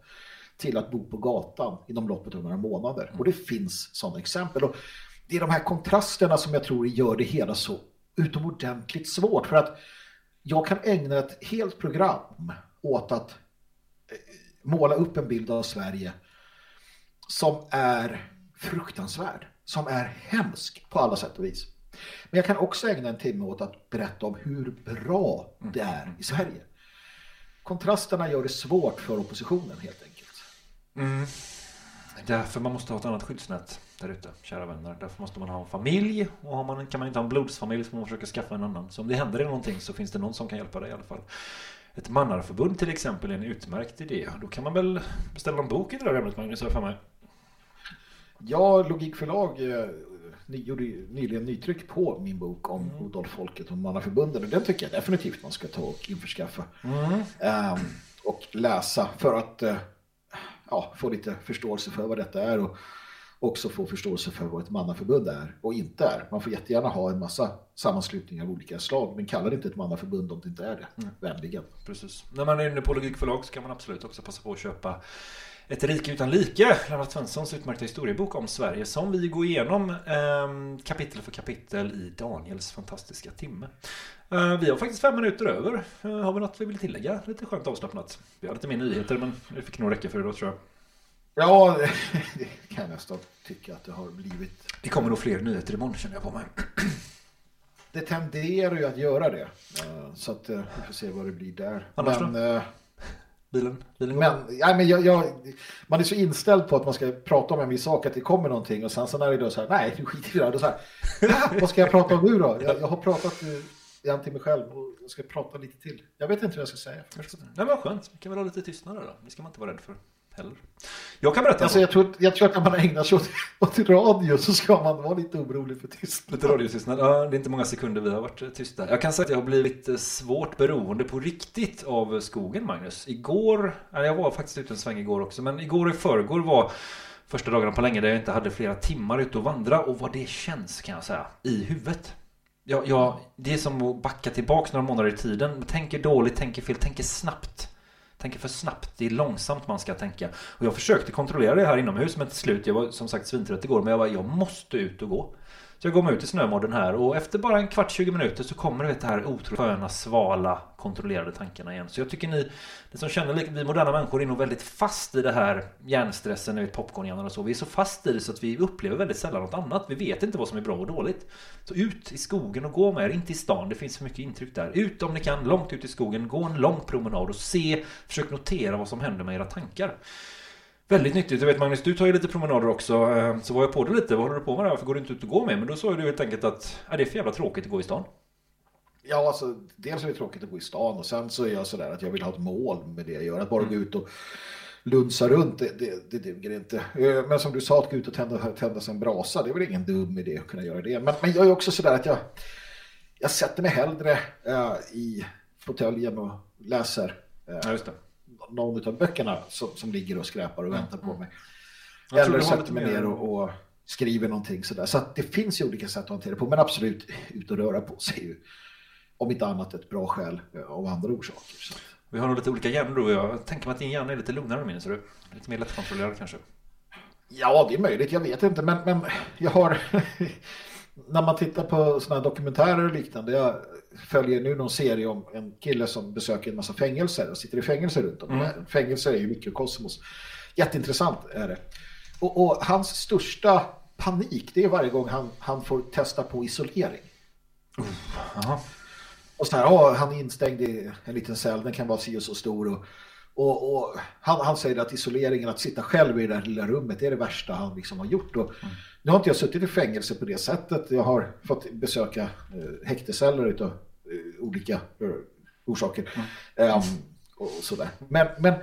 till att bo på gatan inom loppet av några månader. Och det finns sådana exempel. Och det är de här kontrasterna som jag tror gör det hela så utomordentligt svårt. För att jag kan ägna ett helt program åt att eh, måla upp en bild av Sverige som är fruktansvärd, som är hemsk på alla sätt och vis. Men jag kan också ägna en timme åt att berätta om hur bra det är i Sverige. Kontrasterna gör det svårt för oppositionen helt enkelt. Därför man måste ha ett annat skyddsnät där ute, kära vänner. Därför måste man ha en familj och har man, kan man inte ha en blodsfamilj så får man försöka skaffa en annan. Så om det händer någonting så finns det någon som kan hjälpa dig i alla fall. Ett mannarförbund till exempel är en utmärkt idé. Då kan man väl beställa en bok i det där ämnet Magnus, för mig. Ja, Logikförlag eh, gjorde nyligen nytryck på min bok om Odolfolket och mannaförbunden och den tycker jag definitivt man ska ta och införskaffa. Ehm, och läsa för att eh, ja, få lite förståelse för vad detta är och också få förståelse för vad ett mannaförbund är och inte är. Man får jättegärna ha en massa sammanslutningar av olika slag men kalla det inte ett mannaförbund om det inte är det. Vänligen. Precis. När man är inne på Logikförlag så kan man absolut också passa på att köpa Ett rike utan like, Lennart Svenssons utmärkta historiebok om Sverige som vi går igenom eh, kapitel för kapitel i Daniels fantastiska timme. Eh, vi har faktiskt fem minuter över. Eh, har vi något vi vill tillägga? Lite skönt avslappnat. Vi har lite mer nyheter men det fick nog räcka för idag tror jag. Ja, [LAUGHS] det kan jag nästan tycka att det har blivit. Det kommer nog fler nyheter imorgon känner jag på mig. [CLEARS THROAT] Det tenderar ju att göra det. Eh, Så att eh, vi får se vad det blir där. Annars men, eh, Bilen, bilen men, ja, men jag, jag, man är så inställd på att man ska prata om en viss sak, att det kommer någonting och sen så när det då så här, nej, nu skiter i det. Då så här, "Ah, vad ska jag prata om nu då? Jag, jag har pratat en timme själv och jag ska prata lite till. Jag vet inte vad jag ska säga. Nej men skönt, vi kan väl ha lite tystnad då. Det ska man inte vara rädd för heller. Jag kan berätta Alltså, jag, tror, jag tror att när man ägnar sig åt, åt radio så ska man vara lite orolig för tystnad. Lite radiotystnad. Ja, det är inte många sekunder vi har varit eh, tysta. Jag kan säga att jag har blivit eh, svårt beroende på riktigt av skogen, Magnus. Igår, ja, jag var faktiskt ute en sväng igår också, men igår och i förrgår var första dagarna på länge där jag inte hade flera timmar ute och vandra och vad det känns kan jag säga, i huvudet. Jag, jag, det är som att backa tillbaka några månader i tiden. Tänker dåligt, tänker fel, tänker snabbt. Tänker för snabbt, det är långsamt man ska tänka. Och jag försökte kontrollera det här inomhus men till slut, jag var som sagt svintrött igår, men jag var, jag måste ut och gå. Så jag går mig ut i snömodden här och efter bara en kvart, 20 minuter så kommer vet det här otroligt sköna, svala, kontrollerade tankarna igen. Så jag tycker ni, ni som känner lika, vi moderna människor är nog väldigt fast i det här hjärnstressen, ni vet popcornhjärnan och så. Vi är så fast i det så att vi upplever väldigt sällan något annat. Vi vet inte vad som är bra och dåligt. Så ut i skogen och gå med er, inte i stan, det finns för mycket intryck där. Ut om ni kan, långt ut i skogen, gå en lång promenad och se, försök notera vad som händer med era tankar. Väldigt nyttigt. Jag vet Magnus, du tar ju lite promenader också. eh, Så var jag på det lite. Vad håller du på med? Varför går du inte ut och går med? Men då sa du helt enkelt att det är för jävla tråkigt att gå i stan. Ja, alltså, dels är det tråkigt att gå i stan och sen så är jag sådär att jag vill ha ett mål med det jag gör. Att bara gå ut och lunsa runt, det, det, det duger inte. Eh, Men som du sa, att gå ut och tända, tända sig en brasa, det är väl ingen dum idé att kunna göra det. Men, men jag är också sådär att jag, jag sätter mig hellre eh, i fåtöljen och läser eh, Ja, just det. Någon av böckerna som, som ligger och skräpar och väntar på mig. Jag Eller sätter mig ner och, och skriver någonting sådär. Så det finns ju olika sätt att hantera det på. Men absolut, ut och röra på sig ju om inte annat ett bra skäl eh, av andra orsaker. Så. Vi har nog lite olika hjärnor då. Jag tänker mig att din hjärna är lite lugnare än du. Lite mer lättkontrollerad kanske. Ja, det är möjligt. Jag vet inte. Men, men jag har... [LAUGHS] när man tittar på sådana här dokumentärer och liknande. Jag följer nu någon serie om en kille som besöker en massa fängelser och sitter i fängelser runt om. Mm. Fängelser är ju mikrokosmos. Jätteintressant är det. Och, och hans största panik det är varje gång han, han får testa på isolering. Jaha. Och så här, ja, han är instängd i en liten cell, den kan vara si och så stor och, Och, och han, han säger att isoleringen, att sitta själv i det där lilla rummet, det är det värsta han liksom har gjort. Och Nu har inte jag suttit i fängelse på det sättet. Jag har fått besöka eh, häkteceller utav olika eh, orsaker. Ehm, och sådär. Men, men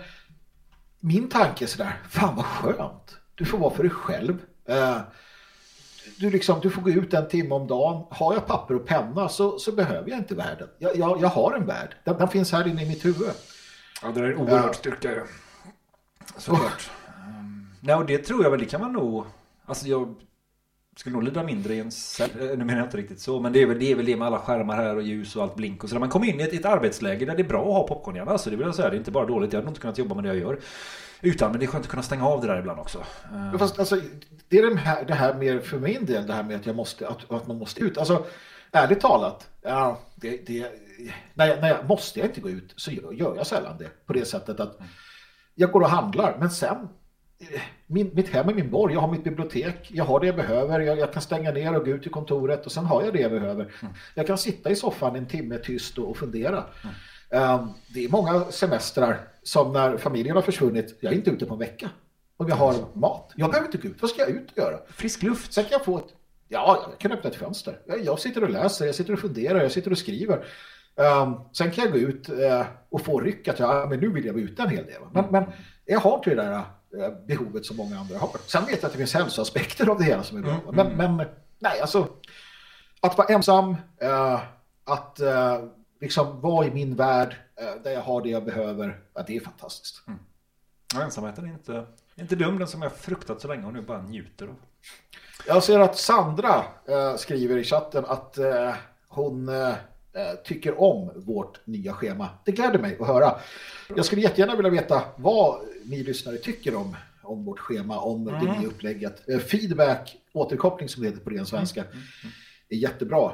min tanke är sådär, fan vad skönt. Du får vara för dig själv. Eh, du, liksom, du får gå ut en timme om dagen. Har jag papper och penna så, så behöver jag inte världen. Jag, jag, jag har en värld. Den, den finns här inne i mitt huvud. Ja, det är en oerhörd styrka ju. Såklart. Um, nej, och det tror jag väl, det kan man nog... Alltså jag skulle nog lida mindre i en cell. Eh, Nu menar jag inte riktigt så, men det är väl det, är väl det med alla skärmar här och ljus och allt blink och sådär. Man kommer in i ett, ett arbetsläge där det är bra att ha popcornhjärna. Alltså, det vill jag säga, det är inte bara dåligt. Jag hade nog inte kunnat jobba med det jag gör. Utan, men det är skönt att kunna stänga av det där ibland också. Eh, Fast, alltså, det är det här, det här mer för min del, det här med att, jag måste, att, att man måste ut. Alltså, ärligt talat, ja, det, det, när, jag, när jag måste jag inte gå ut så gör, gör jag sällan det. På det sättet att jag går och handlar, men sen, min, mitt hem är min borg, jag har mitt bibliotek, jag har det jag behöver, jag, jag kan stänga ner och gå ut till kontoret och sen har jag det jag behöver. Jag kan sitta i soffan en timme tyst och, och fundera. Um, det är många semestrar som när familjen har försvunnit, jag är inte ute på en vecka. Om jag har mat. Jag behöver inte gå ut. Vad ska jag ut och göra? Frisk luft. Sen kan jag få ett... Ja, jag kan öppna ett fönster. Jag, jag sitter och läser, jag sitter och funderar, jag sitter och skriver. Ehm, sen kan jag gå ut eh, och få ryck att jag, men nu vill jag vara ute en hel del. Men, men jag har inte det där eh, behovet som många andra har. Sen vet jag att det finns hälsoaspekter av det hela som är bra. Men, men nej, alltså att vara ensam, eh, att eh, liksom vara i min värld eh, där jag har det jag behöver, ja, det är fantastiskt. Ja, ensamheten är inte, inte dum, den som jag fruktat så länge och nu bara njuter av. Jag ser att Sandra eh, skriver i chatten att eh, hon eh, eh, tycker om vårt nya schema. Det gläder mig att höra. Jag skulle jättegärna vilja veta vad ni lyssnare tycker om, om vårt schema, om det nya upplägget. Eh, feedback, återkoppling som det heter på ren svenska, är jättebra.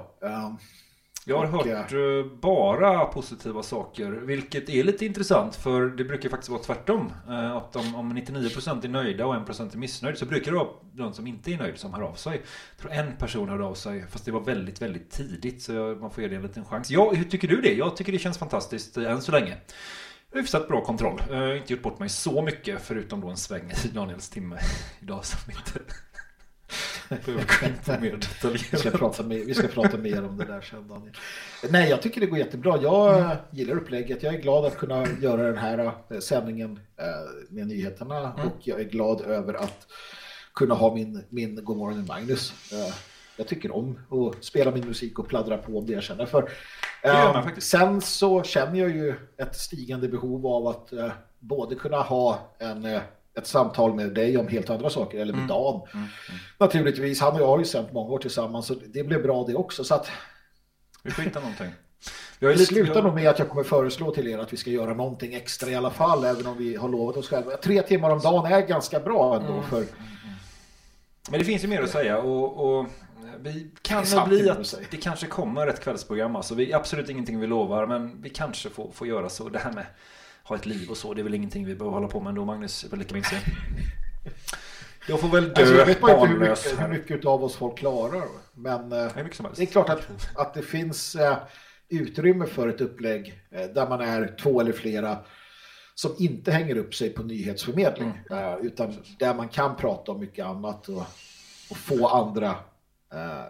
Jag har Och, hört eh, bara positiva saker, vilket är lite intressant för det brukar faktiskt vara tvärtom. Eh, Att om, om 99% är nöjda och 1% är missnöjd så brukar det vara de som inte är nöjd som hör av sig. Jag tror en person hörde av sig, fast det var väldigt, väldigt tidigt så man får ge det en liten chans. Ja, hur tycker du det? Jag tycker det känns fantastiskt eh, än så länge. Hyfsat bra kontroll. Jag har inte gjort bort mig så mycket förutom då en sväng i Daniels timme [LAUGHS] idag som inte behöver gå in på mer Vi ska, prata mer, vi ska prata mer om det där sen Daniel. Nej, jag tycker det går jättebra. Jag eh, gillar upplägget. Jag är glad att kunna göra den här eh, sändningen eh, med nyheterna och jag är glad över att kunna ha min, min Godmorgon Magnus. Eh, Jag tycker om att spela min musik och pladdra på om det jag känner för. man. Sen så känner jag ju ett stigande behov av att både kunna ha en, ett samtal med dig om helt andra saker, eller med Dan. Naturligtvis, han och jag har ju sänt många år tillsammans, så det blev bra det också. Så att Vi får hitta någonting. Jag är det slutar nog med att jag kommer föreslå till er att vi ska göra någonting extra i alla fall, även om vi har lovat oss själva. Tre timmar om dagen är ganska bra ändå för men det finns ju mer att säga och, och vi kan Det bli att det kanske kommer ett kvällsprogram. Alltså, vi, absolut ingenting vi lovar, men vi kanske får, får göra så. Det här med ha ett liv och så, det är väl ingenting vi behöver hålla på med ändå, Magnus. är väl lika minst det. [LAUGHS] Jag får väl dö Alltså, jag vet bara inte hur mycket, hur mycket av oss folk klarar. Men eh, mycket som helst. det är klart att, att det finns eh, utrymme för ett upplägg eh, där man är två eller flera som inte hänger upp sig på nyhetsförmedling. Mm. Eh, utan där man kan prata om mycket annat och, och få andra eh,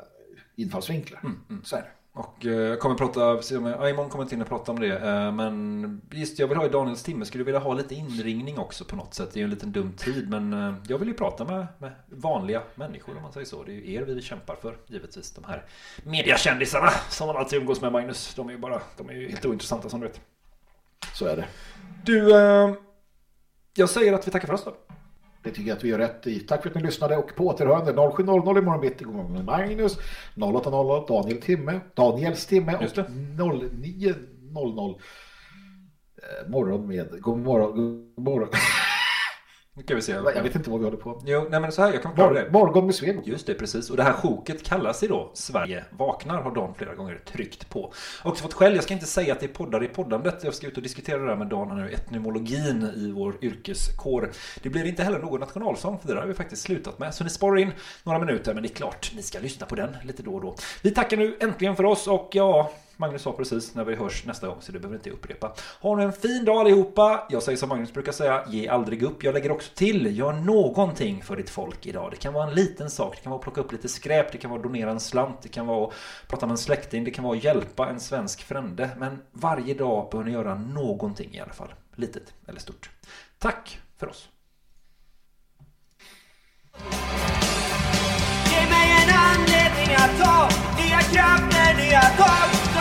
infallsvinklar. Mm, Så är det. Och eh, jag kommer prata, ja, imorgon kommer jag inte in och prata om det. eh, Men just jag vill ha i Daniels timme, skulle vilja ha lite inringning också på något sätt. Det är ju en liten dum tid, men eh, jag vill ju prata med, med vanliga människor om man säger så. Det är ju er vi kämpar för, givetvis. De här mediakändisarna som man alltid umgås med, Magnus. De är ju bara, de är ju helt ointressanta som du vet. Så är det. Du, jag säger att vi tackar för oss då. Det tycker jag att vi gör rätt i. Tack för att ni lyssnade och på återhörande 07.00 imorgon bitti. Morgon med Magnus. 08.00 Daniel Timme. Daniels Timme. Och det. 09.00 eh, morgon med God morgon. God morgon. Nu ska vi se. Jag vet inte vad vi håller på. Jo, nej men så här, jag kan förklara det. Mor- morgon med Svegot. Just det, precis. Och det här sjoket kallas ju då Sverige vaknar, har Dan flera gånger tryckt på. Också fått skäll, jag ska inte säga att det är poddar i poddandet. Jag ska ut och diskutera det där med Dan, ju etnymologin i vår yrkeskår. Det blir inte heller någon nationalsång, för det där har vi faktiskt slutat med. Så ni sparar in några minuter, men det är klart, ni ska lyssna på den lite då och då. Vi tackar nu äntligen för oss och ja, Magnus sa precis när vi hörs nästa gång så det behöver inte jag upprepa. Ha nu en fin dag allihopa. Jag säger som Magnus brukar säga, ge aldrig upp. Jag lägger också till, gör någonting för ditt folk idag. Det kan vara en liten sak, det kan vara att plocka upp lite skräp, det kan vara att donera en slant, det kan vara att prata med en släkting, det kan vara att hjälpa en svensk frände. Men varje dag bör ni göra någonting i alla fall, litet eller stort. Tack för oss. Ge mig en anledning att ta nya krafter, nya tag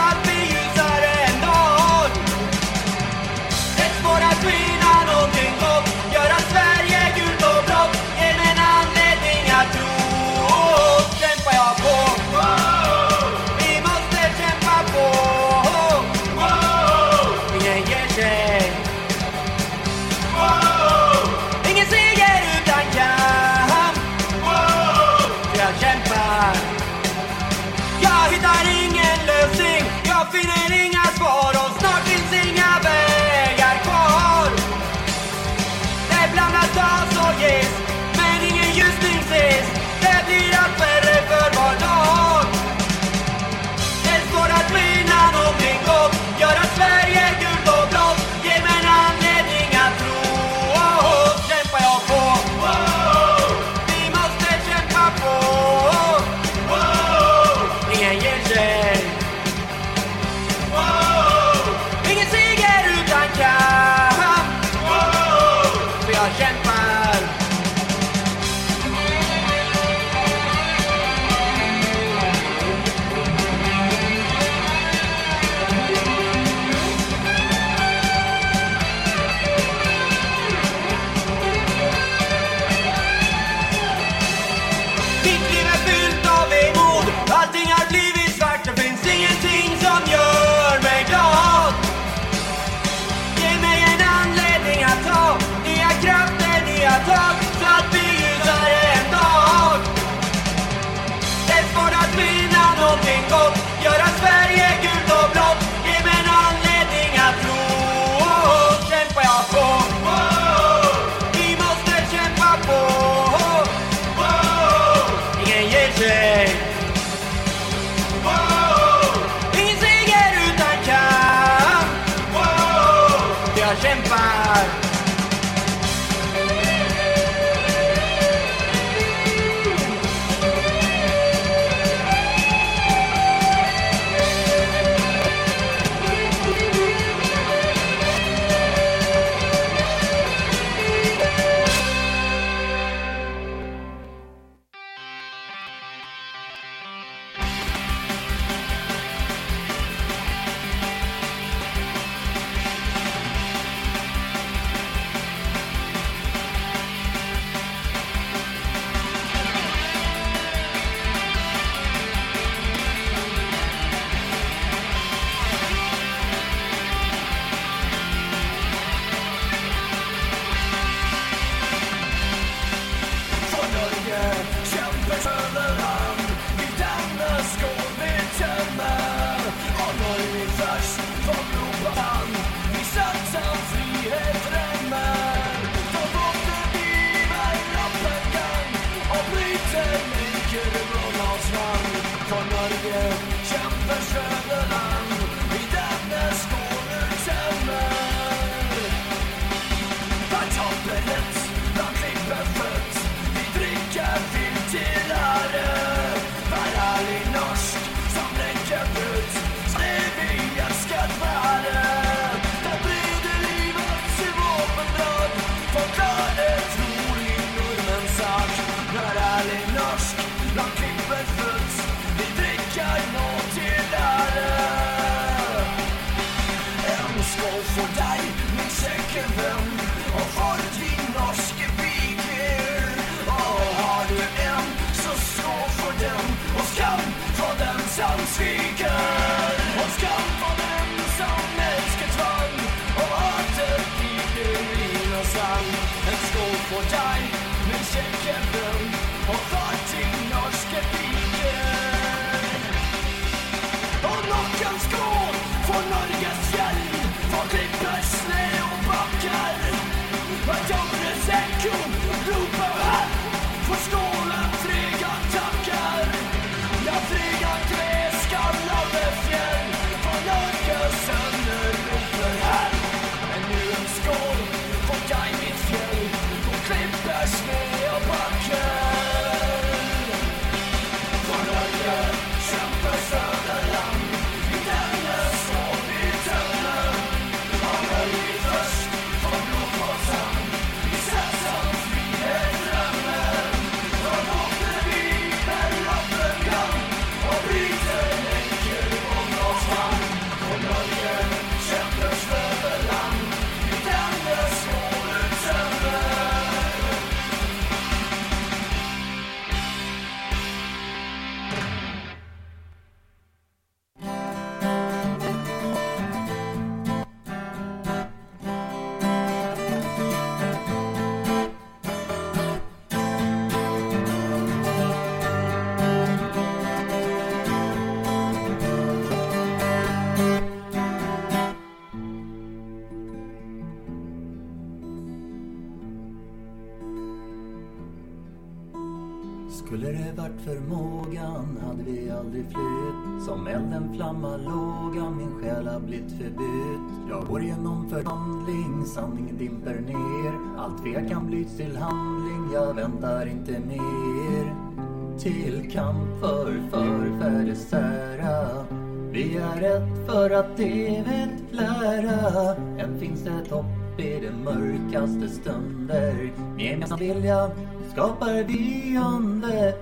Som elden flammar. Låga min själ har blivit förbytt. Jag går igenom förvandling, sanningen dimper ner. Allt tvekan blyts till handling, jag väntar inte mer. Till kamp för förfäders ära Vi är ett för att evigt lära. Än finns det hopp i de mörkaste stunder. Med gemensam vilja skapar vi under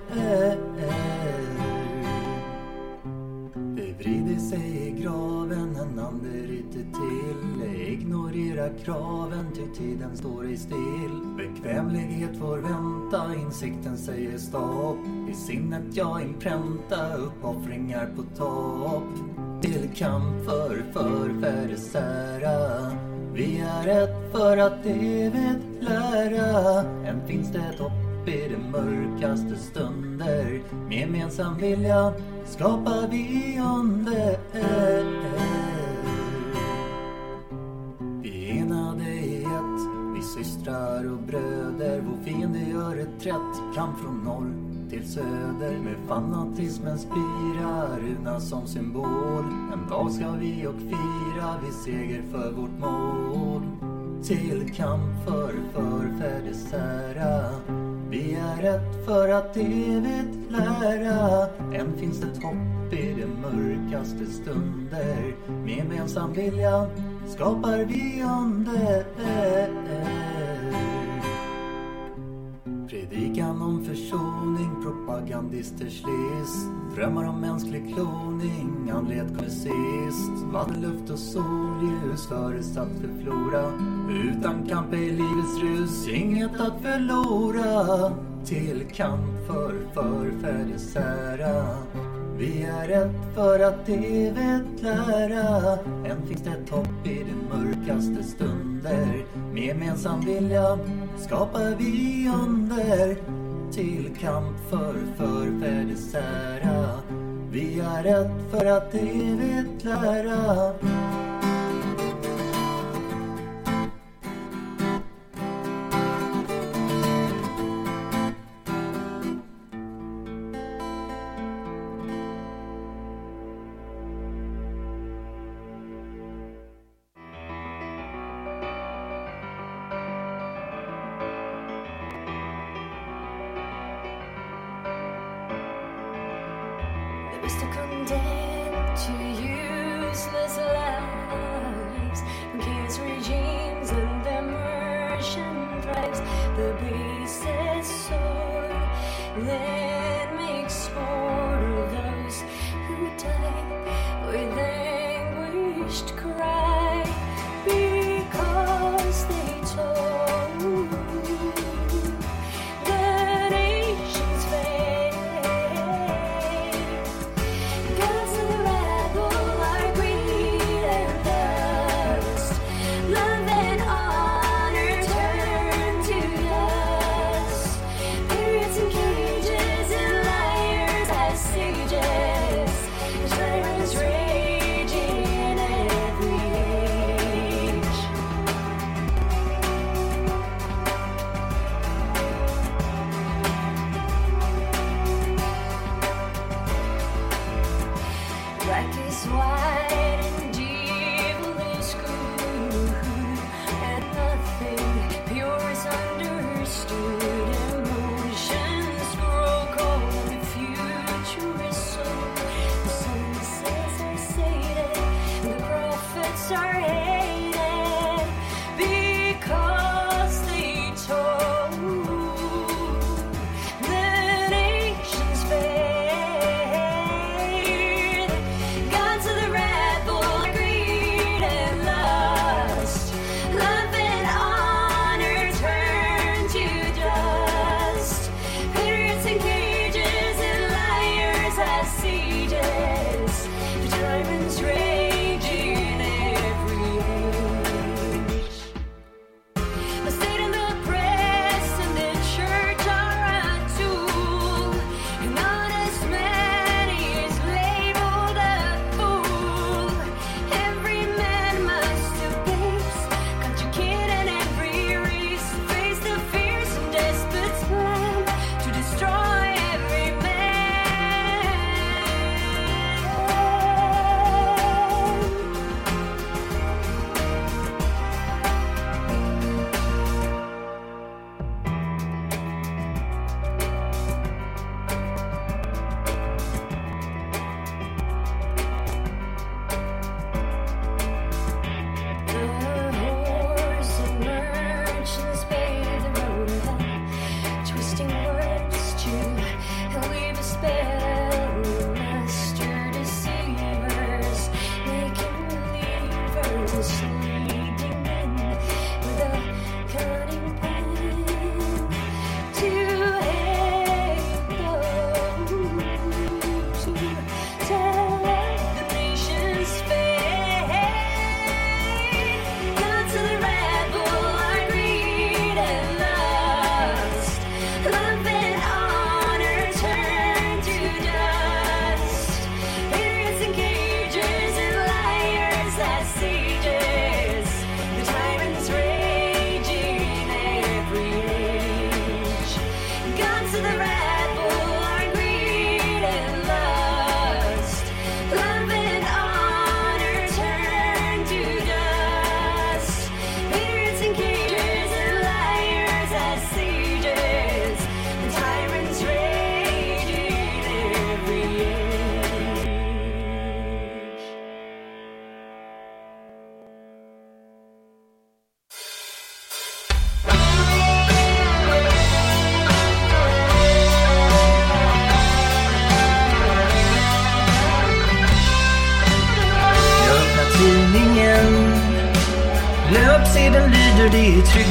kraven, ty tiden står i still Bekvämlighet får vänta, insikten säger stopp. I sinnet jag inpränta, uppoffringar på topp. Till kamp för förfäders ära vi är ett för att evigt lära. Än finns det hopp i de mörkaste stunder. Med gemensam vilja skapar vi under systrar och bröder. Vår fiende gör reträtt, kamp från norr till söder. Med fanatismen spira, runa som symbol. En dag ska vi och fira, vi seger för vårt mål. Till kamp för förfäders ära Vi är ett för att evigt lära. Än finns det hopp i de mörkaste stunder. Med gemensam vilja skapar vi under Predikan om försoning, propagandisters list Drömmar om mänsklig kloning, andlighet kommer sist Vatten, luft och solljus förutsatt för flora. Utan kamp är livets rus, inget att förlora. Till kamp för förfäders ära vi är ett för att evigt lära. Än finns det topp hopp i de mörkaste stunder. Med gemensam vilja skapar vi under. Till kamp för förfäders ära Vi är ett för att evigt lära.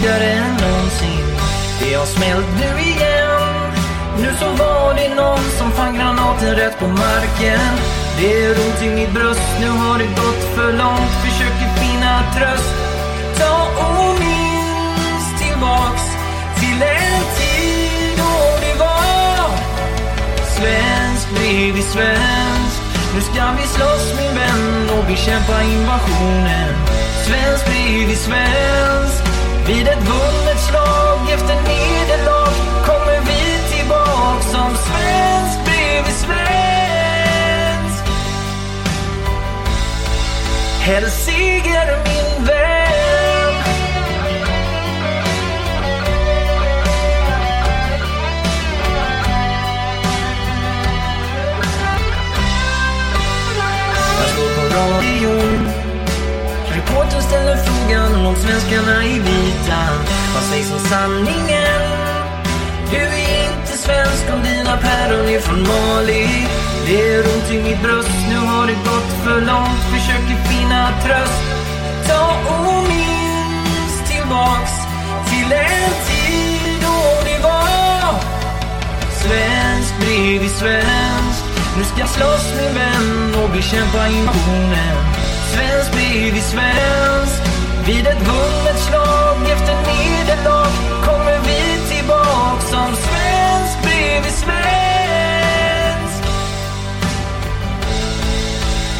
tryggare än någonsin. Det har smält nu igen. Nu så var det någon som fann granaten rätt på marken.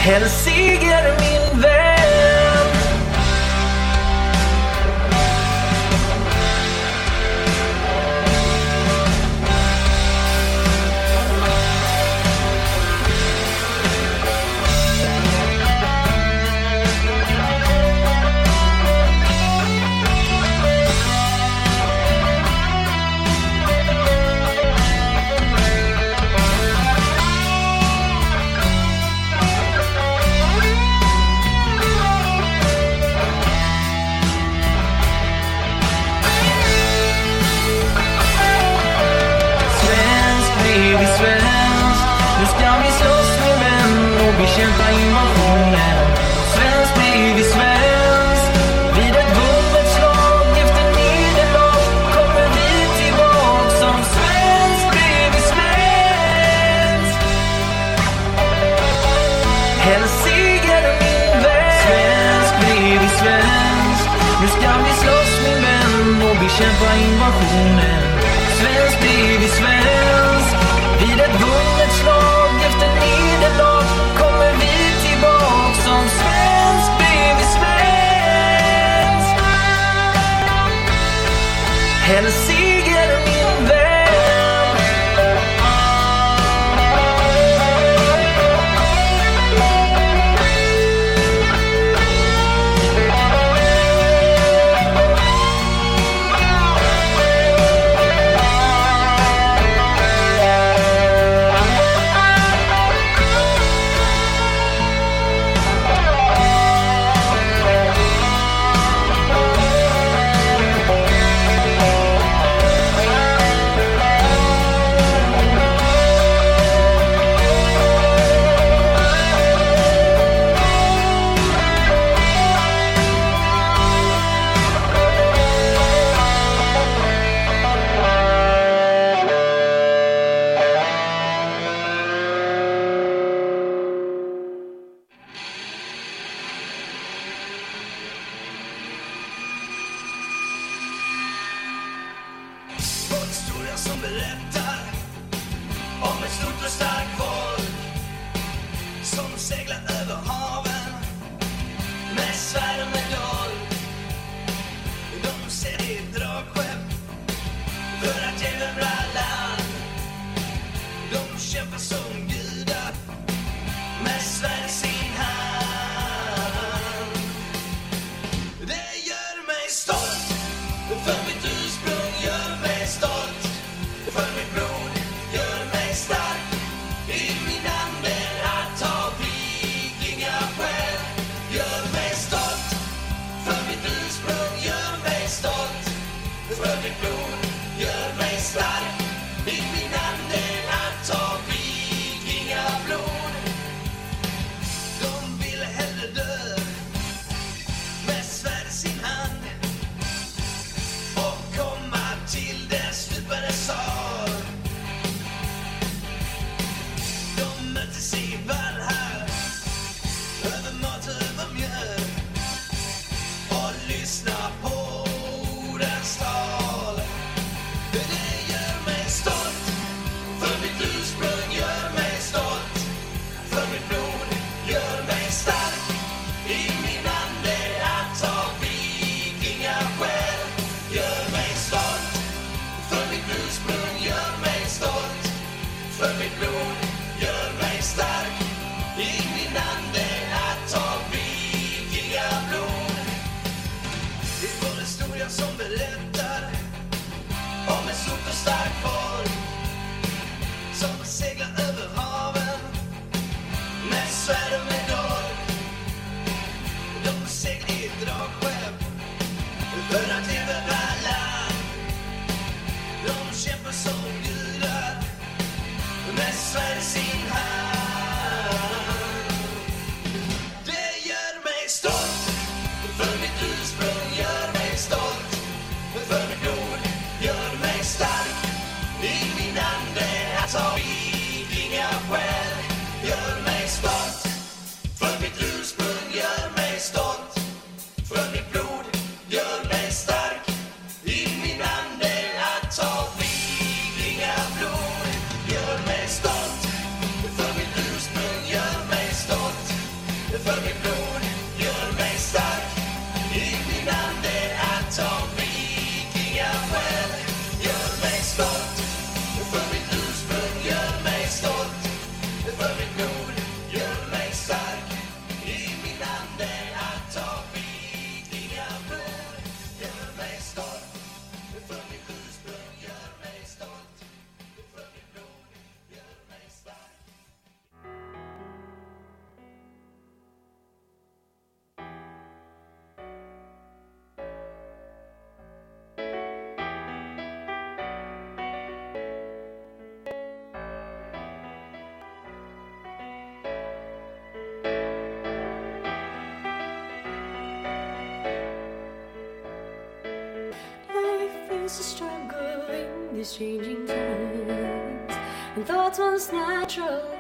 Hell's seger changing times. And thoughts once natural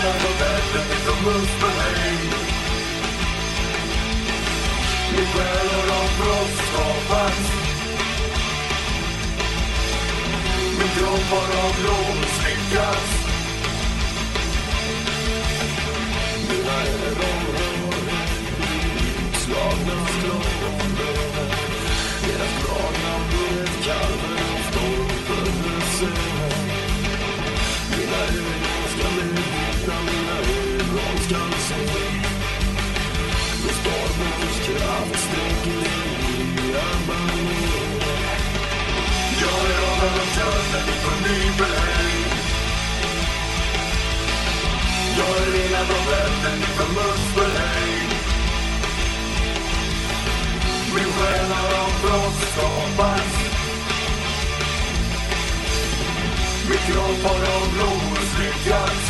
Innan på världen är som muskbeläng Min själ har av frost skapats Min kropp har av lån styckats Mina ögon slagna strålar Deras dragna blod kallar en storm för sig öppna mina ögon skall se. Med stormens kraft sträcker dig mina band. Jag är av alla krafter disponibel, hej. Jag är renad av världen ifrån muspel, hej. Min själ har av brott skapats Mitt kropp har av blod slickats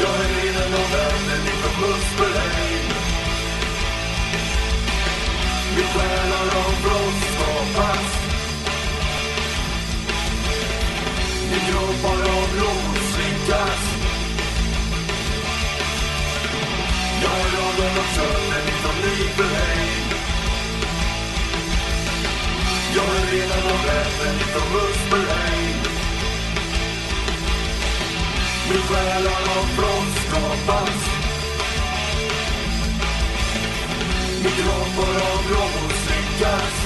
Jag är vinen och vännen ifrån Muspelheim Vi stjälar av frost och pass Vi kroppar av rosvinkas Jag är raden av könen ifrån Nibelheim Jag är vinen och vännen ifrån Muspelheim blir själar av brott skapas. Mikrober av robot slickas.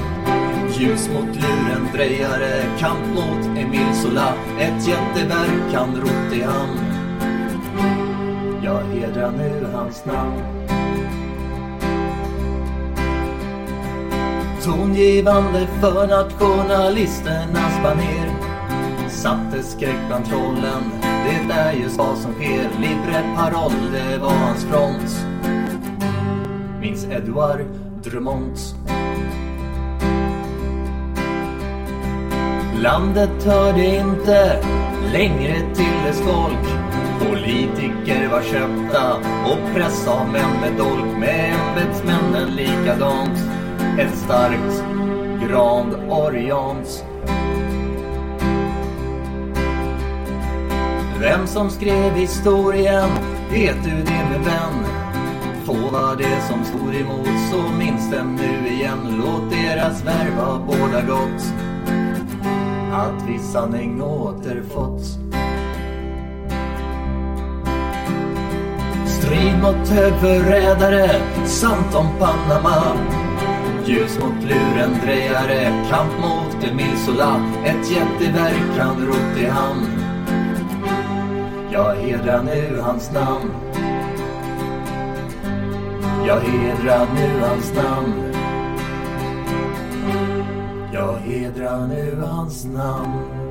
Ljus mot luren, drejare, kamp mot Emil Zola Ett jätteverk han rott i hamn. Jag hedrar nu hans namn. Tongivande för nationalisternas baner. Satte skräck bland trollen Det är just vad som sker. Libre paroll, det var hans front. Minns Edouard Drumont Landet hörde inte längre till dess folk. Politiker var köpta och press av män med dolk. Med ämbetsmännen likadant. Ett starkt Grand Orient. Vem som skrev historien vet du det min vän? Få var det som stod emot så minns den nu igen. Låt deras värva ha båda gott att vi sanning återfått. Strid mot högförrädare, sant om Panama. Ljus mot lurendrejare, kamp mot Emil Sola. Ett jätteverk han rott i hamn. Jag hedrar nu hans namn. Jag hedrar nu hans namn. Jag hedrar nu hans namn.